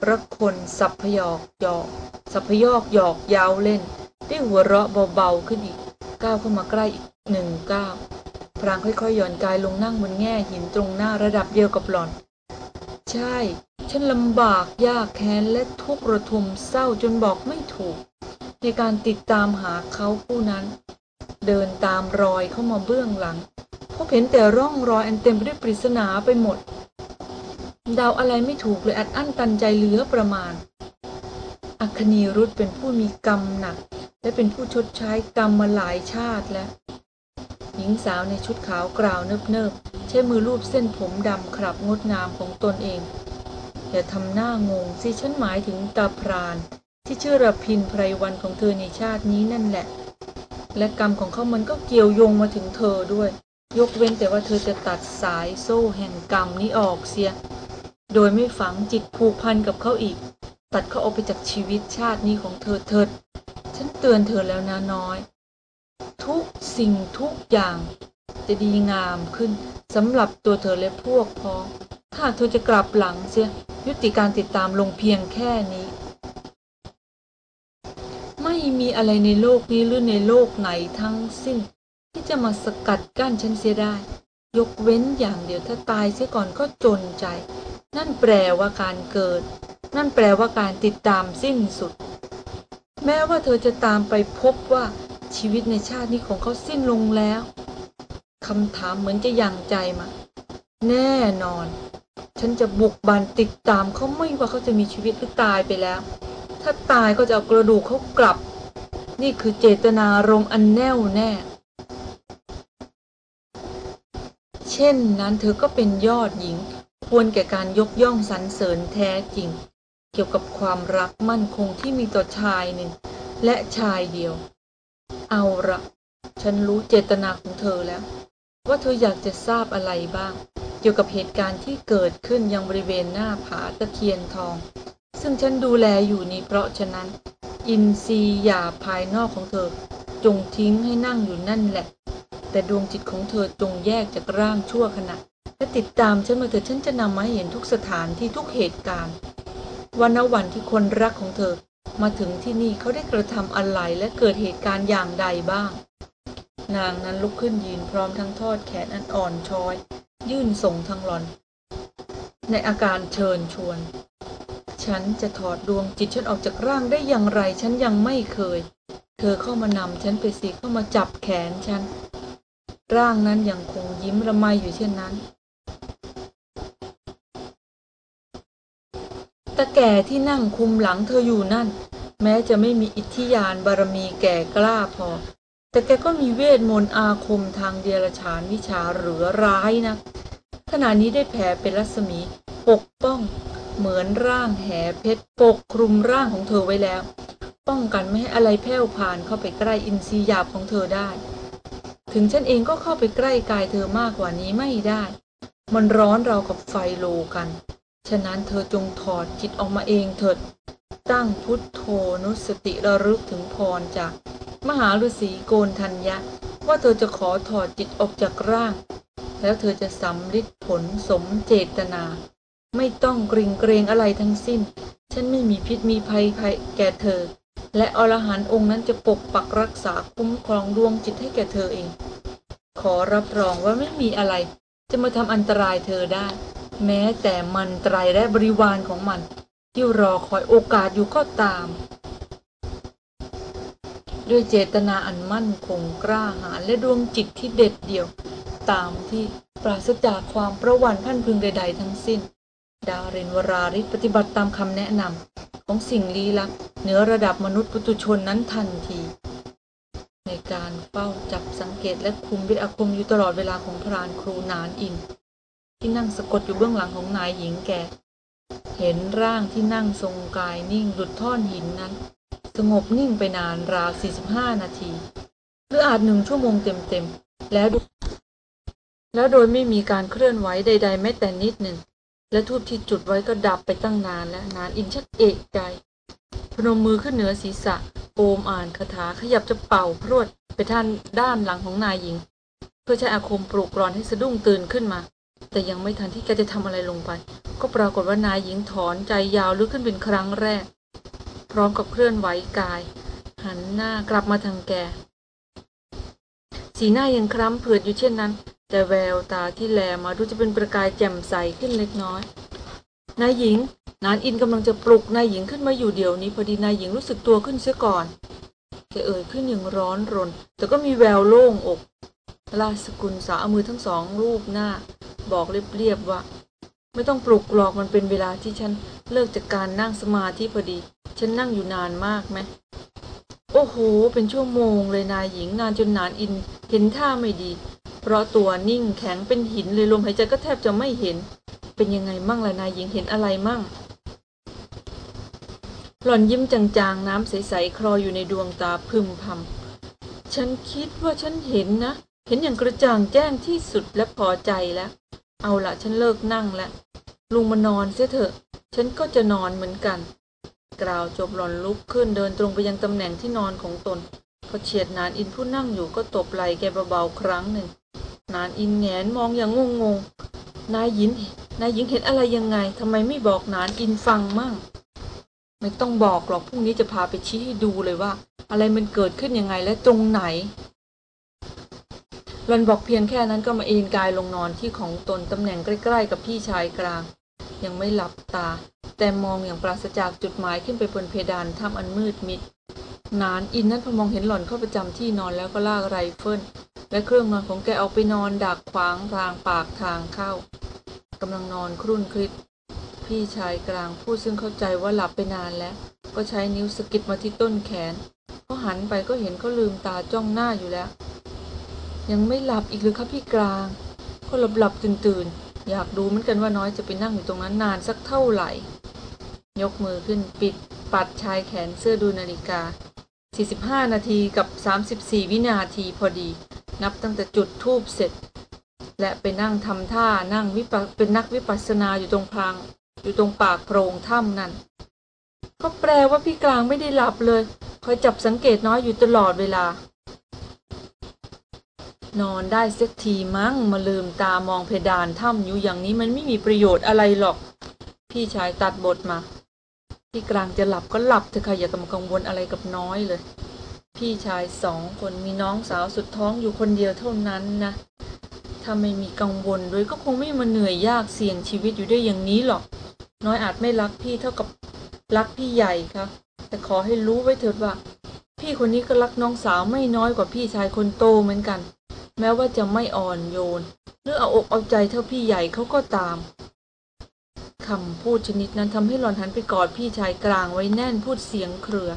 พระคนสับพยอกหยอกสับพยอกหยอกย้าเล่น ได้หัวเราะเบาๆขึ้นอีกก้าวเข้ามาใกล้อีกหนึ่งก้าวพรางค่อยๆหย่อนกายลงนั่งบนแง่หินตรงหน้าระดับเดียวกับหล่อน ใช่ ฉันลำบากยากแค้นและทุกข์ระทมเศร้าจนบอกไม่ถูก ในการติดตามหาเขาผู้นั้น เดินตามรอยเข้ามาเบื้องหลัง พบเห็นแต่ร่องรอยอันเต็มไปด้วยปริศนาไปหมด เดาอะไรไม่ถูกเลยอัดอั้นตันใจเหลือประมาณ อัคนีรุธเป็นผู้มีกรรมหนัก และเป็นผู้ชดใช้กรรมมาหลายชาติแล้ว หญิงสาวในชุดขาวกราวเนิบๆ ใช้มือลูบเส้นผมดำครับงดงามของตนเอง อย่าทำหน้างงสิฉันหมายถึงตาพรานที่ชื่อระพินไพรวันของเธอในชาตินี้นั่นแหละ และกรรมของเขามันก็เกี่ยวโยงมาถึงเธอด้วย ยกเว้นแต่ว่าเธอจะตัดสายโซ่แห่งกรรมนี้ออกเสีย โดยไม่ฝังจิตผูกพันกับเขาอีก ตัดเขาออกไปจากชีวิตชาตินี้ของเธอเถิด ฉันเตือนเธอแล้วนะน้อย ทุกสิ่งทุกอย่างจะดีงามขึ้นสำหรับตัวเธอและพวกพ้อง ถ้าเธอจะกลับหลังเสียยุติการติดตามลงเพียงแค่นี้ ไม่มีอะไรในโลกนี้หรือในโลกไหนทั้งสิ้น ที่จะมาสกัดกั้นฉันเสียได้ ยกเว้นอย่างเดียวถ้าตายเสียก่อนก็จนใจ นั่นแปลว่าการเกิด นั่นแปลว่าการติดตามสิ้นสุด แม้ว่าเธอจะตามไปพบว่าชีวิตในชาตินี้ของเขาสิ้นลงแล้วคำถามเหมือนจะยังใจมา แน่นอน ฉันจะบุกบันติดตามเขาไม่ว่าเขาจะมีชีวิตหรือตายไปแล้ว ถ้าตายก็จะเอากระดูกเขากลับ นี่คือเจตนารมอันแน่วแน่ เช่นนั้นเธอก็เป็นยอดหญิง ควรแก่การยกย่องสรรเสริญแท้จริง เกี่ยวกับความรักมั่นคงที่มีต่อชายหนึ่ง และชายเดียว เอาละฉันรู้เจตนาของเธอแล้ว ว่าเธออยากจะทราบอะไรบ้าง เกี่ยวกับเหตุการณ์ที่เกิดขึ้นยังบริเวณหน้าผาตะเคียนทอง ซึ่งฉันดูแลอยู่นี้เพราะฉะนั้น อินทรีย์หยาภายนอกของเธอ จงทิ้งให้นั่งอยู่นั่นแหละ แต่ดวงจิตของเธอจงแยกจากร่างชั่วขณะ และติดตามฉันมาเถิดฉันจะนำมาให้เห็นทุกสถานที่ทุกเหตุการณ์วันนวันที่คนรักของเธอ มาถึงที่นี่เขาได้กระทำอะไรและเกิดเหตุการณ์อย่างใดบ้าง นางนั้นลุกขึ้นยืนพร้อมทั้งทอดแขนอันอ่อนช้อย ยื่นส่งทางหลอน ในอาการเชิญชวน ฉันจะถอดดวงจิตฉันออกจากร่างได้อย่างไร ฉันยังไม่เคย เธอเข้ามานำฉันไปสิเข้ามาจับแขนฉัน ร่างนั้นยังคงยิ้มระไมอยู่เช่นนั้นตาแก่ที่นั่งคุมหลังเธออยู่นั่น แม้จะไม่มีอิทธิยานบารมีแก่กล้าพอ แต่แกก็มีเวทมนต์อาคมทางเดรัจฉานวิชาเหลือร้ายนะ ขณะนี้ได้แผ่เป็นรัศมี ปกป้อง เหมือนร่างแหเพชรปกคลุมร่างของเธอไว้แล้ว ป้องกันไม่ให้อะไรแผ่วผ่านเข้าไปใกล้อินทรีย์หยาบของเธอได้ ถึงฉันเองก็เข้าไปใกล้กายเธอมากกว่านี้ไม่ได้ มันร้อนเรากับไฟโลกัน ฉะนั้นเธอจงถอดจิตออกมาเองเถิด ตั้งพุทโธนุสติระลึกถึงพรจากมหาฤาษีโกนทัญญะ ว่าเธอจะขอถอดจิตออกจากร่าง แล้วเธอจะสำลิดผลสมเจตนา ไม่ต้องกริงเกรงอะไรทั้งสิ้น ฉันไม่มีพิษมีภัยภัยแก่เธอ และอรหันต์องค์นั้นจะปกปักรักษาคุ้มครองดวงจิตให้แก่เธอเอง ขอรับรองว่าไม่มีอะไร จะมาทำอันตรายเธอได้ แม้แต่มันตรายและบริวารของมัน ที่รอคอยโอกาสอยู่ก็ตามด้วยเจตนาอันมั่นคงกล้าหาญและดวงจิตที่เด็ดเดี่ยว ตามที่ปราศจากความประวันพันพึงใด ๆ ทั้งสิ้น ดารินวราริศปฏิบัติตามคำแนะนำของสิ่งลี้ลับเหนือระดับมนุษย์ปุตุชนนั้นทันที ในการเฝ้าจับสังเกตและคุมวิทย์อาคมอยู่ตลอดเวลาของพรานครูนานอิน ที่นั่งสะกดอยู่เบื้องหลังของนายหญิงแก่ เห็นร่างที่นั่งทรงกายนิ่งหลุดท่อนหินนั้น สงบนิ่งไปนานราว 45 นาที หรืออาจหนึ่งชั่วโมงเต็มๆแล้วดู แล้วโดยไม่มีการเคลื่อนไหวใด ๆ แม้แต่นิดหนึ่ง และทูบที่จุดไว้ก็ดับไปตั้งนานแล้วนานอินชักเอกใจ พนมมือขึ้นเหนือศีรษะโอมอ่านคาถาขยับจะเป่าพรวดไปท่านด้านหลังของนายหญิง เพื่อใช้อาคมปลุกรอนให้สะดุ้งตื่นขึ้นมา แต่ยังไม่ทันที่แกจะทำอะไรลงไป ก็ปรากฏว่านายหญิงถอนใจยาวลึกขึ้นเป็นครั้งแรก พร้อมกับเคลื่อนไหวกาย หันหน้ากลับมาทางแกสีหน้ายังคล้ำเผือดอยู่เช่นนั้น แต่แววตาที่แลมาดูจะเป็นประกายแจ่มใสขึ้นเล็กน้อยนายหญิง นานอินกำลังจะปลุกนายหญิงขึ้นมาอยู่เดี๋ยวนี้พอดีนายหญิงรู้สึกตัวขึ้นเสียก่อนแกเอ่ยขึ้นอย่างร้อนรน แต่ก็มีแววโล่งอกราชสกุลสาวเอามือทั้งสองรูปหน้า บอกเรียบๆว่า ไม่ต้องปลุกหรอกมันเป็นเวลาที่ฉันเลิกจากการนั่งสมาธิพอดี ฉันนั่งอยู่นานมากไหม โอ้โห เป็นชั่วโมงเลยนายหญิงนานจนนานอินเห็นท่าไม่ดี เพราะตัวนิ่งแข็งเป็นหินเลยลมหายใจก็แทบจะไม่เห็น เป็นยังไงมั่งล่ะนายหญิงเห็นอะไรมั่ง หล่อนยิ้มจางๆ น้ำใสๆคลออยู่ในดวงตาพึมพำฉันคิดว่าฉันเห็นนะ เห็นอย่างกระจ่างแจ้งที่สุดและพอใจแล้ว เอาละฉันเลิกนั่งแล้วลุงมานอนเสียเถอะ ฉันก็จะนอนเหมือนกัน กล่าวจบหล่อนลุกขึ้นเดินตรงไปยังตำแหน่งที่นอนของตน พอเฉียดนานอินผู้นั่งอยู่ก็ตบไหล่แกเบาๆครั้งหนึ่ง นานอินแงนมองอย่างงงๆ นายหญิงนายหญิงเห็นอะไรยังไงทำไมไม่บอกนานอินฟังมั่ง ไม่ต้องบอกหรอกพรุ่งนี้จะพาไปชี้ให้ดูเลยว่า อะไรมันเกิดขึ้นยังไงและตรงไหนหลอนบอกเพียงแค่นั้นก็มาเอนกายลงนอนที่ของตนตำแหน่งใกล้ ๆ กับพี่ชายกลาง ยังไม่หลับตา แต่มองอย่างปราศจากจุดหมายขึ้นไปบนเพดานถ้ำอันมืดมิด หนานอินนั้นพอมองเห็นหล่อนเข้าประจำที่นอนแล้วก็ลากไรเฟิลและเครื่องนอนของแกเอาไปนอนดักขวางทางปากทางเข้ากำลังนอนครุ่นคิด พี่ชายกลางผู้ซึ่งเข้าใจว่าหลับไปนานแล้ว ก็ใช้นิ้วสะกิดมาที่ต้นแขนพอหันไปก็เห็นเขาลืมตาจ้องหน้าอยู่แล้ว ยังไม่หลับอีกหรือครับพี่กลาง ก็หลับหลับตื่นตื่น อยากดูเหมือนกันว่าน้อยจะไปนั่งอยู่ตรงนั้นนานสักเท่าไหร่ ยกมือขึ้นปิดปัดชายแขนเสื้อดูนาฬิกา 45 นาทีกับ 34 วินาทีพอดี นับตั้งแต่จุดทูบเสร็จ และไปนั่งทำท่านั่งวิปเป็นนักวิปัสสนาอยู่ตรงพลางอยู่ตรงปากโพรงถ้ำนั่น ก็แปลว่าพี่กลางไม่ได้หลับเลย คอยจับสังเกตน้อยอยู่ตลอดเวลา นอนได้สักทีมั้งมาลืมตามองเพดานถ้ำอยู่อย่างนี้มันไม่มีประโยชน์อะไรหรอก พี่ชายตัดบทมา พี่กลางจะหลับก็หลับเถอะค่ะอย่ามากังวลอะไรกับน้อยเลย พี่ชายสองคนมีน้องสาวสุดท้องอยู่คนเดียวเท่านั้นนะถ้าไม่มีกังวลด้วยก็คงไม่มาเหนื่อยยากเสี่ยงชีวิตอยู่ได้อย่างนี้หรอก น้อยอาจไม่รักพี่เท่ากับรักพี่ใหญ่ครับแต่ขอให้รู้ไว้เถิดว่า พี่คนนี้ก็รักน้องสาวไม่น้อยกว่าพี่ชายคนโตเหมือนกัน แม้ว่าจะไม่อ่อนโยน หรือเอาอกเอาใจเท่าพี่ใหญ่เขาก็ตามคำพูดชนิดนั้นทำให้หลอนหันไปกอดพี่ชายกลางไว้แน่นพูดเสียงเครือ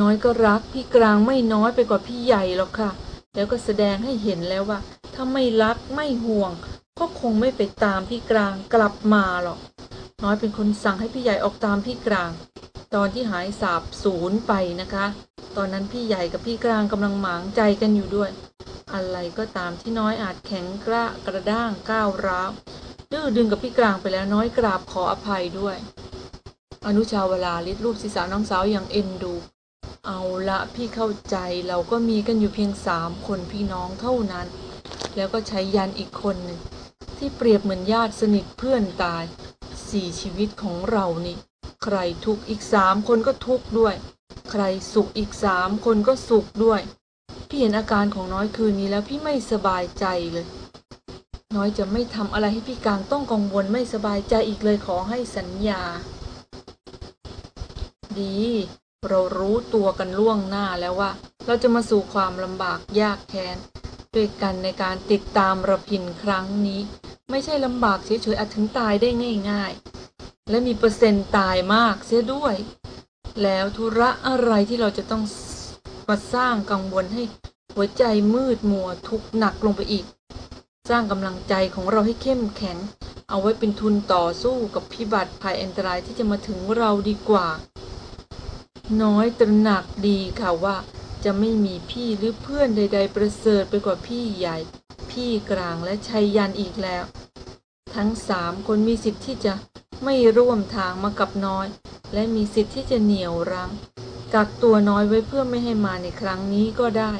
น้อยก็รักพี่กลางไม่น้อยไปกว่าพี่ใหญ่หรอกค่ะ แล้วก็แสดงให้เห็นแล้วว่า ถ้าไม่รักไม่ห่วง ก็คงไม่ไปตามพี่กลางกลับมาหรอก น้อยเป็นคนสั่งให้พี่ใหญ่ออกตามพี่กลาง ตอนที่หายสาบสูญไปนะคะ ตอนนั้นพี่ใหญ่กับพี่กลางกำลังหมางใจกันอยู่ด้วย อะไรก็ตามที่น้อยอาจแข็งกระกระด้างก้าวร้าวดื้อดึงกับพี่กลางไปแล้วน้อยกราบขออภัยด้วย อนุชาวลาลิดรูปศีรษะน้องสาวอย่างเอ็นดู เอาละพี่เข้าใจเราก็มีกันอยู่เพียงสามคนพี่น้องเท่านั้น แล้วก็ใช้ยันอีกคนหนึ่ง ที่เปรียบเหมือนญาติสนิทเพื่อนตายสี่ชีวิตของเรานี่ ใครทุกข์อีกสามคนก็ทุกข์ด้วย ใครสุขอีกสามคนก็สุขด้วย พี่เห็นอาการของน้อยคืนนี้แล้วพี่ไม่สบายใจเลย น้อยจะไม่ทำอะไรให้พี่กลางต้องกังวลไม่สบายใจอีกเลยขอให้สัญญา ดี เรารู้ตัวกันล่วงหน้าแล้วว่า เราจะมาสู่ความลำบากยากแค้น ด้วยกันในการติดตามระพินครั้งนี้ ไม่ใช่ลำบากเฉยๆอาจถึงตายได้ง่าย ๆ และมีเปอร์เซ็นต์ตายมากเสียด้วย แล้วธุระอะไรที่เราจะต้องมาสร้างกังวลให้หัวใจมืดมัวทุกหนักลงไปอีก สร้างกำลังใจของเราให้เข้มแข็ง เอาไว้เป็นทุนต่อสู้กับพิบัติภัยอันตรายที่จะมาถึงเราดีกว่า น้อยตระหนักดีค่ะว่า จะไม่มีพี่หรือเพื่อนใด ๆ ประเสริฐไปกว่าพี่ใหญ่ พี่กลางและชัยยันอีกแล้ว ทั้งสามคนมีสิทธิ์ที่จะไม่ร่วมทางมากับน้อย และมีสิทธิ์ที่จะเหนี่ยวรั้งกักตัวน้อยไว้เพื่อไม่ให้มาในครั้งนี้ก็ได้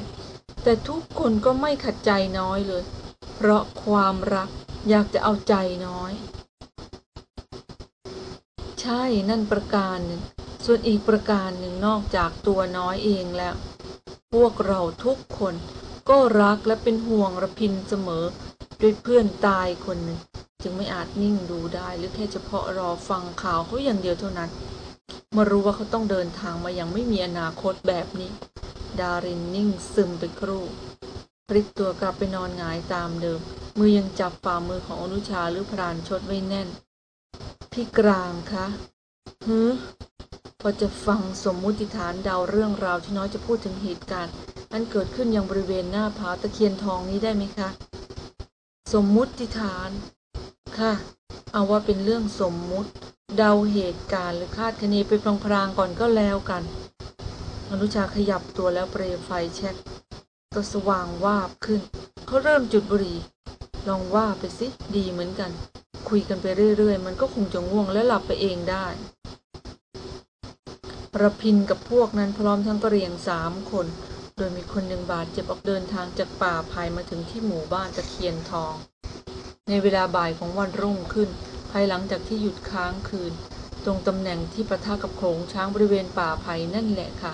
แต่ทุกคนก็ไม่ขัดใจน้อยเลย เพราะความรักอยากจะเอาใจน้อย ใช่นั่นประการหนึ่งส่วนอีกประการหนึ่งนอกจากตัวน้อยเองแล้ว พวกเราทุกคนก็รักและเป็นห่วงระพินเสมอ ด้วยเพื่อนตายคนหนึ่ง จึงไม่อาจนิ่งดูได้หรือแค่เฉพาะรอฟังข่าวเขาอย่างเดียวเท่านั้นเมื่อรู้ว่าเขาต้องเดินทางมาอย่างไม่มีอนาคตแบบนี้ ดารินนิ่งซึมไปครู่พลิกตัวกลับไปนอนหงายตามเดิม มือยังจับฝ่ามือของอนุชาหรือพรานชดไว้แน่น พี่กลางคะฮึ พอจะฟังสมมุติฐานเดาเรื่องราวที่น้อยจะพูดถึงเหตุการณ์อันเกิดขึ้นยังบริเวณหน้าผาตะเคียนทองนี้ได้ไหมคะ สมมุติฐาน ค่ะ เอาว่าเป็นเรื่องสมมุติ เดาเหตุการณ์หรือคาดคะเนไปพลางๆก่อนก็แล้วกันอนุชาขยับตัวแล้วเปลวไฟแช็กก็สว่างวาบขึ้น เขาเริ่มจุดบุหรี่ ลองว่าไปสิ ดีเหมือนกัน คุยกันไปเรื่อยๆ มันก็คงจะง่วงและหลับไปเองได้ ระพินกับพวกนั้นพร้อมทั้งกระเรียงสามคน โดยมีคนหนึ่งบาดเจ็บออกเดินทางจากป่าภายมาถึงที่หมู่บ้านตะเคียนทอง ในเวลาบ่ายของวันรุ่งขึ้น ภายหลังจากที่หยุดค้างคืน ตรงตำแหน่งที่ประทะกับโขงช้างบริเวณป่าไผ่นั่นแหละค่ะ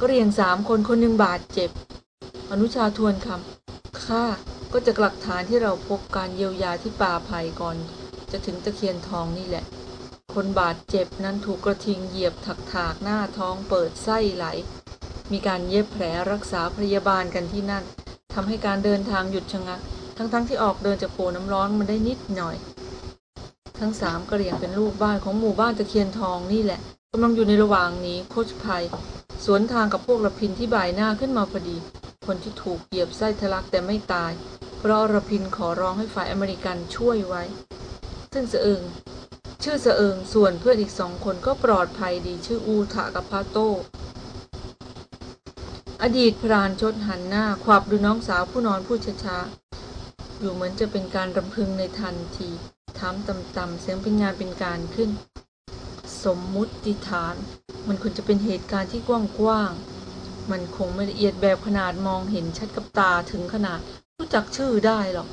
กระเรียงสามคนคนหนึ่งบาดเจ็บ อนุชาทวนคำค่ะก็จากหลักฐานที่เราพบการเยียวยาที่ป่าไผ่ก่อน จะถึงตะเคียนทองนี่แหละ คนบาดเจ็บนั้นถูกกระทิงเหยียบถักถากหน้าท้องเปิดไส้ไหล มีการเย็บแผลรักษาพยาบาลกันที่นั่นทำให้การเดินทางหยุดชะงัก ทั้งๆทที่ออกเดินจากโพน้ำร้อนมันได้นิดหน่อย ทั้งสามกระเหรี่ยงเป็นลูกบ้านของหมู่บ้านตะเคียนทองนี่แหละกำลังอยู่ในระหว่างนี้โคชภัย สวนทางกับพวกระพินที่บ่ายหน้าขึ้นมาพอดี คนที่ถูกเหยียบไส้ทะลักแต่ไม่ตาย เพราะระพินขอร้องให้ฝ่ายอเมริกันช่วยไว้ ซึ่งเสอิง ชื่อเสอิงส่วนเพื่อนอีกสองคนก็ปลอดภัยดีชื่ออูทะกับพาโต อดีตพรานชดหันหน้าขวับดูน้องสาวผู้นอนผู้ช้าๆอยู่เหมือนจะเป็นการรำพึงในทันทีถามต่ำๆเสียงเป็นงานเป็นการขึ้น สมมุติฐาน มันควรจะเป็นเหตุการณ์ที่กว้างๆมันคงไม่ละเอียดแบบขนาดมองเห็นชัดกับตาถึงขนาดรู้จักชื่อได้หรอก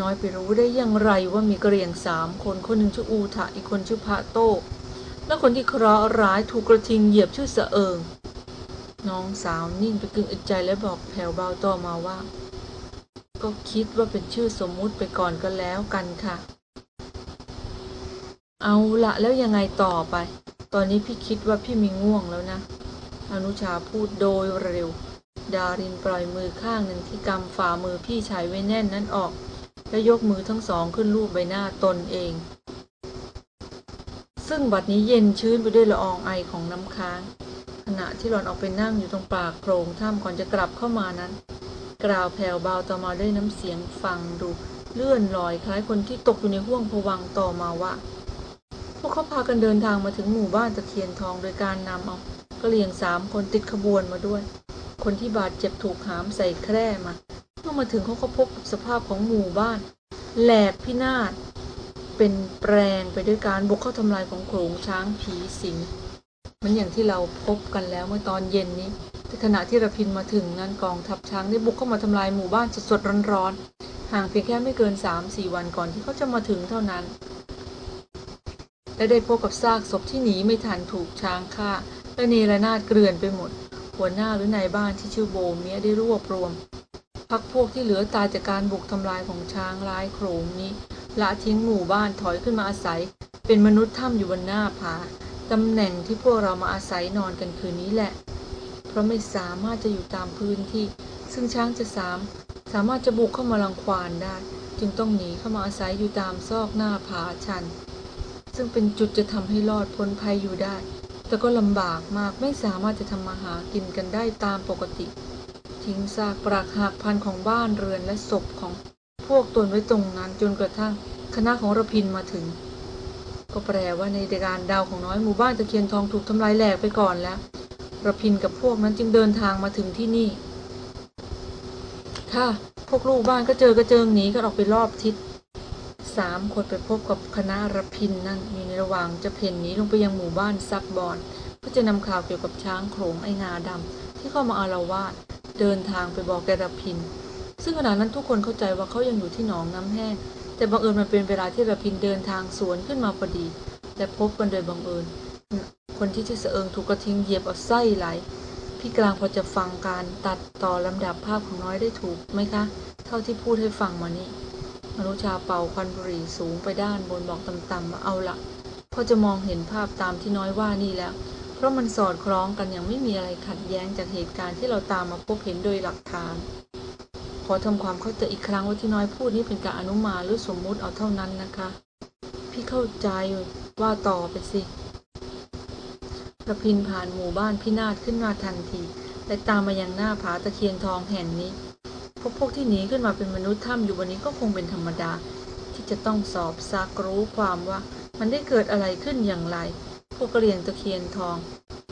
น้อยไปรู้ได้อย่างไรว่ามีกระเรียงสามคนคนหนึ่งชื่ออูทะอีกคนชื่อพระโตและคนที่เคราะห์ร้ายถูกกระทิงเหยียบชื่อเสเอิง น้องสาวนิ่งไปกึ่งอึดใจและบอกแผ่วเบาต่อมาว่า ก็คิดว่าเป็นชื่อสมมุติไปก่อนก็แล้วกันค่ะ เอาละแล้วยังไงต่อไป ตอนนี้พี่คิดว่าพี่มีง่วงแล้วนะ อนุชาพูดโดยเร็ว ดารินปล่อยมือข้างหนึ่งที่กำฝ่ามือพี่ชายไว้แน่นนั้นออก และยกมือทั้งสองขึ้นลูบใบหน้าตนเอง ซึ่งบัดนี้เย็นชื้นไปด้วยละอองไอของน้ำค้าง ขณะที่หลอนออกไปนั่งอยู่ตรงปากโพรงถ้ำก่อนจะกลับเข้ามานั้น กล่าวแผ่วเบาต่อมาด้วยน้ำเสียงฟังดูเลื่อนลอยคล้ายคนที่ตกอยู่ในห้วงผวังต่อมาว่า พวกเขาพากันเดินทางมาถึงหมู่บ้านตะเคียนทองโดยการนำเอากระเลียงสามคนติดขบวนมาด้วย คนที่บาดเจ็บถูกหามใส่แคร่มา เมื่อมาถึงเขาก็พบกับสภาพของหมู่บ้าน แหลกพินาศเป็นแปลงไปด้วยการบุกเข้าทำลายของโขลงช้างผีสิงมันอย่างที่เราพบกันแล้วเมื่อตอนเย็นนี้แต่ขณะที่ระพินมาถึงนั้นกองทัพช้างได้บุกเข้ามาทำลายหมู่บ้านสดๆร้อนๆห่างเพียงแค่ไม่เกินสามสี่วันก่อนที่เขาจะมาถึงเท่านั้น และได้พบกับซากศพที่หนีไม่ทันถูกช้างฆ่าและเนรนาดเกลื่อนไปหมด หัวหน้าหรือนายบ้านที่ชื่อโบเมียได้รวบรวม พักพวกที่เหลือตายจากการบุกทำลายของช้างร้ายโขลงนี้ ละทิ้งหมู่บ้านถอยขึ้นมาอาศัย เป็นมนุษย์ถ้ำอยู่บนหน้าผาตำแหน่งที่พวกเรามาอาศัยนอนกันคืนนี้แหละ เพราะไม่สามารถจะอยู่ตามพื้นที่ ซึ่งช้างจะสาม สามารถจะบุกเข้ามารังควานได้ จึงต้องหนีเข้ามาอาศัยอยู่ตามซอกหน้าผาชัน ซึ่งเป็นจุดจะทำให้รอดพ้นภัยอยู่ได้ แต่ก็ลำบากมากไม่สามารถจะทำมาหากินกันได้ตามปกติ ทิ้งซากปรักหักพันของบ้านเรือนและศพของพวกตนไว้ตรงนั้นจนกระทั่งคณะของระพินมาถึง ก็แปลว่าในการดาวของน้อยหมู่บ้านตะเคียนทองถูกทำลายแหลกไปก่อนแล้วระพินกับพวกนั้นจึงเดินทางมาถึงที่นี่ ค่ะ พวกลูกบ้านก็เจอกระเจิงหนีกันออกไปรอบทิศสามคนไปพบกับคณะระพินนั่นอยู่ในระหว่างจะเพ่นหนีลงไปยังหมู่บ้านซับบอนเพื่อจะนำข่าวเกี่ยวกับช้างโขลงไอ้งาดำ ที่เข้ามาอารวาสเดินทางไปบอกแกระพิน ซึ่งขณะนั้นทุกคนเข้าใจว่าเขายังอยู่ที่หนองน้ำแห้งแต่บังเอิญมันเป็นเวลาที่ระพินเดินทางสวนขึ้นมาพอดีและพบกันโดยบังเอิญ คนที่ชื่อเสเอิงถูกกระทิงเหยียบเอาไส้ไหล พี่กลางพอจะฟังการตัดต่อลำดับภาพของน้อยได้ถูกไหมคะ เท่าที่พูดให้ฟังมานี่อนุชาเป่าควันบุหรี่สูงไปด้านบนบอกต่ำๆมาเอาละพอจะมองเห็นภาพตามที่น้อยว่านี่แล้ว เพราะมันสอดคล้องกันอย่างไม่มีอะไรขัดแย้งจากเหตุการณ์ที่เราตามมาพบเห็นโดยหลักฐาน ขอทำความเข้าใจอีกครั้งว่าที่น้อยพูดนี้เป็นการอนุมานหรือสมมุติเอาเท่านั้นนะคะ พี่เข้าใจว่าต่อไปสิระพินผ่านหมู่บ้านพินาศขึ้นมาทันทีและตามมายังหน้าผาตะเคียนทองแห่งนี้พวกพวกที่หนีขึ้นมาเป็นมนุษย์ถ้ำอยู่บนนี้ก็คงเป็นธรรมดา ที่จะต้องสอบซักรู้ความว่ามันได้เกิดอะไรขึ้นอย่างไร วกกระเหรียงตะเคียนทอง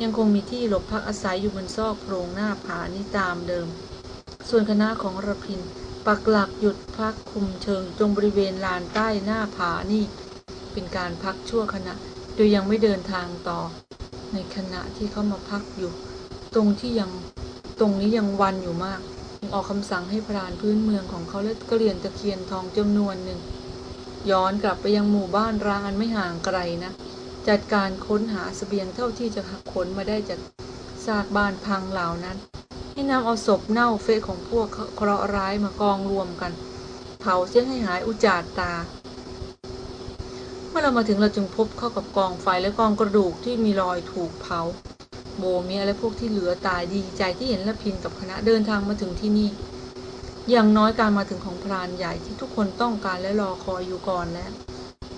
ยังคงมีที่หลบพักอาศัยอยู่บนซอกโพรงหน้าผานี้ตามเดิม ส่วนคณะของระพิน ปักหลักหยุดพักคุมเชิงตรงบริเวณลานใต้หน้าผานี่ เป็นการพักชั่วขณะ โดยยังไม่เดินทางต่อ ในขณะที่เขามาพักอยู่ ตรงที่ยังตรงนี้ยังวันอยู่มากยังออกคำสั่งให้พรานพื้นเมืองของเขาและกระเหรียญตะเคียนทองจำนวนหนึ่ง ย้อนกลับไปยังหมู่บ้านร้างอันไม่ห่างไกลนะ จัดการค้นหาสเสบียงเท่าที่จะขนมาได้จากซากบ้านพังเหล่านั้น ให้นำเอาศพเน่าเฟะของพวกเคราะห์ร้ายมากองรวมกัน เผาเสียให้หายอุจจาตา เมื่อเรามาถึงเราจึงพบเข้ากับกองไฟและกองกระดูกที่มีรอยถูกเผา โบเมียและพวกที่เหลือตายดีใจที่เห็นละพินกับคณะเดินทางมาถึงที่นี่ อย่างน้อยการมาถึงของพรานใหญ่ที่ทุกคนต้องการและรอคอยอยู่ก่อนแล้ว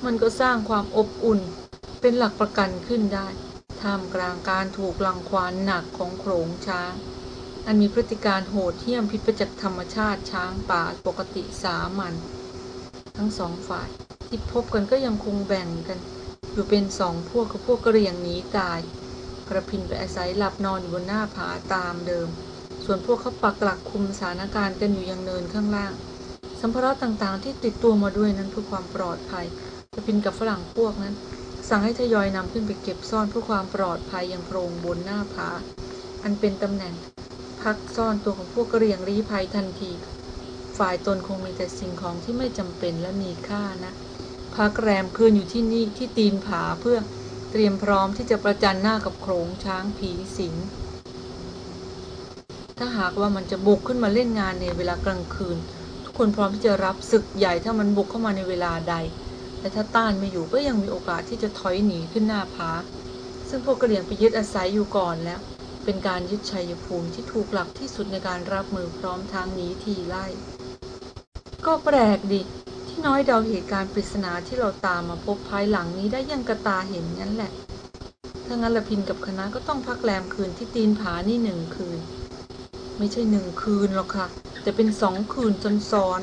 มันก็สร้างความอบอุ่น เป็นหลักประกันขึ้นได้ ท่ามกลางการถูกลังควานหนักของโขลงช้าง อันมีพฤติการโหดเหี้ยมผิดไปจากธรรมชาติช้างป่าปกติสามัญทั้งสองฝ่ายที่พบกันก็ยังคงแบ่งกัน อยู่เป็นสองพวกกับพวกกระเรียงหนีตาย กระพินไปอาศัยหลับนอนอยู่บนหน้าผาตามเดิม ส่วนพวกเขาปักหลักคุมสถานการณ์กันอยู่ยังเนินข้างล่าง สัมภาระต่างๆ ที่ติดตัวมาด้วยนั้นเพื่อความปลอดภัยกระพินกับฝรั่งพวกนั้น สั่งให้ทยอยนำขึ้นไปเก็บซ่อนเพื่อความปลอดภัยยังโพรงบนหน้าผา อันเป็นตำแหน่งพักซ่อนตัวของพวกกระเรียงรีภัยทันที ฝ่ายตนคงมีแต่สิ่งของที่ไม่จำเป็นและมีค่านะพักแรมคืนอยู่ที่นี่ที่ตีนผาเพื่อเตรียมพร้อมที่จะประจันหน้ากับโขลงช้างผีสิง ถ้าหากว่ามันจะบุกขึ้นมาเล่นงานในเวลากลางคืน ทุกคนพร้อมที่จะรับศึกใหญ่ถ้ามันบุกเข้ามาในเวลาใด แต่ถ้าต้านไม่อยู่ก็ยังมีโอกาสที่จะถอยหนีขึ้นหน้าผา ซึ่งพวกกระเหรี่ยงไปยึดอาศัยอยู่ก่อนแล้ว เป็นการยึดชัยภูมิที่ถูกหลักที่สุดในการรับมือพร้อมทางหนีทีไล่ ก็แปลกดิที่น้อยเดาเหตุการณ์ปริศนาที่เราตามมาพบภายหลังนี้ได้ยังกระตาเห็นงั้นแหละถ้างั้นละพินกับคณะก็ต้องพักแรมคืนที่ตีนผานี่หนึ่งคืน ไม่ใช่หนึ่งคืนหรอกค่ะ แต่เป็นสองคืนจนซ้อน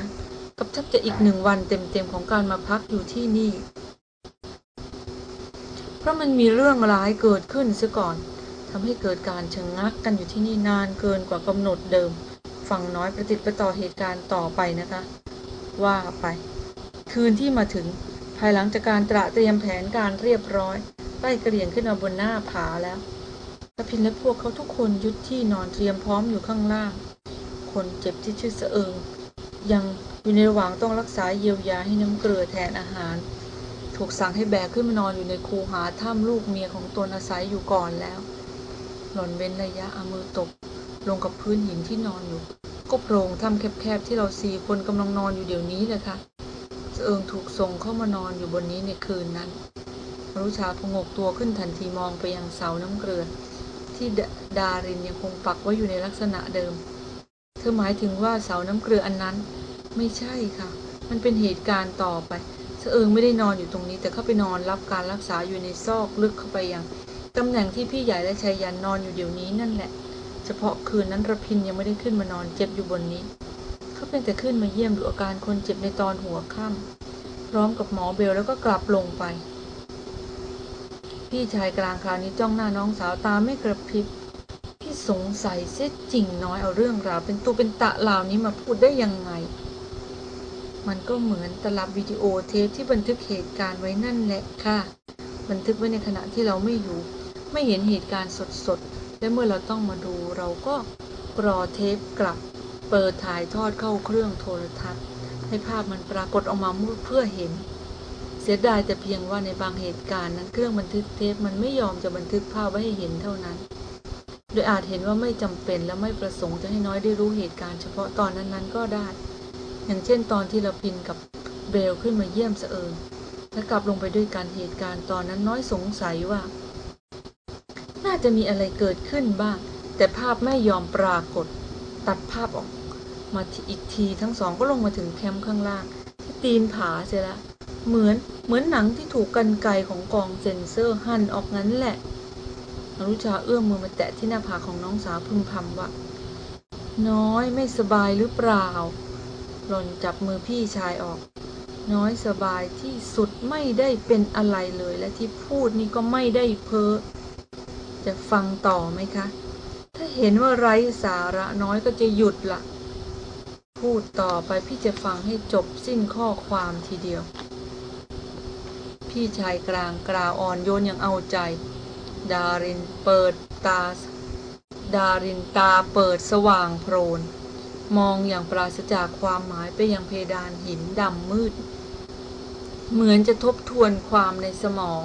กับแทบจะอีกหนึ่งวันเต็มๆของการมาพักอยู่ที่นี่ เพราะมันมีเรื่องร้ายเกิดขึ้นซะก่อนทำให้เกิดการชะงงักกันอยู่ที่นี่นานเกินกว่ากำหนดเดิม ฟังน้อยประติดประต่อเหตุการณ์ต่อไปนะคะ ว่าไป คืนที่มาถึงภายหลังจากการตระเตรียมแผนการเรียบร้อยไล่กระเรียงขึ้นมาบนหน้าผาแล้วตะพินและพวกเขาทุกคนยุดที่นอนเตรียมพร้อมอยู่ข้างล่าง คนเจ็บที่ชื่อเสเอิงยัง อยู่ในระหว่างต้องรักษาเยียวยาให้น้ำเกลือแทนอาหาร ถูกสั่งให้แบกขึ้นมานอนอยู่ในคูหาถ้ำลูกเมียของตนอาศัยอยู่ก่อนแล้ว หล่อนเว้นระยะเอามือตบลงกับพื้นหินที่นอนอยู่ ก็โพรงถ้ำแคบๆที่เราสี่คนกำลังนอนอยู่เดี๋ยวนี้เลยค่ะเอิงถูกส่งเข้ามานอนอยู่บนนี้ในคืนนั้นรุชาพงกตัวขึ้นทันทีมองไปยังเสาน้ำเกลือ ที่ดารินยังคงปักไว้อยู่ในลักษณะเดิม เธอหมายถึงว่าเสาน้ำเกลืออันนั้น ไม่ใช่ค่ะ มันเป็นเหตุการณ์ต่อไปเสเอิงไม่ได้นอนอยู่ตรงนี้ แต่เข้าไปนอนรับการรักษาอยู่ในซอกลึกเข้าไปยังตำแหน่งที่พี่ใหญ่และชายยันนอนอยู่เดี๋ยวนี้นั่นแหละ เฉพาะคืนนั้นระพินยังไม่ได้ขึ้นมานอนเจ็บอยู่บนนี้ เขาเพียงแต่ขึ้นมาเยี่ยมดูอาการคนเจ็บในตอนหัวค่ำพร้อมกับหมอเบลแล้วก็กลับลงไป พี่ชายกลางคราวนี้จ้องหน้าน้องสาวตาไม่กระพริบพี่สงสัยเสียจริงน้อยเอาเรื่องราวเป็นตัวเป็นตะเหล่านี้มาพูดได้ยังไง มันก็เหมือนตลับวิดีโอเทปที่บันทึกเหตุการณ์ไว้นั่นแหละค่ะ บันทึกไว้ในขณะที่เราไม่อยู่ ไม่เห็นเหตุการณ์สดๆ และเมื่อเราต้องมาดูเราก็กรอเทปกลับ เปิดถ่ายทอดเข้าเครื่องโทรทัศน์ ให้ภาพมันปรากฏออกมาเพื่อเห็น เสียดายแต่เพียงว่าในบางเหตุการณ์นั้นเครื่องบันทึกเทปมันไม่ยอมจะบันทึกภาพไว้ให้เห็นเท่านั้น โดยอาจเห็นว่าไม่จำเป็นและไม่ประสงค์จะให้น้อยได้รู้เหตุการณ์เฉพาะตอนนั้นๆก็ได้ อย่างเช่นตอนที่เราพินกับเบลขึ้นมาเยี่ยมเสอิญและกลับลงไปด้วยการเหตุการณ์ตอนนั้นน้อยสงสัยว่า น่าจะมีอะไรเกิดขึ้นบ้าง แต่ภาพไม่ยอมปรากฏ ตัดภาพออก มาอีกทีทั้งสองก็ลงมาถึงแคมป์ข้างล่าง ที่ตีนผาเสียละ เหมือนเหมือนหนังที่ถูกกันไกของกองเซนเซอร์หั่นออกงั้นแหละอนุชาเอื้อมมือมาแตะที่หน้าผากของน้องสาวพึมพำว่า น้อยไม่สบายหรือเปล่า หล่อนจับมือพี่ชายออก น้อยสบายที่สุดไม่ได้เป็นอะไรเลย และที่พูดนี่ก็ไม่ได้เพ้อจะฟังต่อไหมคะ ถ้าเห็นว่าไร้สาระน้อยก็จะหยุดละพูดต่อไปพี่จะฟังให้จบสิ้นข้อความทีเดียว พี่ชายกลางกล่าวอ่อนโยนอย่างเอาใจ ดารินเปิดตา ดารินตาเปิดสว่างโพลน มองอย่างปราศจากความหมายไปยังเพดานหินดำมืด เหมือนจะทบทวนความในสมอง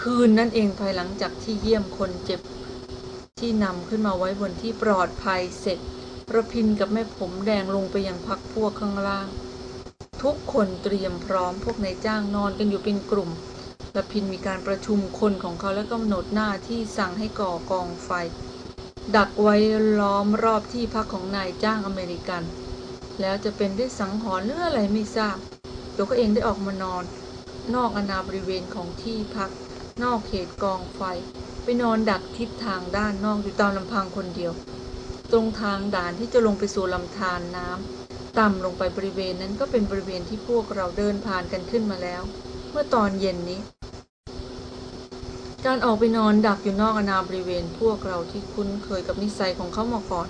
คืนนั่นเองภายหลังจากที่เยี่ยมคนเจ็บ ที่นำขึ้นมาไว้บนที่ปลอดภัยเสร็จระพินกับแม่ผมแดงลงไปยังพักพวกข้างล่าง ทุกคนเตรียมพร้อมพวกนายจ้างนอนกันอยู่เป็นกลุ่มระพินมีการประชุมคนของเขาและกำหนดหน้าที่สั่งให้ก่อกองไฟ ดักไว้ล้อมรอบที่พักของนายจ้างอเมริกัน แล้วจะเป็นได้สังหรณ์หรืออะไรไม่ทราบตัวเขาเองได้ออกมานอน นอกอนาบริเวณของที่พัก นอกเขตกองไฟ ไปนอนดักทิศทางด้านนอกอยู่ตามลำพังคนเดียว ตรงทางด่านที่จะลงไปสู่ลำธารน้ำต่ำลงไปบริเวณนั้นก็เป็นบริเวณที่พวกเราเดินผ่านกันขึ้นมาแล้ว เมื่อตอนเย็นนี้ การออกไปนอนดักอยู่นอกอนาบริเวณพวกเราที่คุ้นเคยกับนิสัยของเขามาก่อน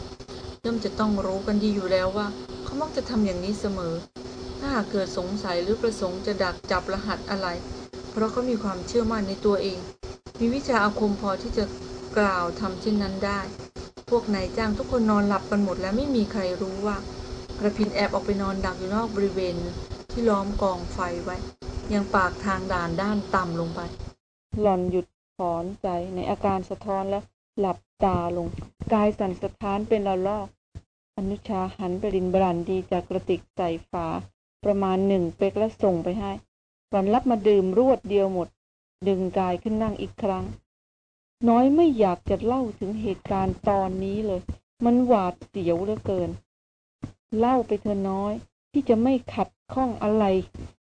ย่อมจะต้องรู้กันดีอยู่แล้วว่า เขามักจะทำอย่างนี้เสมอ ถ้าหากเกิดสงสัยหรือประสงค์จะดักจับรหัสอะไร เพราะเขามีความเชื่อมั่นในตัวเอง มีวิชาอาคมพอที่จะกล่าวทำเช่นนั้นได้ พวกนายจ้างทุกคนนอนหลับกันหมดแล้วไม่มีใครรู้ว่ากระพินแอบออกไปนอนดักอยู่นอกบริเวณที่ล้อมกองไฟไว้ ยังปากทางด่านด้านต่ำลงไป หล่อนหยุด ถอนใจในอาการสะท้อนแล้วหลับตาลง กายสั่นสะท้านเป็นระลอก อนุชาหันไปรินบรันดีจากกระติกใส่ฝา ประมาณหนึ่งเป๊กและส่งไปให้หล่อนรับมาดื่มรวดเดียวหมด ดึงกายขึ้นนั่งอีกครั้ง น้อยไม่อยากจะเล่าถึงเหตุการณ์ตอนนี้เลย มันหวาดเสียวเหลือเกิน เล่าไปเธอน้อยพี่จะไม่ขัดข้องอะไร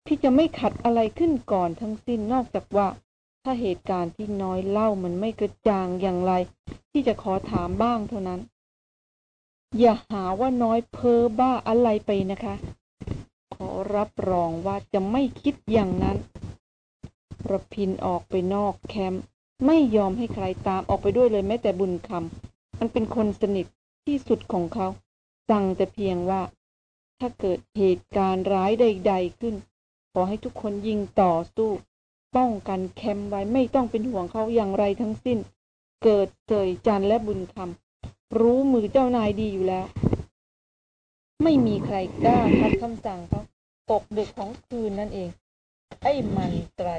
พี่จะไม่ขัดอะไรขึ้นก่อนทั้งสิ้นนอกจากว่า ถ้าเหตุการณ์ที่น้อยเล่ามันไม่กระจ่างอย่างไร ที่จะขอถามบ้างเท่านั้น อย่าหาว่าน้อยเพ้อบ้าอะไรไปนะคะ ขอรับรองว่าจะไม่คิดอย่างนั้นประพินออกไปนอกแคมป์ไม่ยอมให้ใครตามออกไปด้วยเลยแม้แต่บุญคำมันเป็นคนสนิทที่สุดของเขา สั่งแต่เพียงว่า ถ้าเกิดเหตุการณ์ร้ายใด ๆขึ้น ขอให้ทุกคนยิงต่อสู้ ป้องกันแคมป์ไว้ไม่ต้องเป็นห่วงเขาอย่างไรทั้งสิ้น เกิดเจยจันและบุญคำรู้มือเจ้านายดีอยู่แล้ว ไม่มีใครกล้าขัดคำสั่งเขาตกดึกของคืนนั่นเอง ไอ้มันไตร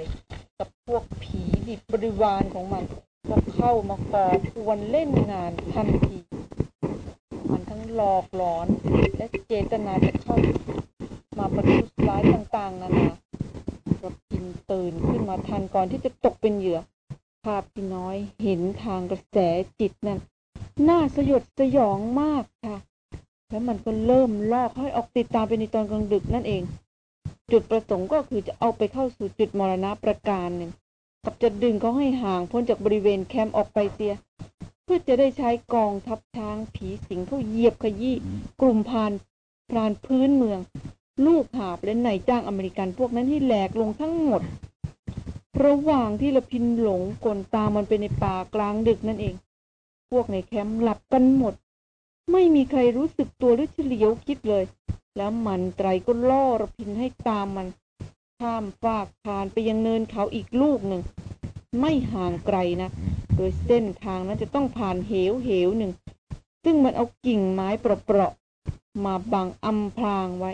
กับพวกผีดิบบริวารของมันก็เข้ามาก่อควรเล่นงานทันทีมันทั้งหลอกหลอนและเจตนาจะเข้ามาประทุษร้ายต่างๆนานา ระพินตื่นขึ้นมาทันก่อนที่จะตกเป็นเหยื่อ ภาพที่น้อยเห็นทางกระแสจิตนั่นน่าสยดสยองมากค่ะ แล้วมันก็เริ่มลอกให้ออกติดตามไปในตอนกลางดึกนั่นเอง จุดประสงค์ก็คือจะเอาไปเข้าสู่จุดมรณะประการหนึ่ง กับจะดึงเขาให้ห่างพ้นจากบริเวณแคมป์ออกไปเสีย เพื่อจะได้ใช้กองทัพช้างผีสิงเขาเหยียบขยี้กลุ่มพานพรานพื้นเมือง ลูกหาบและนายจ้างอเมริกันพวกนั้นที่แหลกลงทั้งหมด ระหว่างที่ละพินหลงกลตามมันไปในป่ากลางดึกนั่นเอง พวกในแคมป์หลับกันหมด ไม่มีใครรู้สึกตัวหรือเฉลียวคิดเลย แล้วมันไตรก็ล่อระพินให้ตามมัน ข้ามฟากผ่านไปยังเนินเขาอีกลูกหนึ่ง ไม่ห่างไกลนะ โดยเส้นทางนั้นจะต้องผ่านเหวเหวหนึ่ง ซึ่งมันเอากิ่งไม้เปราะๆมาบังอำพรางไว้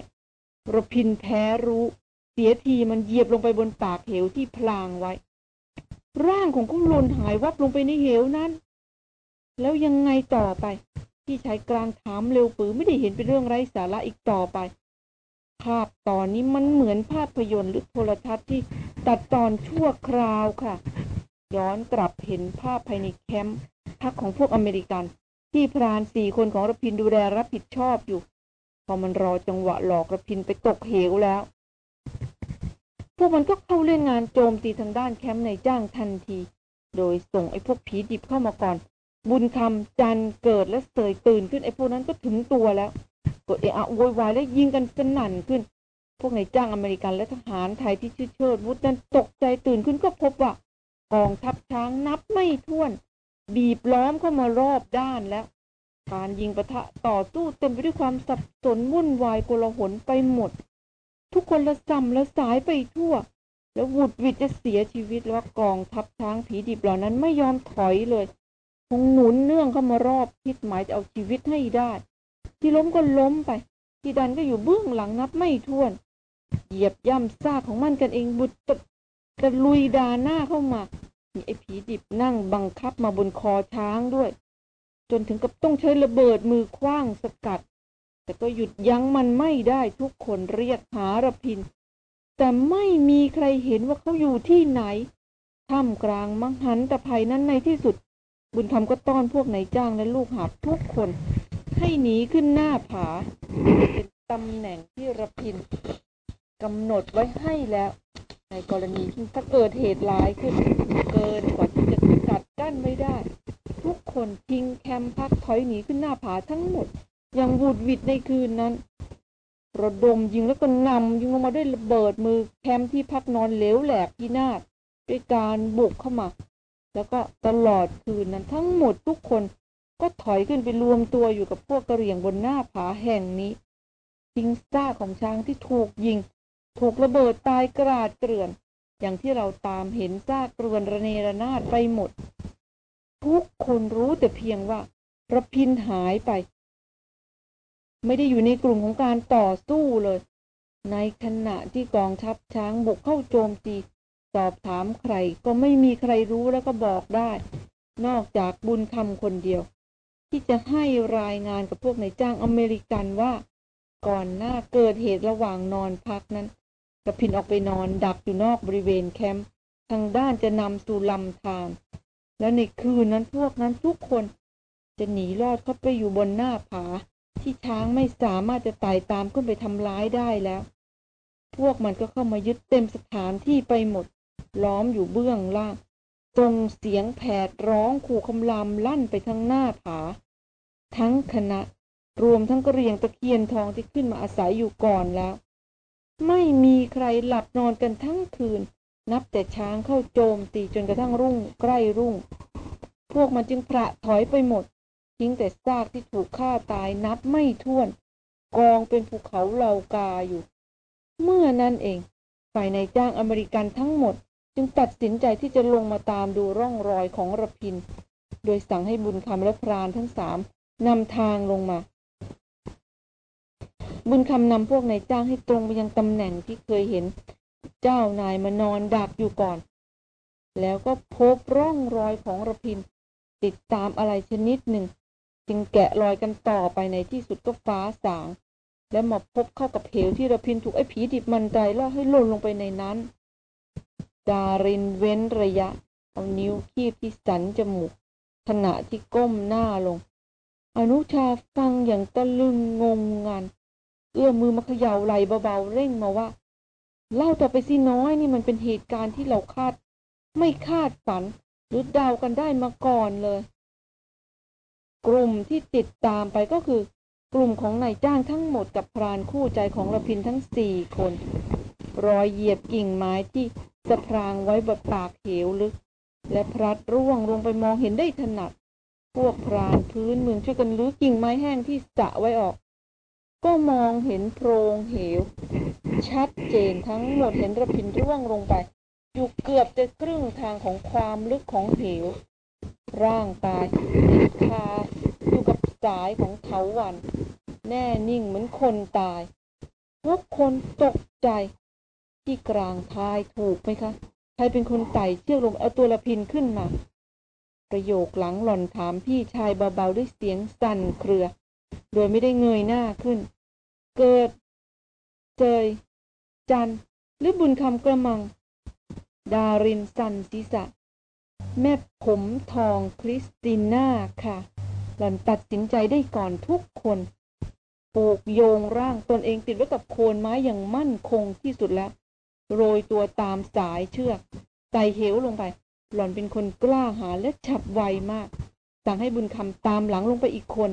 ระพินแพ้รู้ เสียทีมันเหยียบลงไปบนปากเหวที่พลางไว้ ร่างของเขาหล่นหายวับลงไปในเหวนั้น แล้วยังไงต่อไปที่ชายกลางถามเร็วปือไม่ได้เห็นเป็นเรื่องไร้สาระอีกต่อไป ภาพตอนนี้มันเหมือนภาพยนตร์หรือโทรทัศน์ที่ตัดตอนชั่วคราวค่ะ ย้อนกลับเห็นภาพภายในแคมป์พักของพวกอเมริกัน ที่พรานสี่คนของรพินดูแลรับผิดชอบอยู่ พอมันรอจังหวะหลอกระพินไปตกเหวแล้ว พวกมันก็เข้าเล่นงานโจมตีทางด้านแคมป์ในจ้างทันที โดยส่งไอ้พวกผีดิบเข้ามาก่อน บุญคำจันเกิดและเสยตื่นขึ้นไอ้พวกนั้นก็ถึงตัวแล้วกดเอะอะโวยวายและยิงกันสนั่นขึ้น พวกในจ้างอเมริกันและทหารไทยที่ชื่อเชิดวุฒินั้นตกใจตื่นขึ้นก็พบว่ากองทัพช้างนับไม่ถ้วน บีบล้อมเข้ามารอบด้านแล้ว การยิงปะทะต่อสู้เต็มไปด้วยความสับสนวุ่นวายโกลาหลไปหมด ทุกคนละสัมละสายไปทั่ว แล้วหวุดวิดจะเสียชีวิตแล้วกองทัพช้างผีดิบเหล่านั้นไม่ยอมถอยเลยคงหนุนเนื่องเข้ามารอบคิดหมายจะเอาชีวิตให้ได้ ที่ล้มก็ล้มไป ที่ดันก็อยู่เบื้องหลังนับไม่ถ้วน เหยียบย่ำซากของมันกันเองบุตรตะลุยดาหน้าเข้ามามีไอ้ผีดิบนั่งบังคับมาบนคอช้างด้วย จนถึงกับต้องใช้ระเบิดมือคว้างสกัด แต่ก็หยุดยั้งมันไม่ได้ทุกคนเรียกหาระพิน แต่ไม่มีใครเห็นว่าเขาอยู่ที่ไหนท่ามกลางมังหันตะภัยนั้นในที่สุด บุญคำก็ต้อนพวกนายจ้างและลูกหาบทุกคน ให้หนีขึ้นหน้าผา เป็นตำแหน่งที่ระพินกำหนดไว้ให้แล้ว ในกรณีถ้าเกิดเหตุร้ายขึ้น เกินกว่าที่จะสกัดกั้นไม่ได้ ทุกคนทิ้งแคมป์พักถอยหนีขึ้นหน้าผาทั้งหมด อย่างวุดวิดในคืนนั้น ระดมยิงแล้วก็นำยิงลงมาด้วยระเบิดมือแคมป์ที่พักนอนเหลวแหลกพินาศด้วยการบุกเข้ามา แล้วก็ตลอดคืนนั้นทั้งหมดทุกคนก็ถอยขึ้นไปรวมตัวอยู่กับพวกกระเหรี่ยงบนหน้าผาแห่งนี้ทิ้งซากของช้างที่ถูกยิง ถูกระเบิดตายกราดเกลื่อน อย่างที่เราตามเห็นซากเกลือนระเนระนาดไปหมด ทุกคนรู้แต่เพียงว่าระพินหายไป ไม่ได้อยู่ในกลุ่มของการต่อสู้เลย ในขณะที่กองทัพช้างบุกเข้าโจมตีสอบถามใครก็ไม่มีใครรู้แล้วก็บอกได้ นอกจากบุญคำคนเดียว ที่จะให้รายงานกับพวกนายจ้างอเมริกันว่า ก่อนหน้าเกิดเหตุระหว่างนอนพักนั้นกระพินออกไปนอนดักอยู่นอกบริเวณแคมป์ทางด้านจะนำสู่ลำธาร แล้วในคืนนั้นพวกนั้นทุกคนจะหนีรอดเข้าไปอยู่บนหน้าผา ที่ช้างไม่สามารถจะไต่ตามขึ้นไปทำร้ายได้แล้ว พวกมันก็เข้ามายึดเต็มสถานที่ไปหมด ล้อมอยู่เบื้องล่างตรงเสียงแผดร้องขู่คำรามลั่นไปทั้งหน้าผา ทั้งคณะรวมทั้งกระเรียงตะเคียนทองที่ขึ้นมาอาศัยอยู่ก่อนแล้ว ไม่มีใครหลับนอนกันทั้งคืน นับแต่ช้างเข้าโจมตีจนกระทั่งรุ่งใกล้รุ่ง พวกมันจึงพระถอยไปหมด ทิ้งแต่ซากที่ถูกฆ่าตายนับไม่ถ้วน กองเป็นภูเขาเหล่ากาอยู่ เมื่อนั้นเอง ฝ่ายในจ้างอเมริกันทั้งหมด จึงตัดสินใจที่จะลงมาตามดูร่องรอยของระพิน โดยสั่งให้บุญคำและพรานทั้งสามนำทางลงมา บุญคำนำพวกนายจ้างให้ตรงไปยังตำแหน่งที่เคยเห็น เจ้านายมานอนดักอยู่ก่อน แล้วก็พบร่องรอยของระพิน ติดตามอะไรชนิดหนึ่ง จึงแกะรอยกันต่อไปในที่สุดก็ฟ้าสาง และมาพบเข้ากับเหวที่ระพินถูกไอ้ผีดิบมันไดล่อให้หล่นลงไปในนั้น ดารินเว้นระยะ เอานิ้วคีบที่สันจมูกขณะที่ก้มหน้าลง อนุชาฟังอย่างตะลึงงงงันเอื้อมมือมาเขย่าไหลเบาๆเร่งมาว่า เล่าต่อไปสิน้อยนี่มันเป็นเหตุการณ์ที่เราคาด ไม่คาดฝัน หรือเดากันได้มาก่อนเลย กลุ่มที่ติดตามไปก็คือกลุ่มของนายจ้างทั้งหมดกับพรานคู่ใจของระพินทั้งสี่คน รอยเหยียบกิ่งไม้ที่สะพรางไว้บนปากเหวลึก และพลัดร่วงลงไปมองเห็นได้ถนัด พวกพรานพื้นเมืองช่วยกันลื้อกิ่งไม้แห้งที่สะไว้ออก ก็มองเห็นโพรงเหว ชัดเจนทั้งหมดเห็นระพินร่วงลงไป อยู่เกือบจะครึ่งทางของความลึกของเหว ร่างกายติดคาอยู่กับสายของเถาวัน แน่นิ่งเหมือนคนตาย ทุกคนตกใจ ที่กลางทายถูกไหมคะ ใครเป็นคนไต่เชือกลงเอาตัวละพินขึ้นมา ประโยคหลังหล่อนถามพี่ชายเบาๆด้วยเสียงสั่นเครือ โดยไม่ได้เงยหน้าขึ้น เกิด เจย จันหรือบุญคำกระมัง ดารินสันศีรษะ แม่ผมทองคริสติน่าค่ะ หล่อนตัดสินใจได้ก่อนทุกคนปลูกโยงร่างตนเองติดไว้กับโคนไม้อย่างมั่นคงที่สุดแล้ว โรยตัวตามสายเชือกไต่เหวลงไป หล่อนเป็นคนกล้าหาญและฉับไวมาก สั่งให้บุญคำตามหลังลงไปอีกคน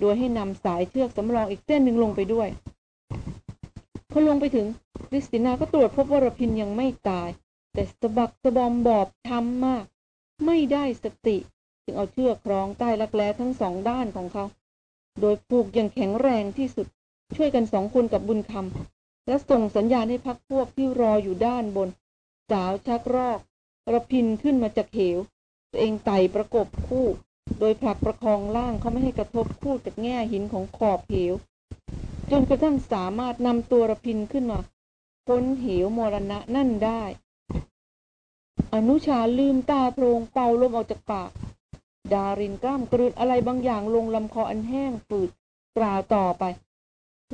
โดยให้นำสายเชือกสำรองอีกเส้นหนึ่งลงไปด้วย พอลงไปถึงคริสติน่าก็ตรวจพบว่ารพินยังไม่ตาย แต่สะบักสะบอมบอบช้ำมาก ไม่ได้สติ จึงเอาเชือกคล้องใต้รักแร้ทั้งสองด้านของเขา โดยผูกอย่างแข็งแรงที่สุด ช่วยกันสองคนกับบุญคำและส่งสัญญาณให้พักพวกที่รออยู่ด้านบน สาวชักรอกระพินขึ้นมาจากเหวตัวเองไต่ประกบคู่ โดยผลักประคองล่างเขาไม่ให้กระทบคู่จากแง่หินของขอบเหว จนกระทั่งสามารถนำตัวระพินขึ้นมาพ้นเหวมรณะนั่นได้ อนุชาลืมตาโพรงเป่าลมออกจากปาก ดารินกล้ามกลืนอะไรบางอย่างลงลำคออันแห้งฝืดกล่าวต่อไป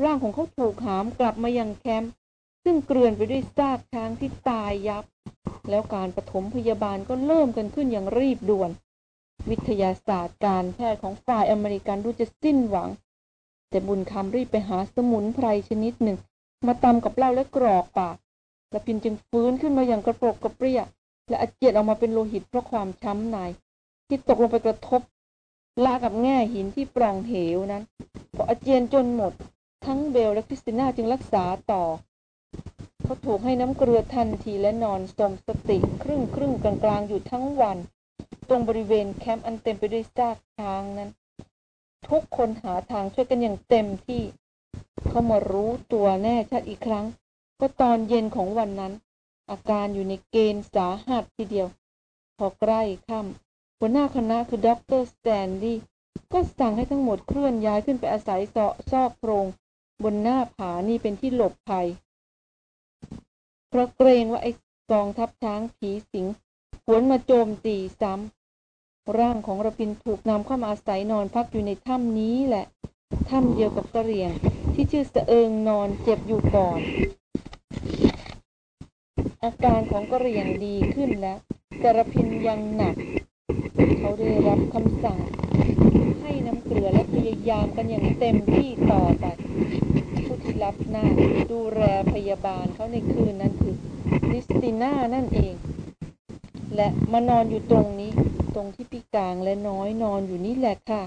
ร่างของเขาถูกหามกลับมายังแคมป์ซึ่งเกลื่อนไปด้วยซากช้างที่ตายยับ แล้วการปฐมพยาบาลก็เริ่มกันขึ้นอย่างรีบด่วน วิทยาศาสตร์การแพทย์ของฝ่ายอเมริกันดูจะสิ้นหวัง แต่บุญคำรีบไปหาสมุนไพรชนิดหนึ่ง มาตำกับเหล้าและกรอกปากและพินจึงฟื้นขึ้นมาอย่างกระโปรกกระเปรี้ย และอาเจียนออกมาเป็นโลหิตเพราะความช้ำในที่ตกลงไปกระทบลากับแง่หินที่ปล่องเหวนั้น พออาเจียนจนหมด ทั้งเบลและคริสติน่าจึงรักษาต่อเขาถูกให้น้ำเกลือทันทีและนอนสมสติครึ่งครึ่งกลางกลางๆอยู่ทั้งวัน ตรงบริเวณแคมป์อันเต็มไปด้วยซากช้างนั้น ทุกคนหาทางช่วยกันอย่างเต็มที่ เขามารู้ตัวแน่ชัดอีกครั้ง ก็ตอนเย็นของวันนั้น อาการอยู่ในเกณฑ์สาหัสทีเดียว พอใกล้ค่ำหัวหน้าคณะคือด็อกเตอร์สแตนลีย์ก็สั่งให้ทั้งหมดเคลื่อนย้ายขึ้นไปอาศัยเสาะซอกโพรงบนหน้าผานี่เป็นที่หลบภัย เพราะเกรงว่าไอ้กองทัพช้างผีสิง หวนมาโจมตีซ้ำร่างของรพินทร์ถูกนำเข้ามาอาศัยนอนพักอยู่ในถ้ำนี้แหละ ถ้ำเดียวกับกะเหรี่ยง ที่ชื่อสะเอิงนอนเจ็บอยู่ก่อน อาการของกระเรียงดีขึ้นแล้ว แต่ระพินยังหนัก เขาได้รับคำสั่ง ให้น้ำเกลือและพยายามกันอย่างเต็มที่ต่อไปผู้ที่รับหน้าดูแลพยาบาลเขาในคืนนั้นคือคริสติน่านั่นเอง และมานอนอยู่ตรงนี้ ตรงที่พี่กลางและน้อยนอนอยู่นี่แหละค่ะ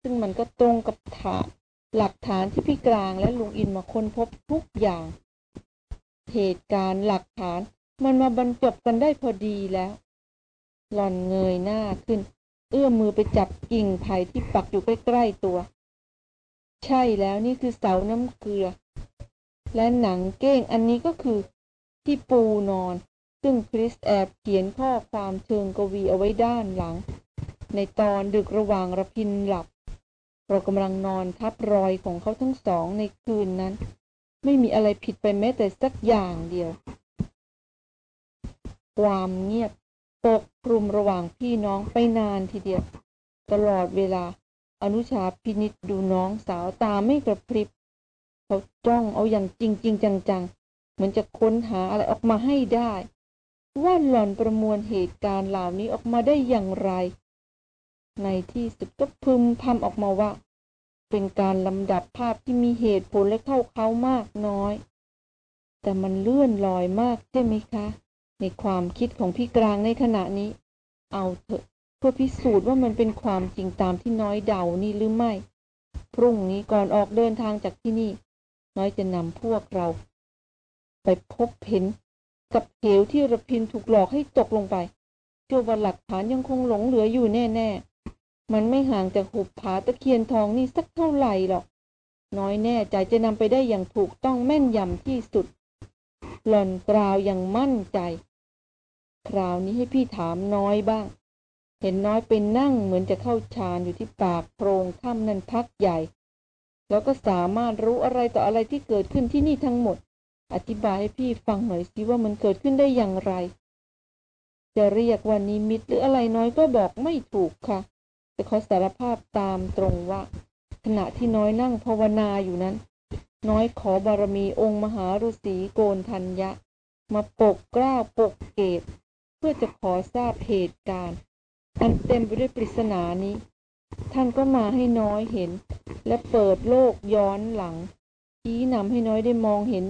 ซึ่งมันก็ตรงกับฐานหลักฐานที่พี่กลางและลุงอินมาค้นพบทุกอย่าง เหตุการณ์หลักฐานมันมาบรรจบกันได้พอดีแล้ว หล่อนเงยหน้าขึ้น เอื้อมมือไปจับกิ่งไผ่ที่ปักอยู่ใกล้ๆตัว ใช่แล้วนี่คือเสาน้ำเกลือ และหนังเก้งอันนี้ก็คือที่ปูนอน ซึ่งคริสแอบเขียนข้อความเชิงกวีเอาไว้ด้านหลัง ในตอนดึกระหว่างระพินหลับ เรากำลังนอนทับรอยของเขาทั้งสองในคืนนั้น ไม่มีอะไรผิดไปแม้แต่สักอย่างเดียว ความเงียบปกคลุมระหว่างพี่น้องไปนานทีเดียว ตลอดเวลา อนุชาพินิษดูน้องสาวตาไม่กระพริบ เขาจ้องเอาอย่างจริงจริงจังๆ เหมือนจะค้นหาอะไรออกมาให้ได้ ว่าหล่อนประมวลเหตุการณ์เหล่านี้ออกมาได้อย่างไร ในที่สุดก็พึมพำออกมาว่า เป็นการลำดับภาพที่มีเหตุผลและเข้าเขามากน้อย แต่มันเลื่อนลอยมากใช่ไหมคะ ในความคิดของพี่กลางในขณะนี้ เอาเถอะเพื่อพิสูจน์ว่ามันเป็นความจริงตามที่น้อยเดานี่หรือไม่ พรุ่งนี้ก่อนออกเดินทางจากที่นี่ น้อยจะนำพวกเรา ไปพบเห็น กับเหวที่ระพินถูกหลอกให้ตกลงไปเชื่อว่าหลักฐานยังคงหลงเหลืออยู่แน่ๆ มันไม่ห่างจากหุบผาตะเคียนทองนี่สักเท่าไหร่หรอก น้อยแน่ใจจะนำไปได้อย่างถูกต้องแม่นยำที่สุด หล่อนกล่าวอย่างมั่นใจ คราวนี้ให้พี่ถามน้อยบ้าง เห็นน้อยไปนั่งเหมือนจะเข้าฌานอยู่ที่ปากโพรงถ้ำนั้นพักใหญ่ แล้วก็สามารถรู้อะไรต่ออะไรที่เกิดขึ้นที่นี่ทั้งหมด อธิบายให้พี่ฟังหน่อยสิว่ามันเกิดขึ้นได้อย่างไร จะเรียกว่านิมิตหรืออะไรน้อยก็บอกไม่ถูกค่ะ แต่ขอสารภาพตามตรงว่า ขณะที่น้อยนั่งภาวนาอยู่นั้น น้อยขอบารมีองค์มหาฤาษีโกนทัญญะ มาปกกล้าปกเกต เพื่อจะขอทราบเหตุการณ์ อันเต็มไปด้วยปริศนานี้ ท่านก็มาให้น้อยเห็น และเปิดโลกย้อนหลังชี้นำให้น้อยได้มองเห็น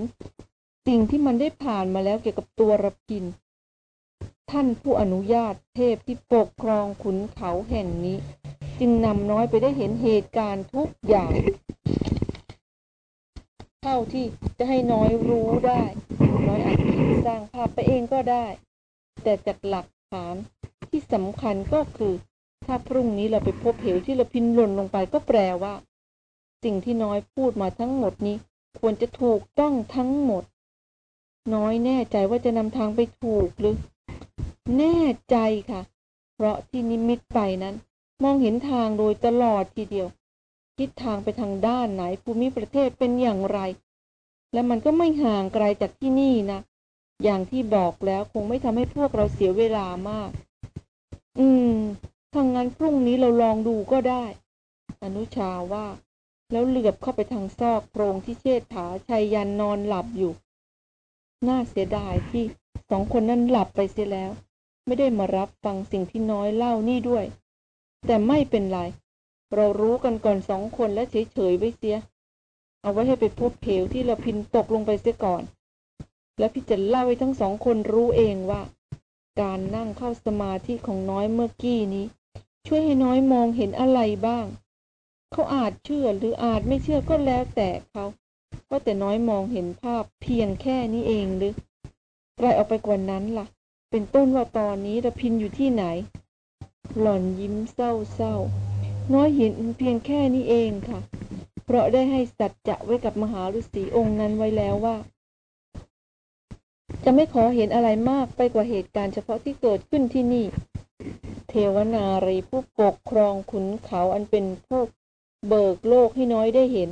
สิ่งที่มันได้ผ่านมาแล้วเกี่ยวกับตัวระพิน ท่านผู้อนุญาตเทพที่ปกครองขุนเขาแห่งนี้ จึงนำน้อยไปได้เห็นเหตุการณ์ทุกอย่าง เท่าที่จะให้น้อยรู้ได้ น้อยอาจคิดสร้างภาพไปเองก็ได้ แต่จากหลักฐานที่สำคัญก็คือ ถ้าพรุ่งนี้เราไปพบเหวที่เราพินหล่นลงไปก็แปลว่า สิ่งที่น้อยพูดมาทั้งหมดนี้ ควรจะถูกต้องทั้งหมด น้อยแน่ใจว่าจะนำทางไปถูกหรือ แน่ใจค่ะ เพราะที่นิมิตไปนั้น มองเห็นทางโดยตลอดทีเดียว ทิศทางไปทางด้านไหนภูมิประเทศเป็นอย่างไร และมันก็ไม่ห่างไกลจากที่นี่นะอย่างที่บอกแล้วคงไม่ทำให้พวกเราเสียเวลามาก อืมถ้างั้นพรุ่งนี้เราลองดูก็ได้ อนุชาว่า แล้วเหลือบเข้าไปทางซอกโพรงที่เชษฐาชัยยันนอนหลับอยู่ น่าเสียดายที่สองคนนั้นหลับไปเสียแล้ว ไม่ได้มารับฟังสิ่งที่น้อยเล่านี่ด้วย แต่ไม่เป็นไร เรารู้กันก่อนสองคนและเฉยๆไว้เสีย เอาไว้ให้ไปพบเพวที่เราพินตกลงไปเสียก่อน และพี่จะเล่าให้ทั้งสองคนรู้เองว่า การนั่งเข้าสมาธิของน้อยเมื่อกี้นี้ ช่วยให้น้อยมองเห็นอะไรบ้าง เขาอาจเชื่อหรืออาจไม่เชื่อก็แล้วแต่เขา ว่าแต่น้อยมองเห็นภาพเพียงแค่นี้เองหรือไกลออกไปกว่านั้นล่ะ เป็นต้นว่าตอนนี้ระพินอยู่ที่ไหน หล่อนยิ้มเศร้าๆ น้อยเห็นเพียงแค่นี้เองค่ะ เพราะได้ให้สัจจะไว้กับมหาฤาษีองค์นั้นไว้แล้วว่า จะไม่ขอเห็นอะไรมากไปกว่าเหตุการณ์เฉพาะที่เกิดขึ้นที่นี่ เทวนารีผู้ปกครองขุนเขาอันเป็นผู้เบิกโลกให้น้อยได้เห็น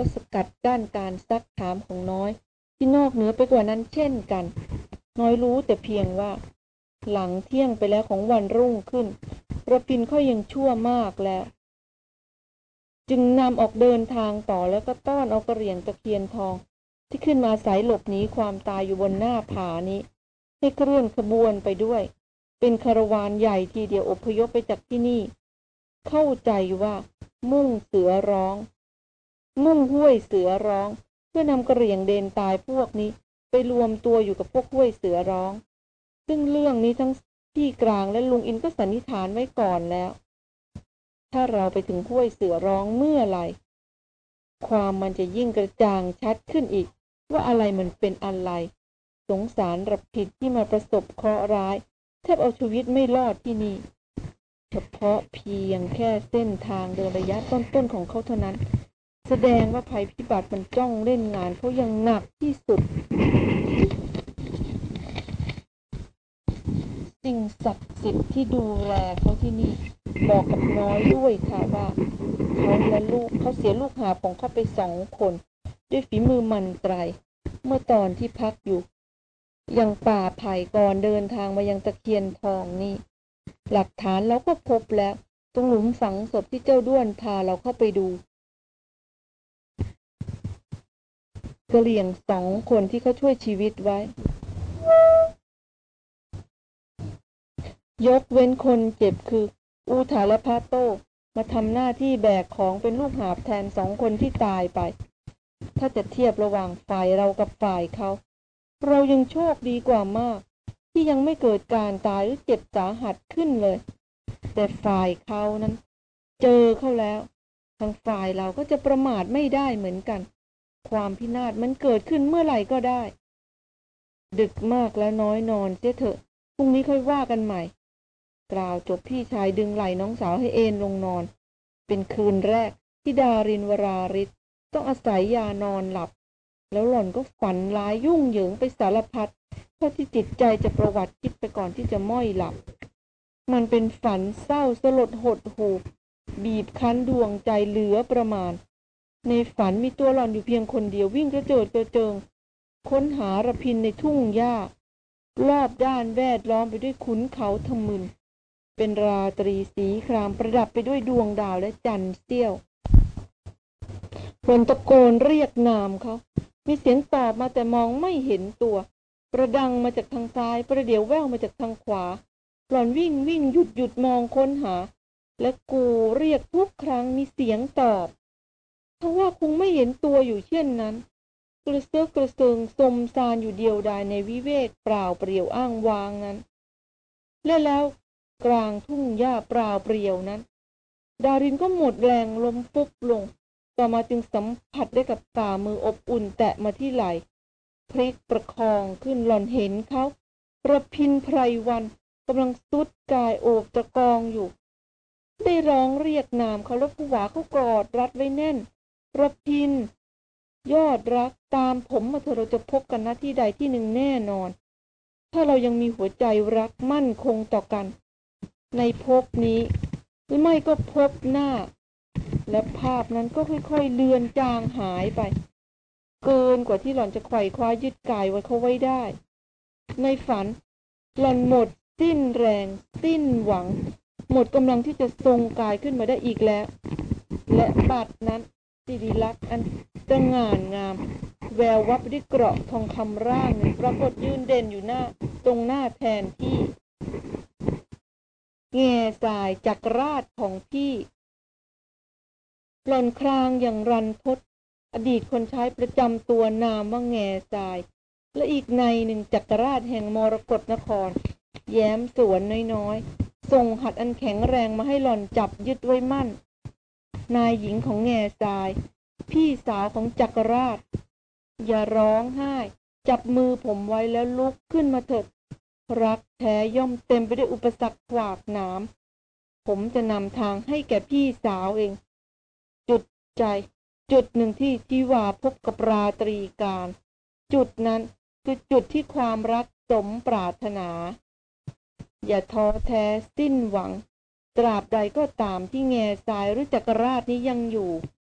ก็สกัดกั้นการซักถามของน้อย ที่นอกเหนือไปกว่านั้นเช่นกัน น้อยรู้แต่เพียงว่า หลังเที่ยงไปแล้วของวันรุ่งขึ้นระพินเขายังชั่วมากแล้ว จึงนำออกเดินทางต่อแล้วก็ต้อนเอากระเหรี่ยงตะเคียนทอง ที่ขึ้นมาสายหลบหนีความตายอยู่บนหน้าผานี้ให้เคลื่อนขบวนไปด้วย เป็นคาราวานใหญ่ทีเดียวอพยพไปจากที่นี่ เข้าใจว่ามุ่งเสือร้อง มุ่งห้วยเสือร้อง เพื่อนำกระเหรี่ยงเดนตายพวกนี้ ไปรวมตัวอยู่กับพวกห้วยเสือร้อง ซึ่งเรื่องนี้ทั้งพี่กลางและลุงอินก็สันนิษฐานไว้ก่อนแล้ว ถ้าเราไปถึงห้วยเสือร้องเมื่อไหร่ ความมันจะยิ่งกระจ่างชัดขึ้นอีก ว่าอะไรมันเป็นอะไร สงสารรับผิดที่มาประสบเคราะห์ร้าย แทบเอาชีวิตไม่รอดที่นี่ เฉพาะเพียงแค่เส้นทางเดินระยะต้นๆของเขาเท่านั้น แสดงว่าภัยพิบัติมันจ้องเล่นงานเขายังหนักที่สุด สิ่งศักดิ์สิทธิ์ที่ดูแลเขาที่นี่ บอกกับน้อยด้วยค่ะว่าเขาและลูกเขาเสียลูกหาของเขาไปสองคน ด้วยฝีมือมันไตร เมื่อตอนที่พักอยู่ยังป่าไผ่ก่อนเดินทางมายังตะเคียนทองนี่ หลักฐานเราก็พบแล้ว ตรงหลุมฝังศพที่เจ้าด้วนพาเราเข้าไปดู กระเหลี่ยงสองคนที่เขาช่วยชีวิตไว้ ยกเว้นคนเจ็บคือ อูถาละพาโตมาทำหน้าที่แบกของเป็นลูกหาบแทนสองคนที่ตายไป ถ้าจะเทียบระหว่างฝ่ายเรากับฝ่ายเขา เรายังโชคดีกว่ามาก ที่ยังไม่เกิดการตายหรือเจ็บสาหัสขึ้นเลย แต่ฝ่ายเขานั้น เจอเข้าแล้ว ทางฝ่ายเราก็จะประมาทไม่ได้เหมือนกัน ความพินาศมันเกิดขึ้นเมื่อไหร่ก็ได้ ดึกมากแล้วน้อยนอนเสียเถอะพรุ่งนี้ค่อยว่ากันใหม่ กล่าวจบพี่ชายดึงไหล่น้องสาวให้เอนลงนอน เป็นคืนแรกที่ดารินวราริศต้องอาศัยยานอนหลับ แล้วหล่อนก็ฝันร้ายยุ่งเหยิงไปสารพัดเท่าที่จิตใจจะประวัติคิดไปก่อนที่จะม้อยหลับ มันเป็นฝันเศร้าสลดหดหูบีบคั้นดวงใจเหลือประมาณ ในฝันมีตัวหล่อนอยู่เพียงคนเดียววิ่งกระโจดกระเจิง ค้นหาระพินในทุ่งหญ้ารอบด้านแวดล้อมไปด้วยขุนเขาทมึน เป็นราตรีสีครามประดับไปด้วยดวงดาวและจันทร์เสี้ยวหล่อนตะโกนเรียกนามเขา มีเสียงตอบมาแต่มองไม่เห็นตัว ประดังมาจากทางซ้าย ประเดี๋ยวแววมาจากทางขวา หล่อนวิ่งวิ่งหยุดหยุดมองค้นหา และกูเรียกทุกครั้งมีเสียงตอบ เพราะว่าคงไม่เห็นตัวอยู่เช่นนั้น กระเซาะกระเซิงสมซานอยู่เดียวดายในวิเวกเปล่าเปลี่ยวอ้างวางนั้น และแล้วกลางทุ่งหญ้าเปล่าเปลี่ยวนั้น ดารินก็หมดแรงล้มปุ๊บลง ต่อมาจึงสัมผัสได้กับตามืออบอุ่นแตะมาที่ไหล่พลิกประคองขึ้นหล่อนเห็นเขาประพินไพรวันกำลังสุดกายโอบตะกองอยู่ ได้ร้องเรียกนามเขาแล้วผู้หวาเขากอดรัดไว้แน่น ระพิน ยอดรักตามผมมาเถอเราจะพบกันน้าที่ใดที่หนึ่งแน่นอน ถ้าเรายังมีหัวใจรักมั่นคงต่อกัน ในภพนี้ หรือไม่ก็พบหน้า และภาพนั้นก็ค่อยๆเลือนจางหายไป เกินกว่าที่หล่อนจะไขว่คว้ายึดกายไว้เขาไว้ได้ ในฝัน หล่อนหมดสิ้นแรง สิ้นหวัง หมดกำลังที่จะทรงกายขึ้นมาได้อีกแล้ว และบัดนั้น สิริลักษณ์อันสง่านงาม แวววับด้วยเกราะทองคำร่างหนึ่งปรากฏยืนเด่นอยู่หน้าตรงหน้าแทนที่แง่สายจักรราชของพี่หล่อนครางอย่างรันทด อดีตคนใช้ประจำตัวนามว่าแง่สาย และอีกในหนึ่งจักรราชแห่งมรกรนคร แย้มสวนน้อยๆส่งหัดอันแข็งแรงมาให้หล่อนจับยึดไว้มั่น นายหญิงของแง่ทราย พี่สาวของจักรราช อย่าร้องไห้ จับมือผมไว้แล้วลุกขึ้นมาเถิด รักแท้ย่อมเต็มไปด้วยอุปสรรคขวากหนาม ผมจะนำทางให้แก่พี่สาวเอง จุดใจ จุดหนึ่งที่ที่ว่าพบกับราตรีการ จุดนั้นคือจุดที่ความรักสมปรารถนา อย่าท้อแท้สิ้นหวัง ตราบใดก็ตามที่แง่ทรายหรือจักรราชนี้ยังอยู่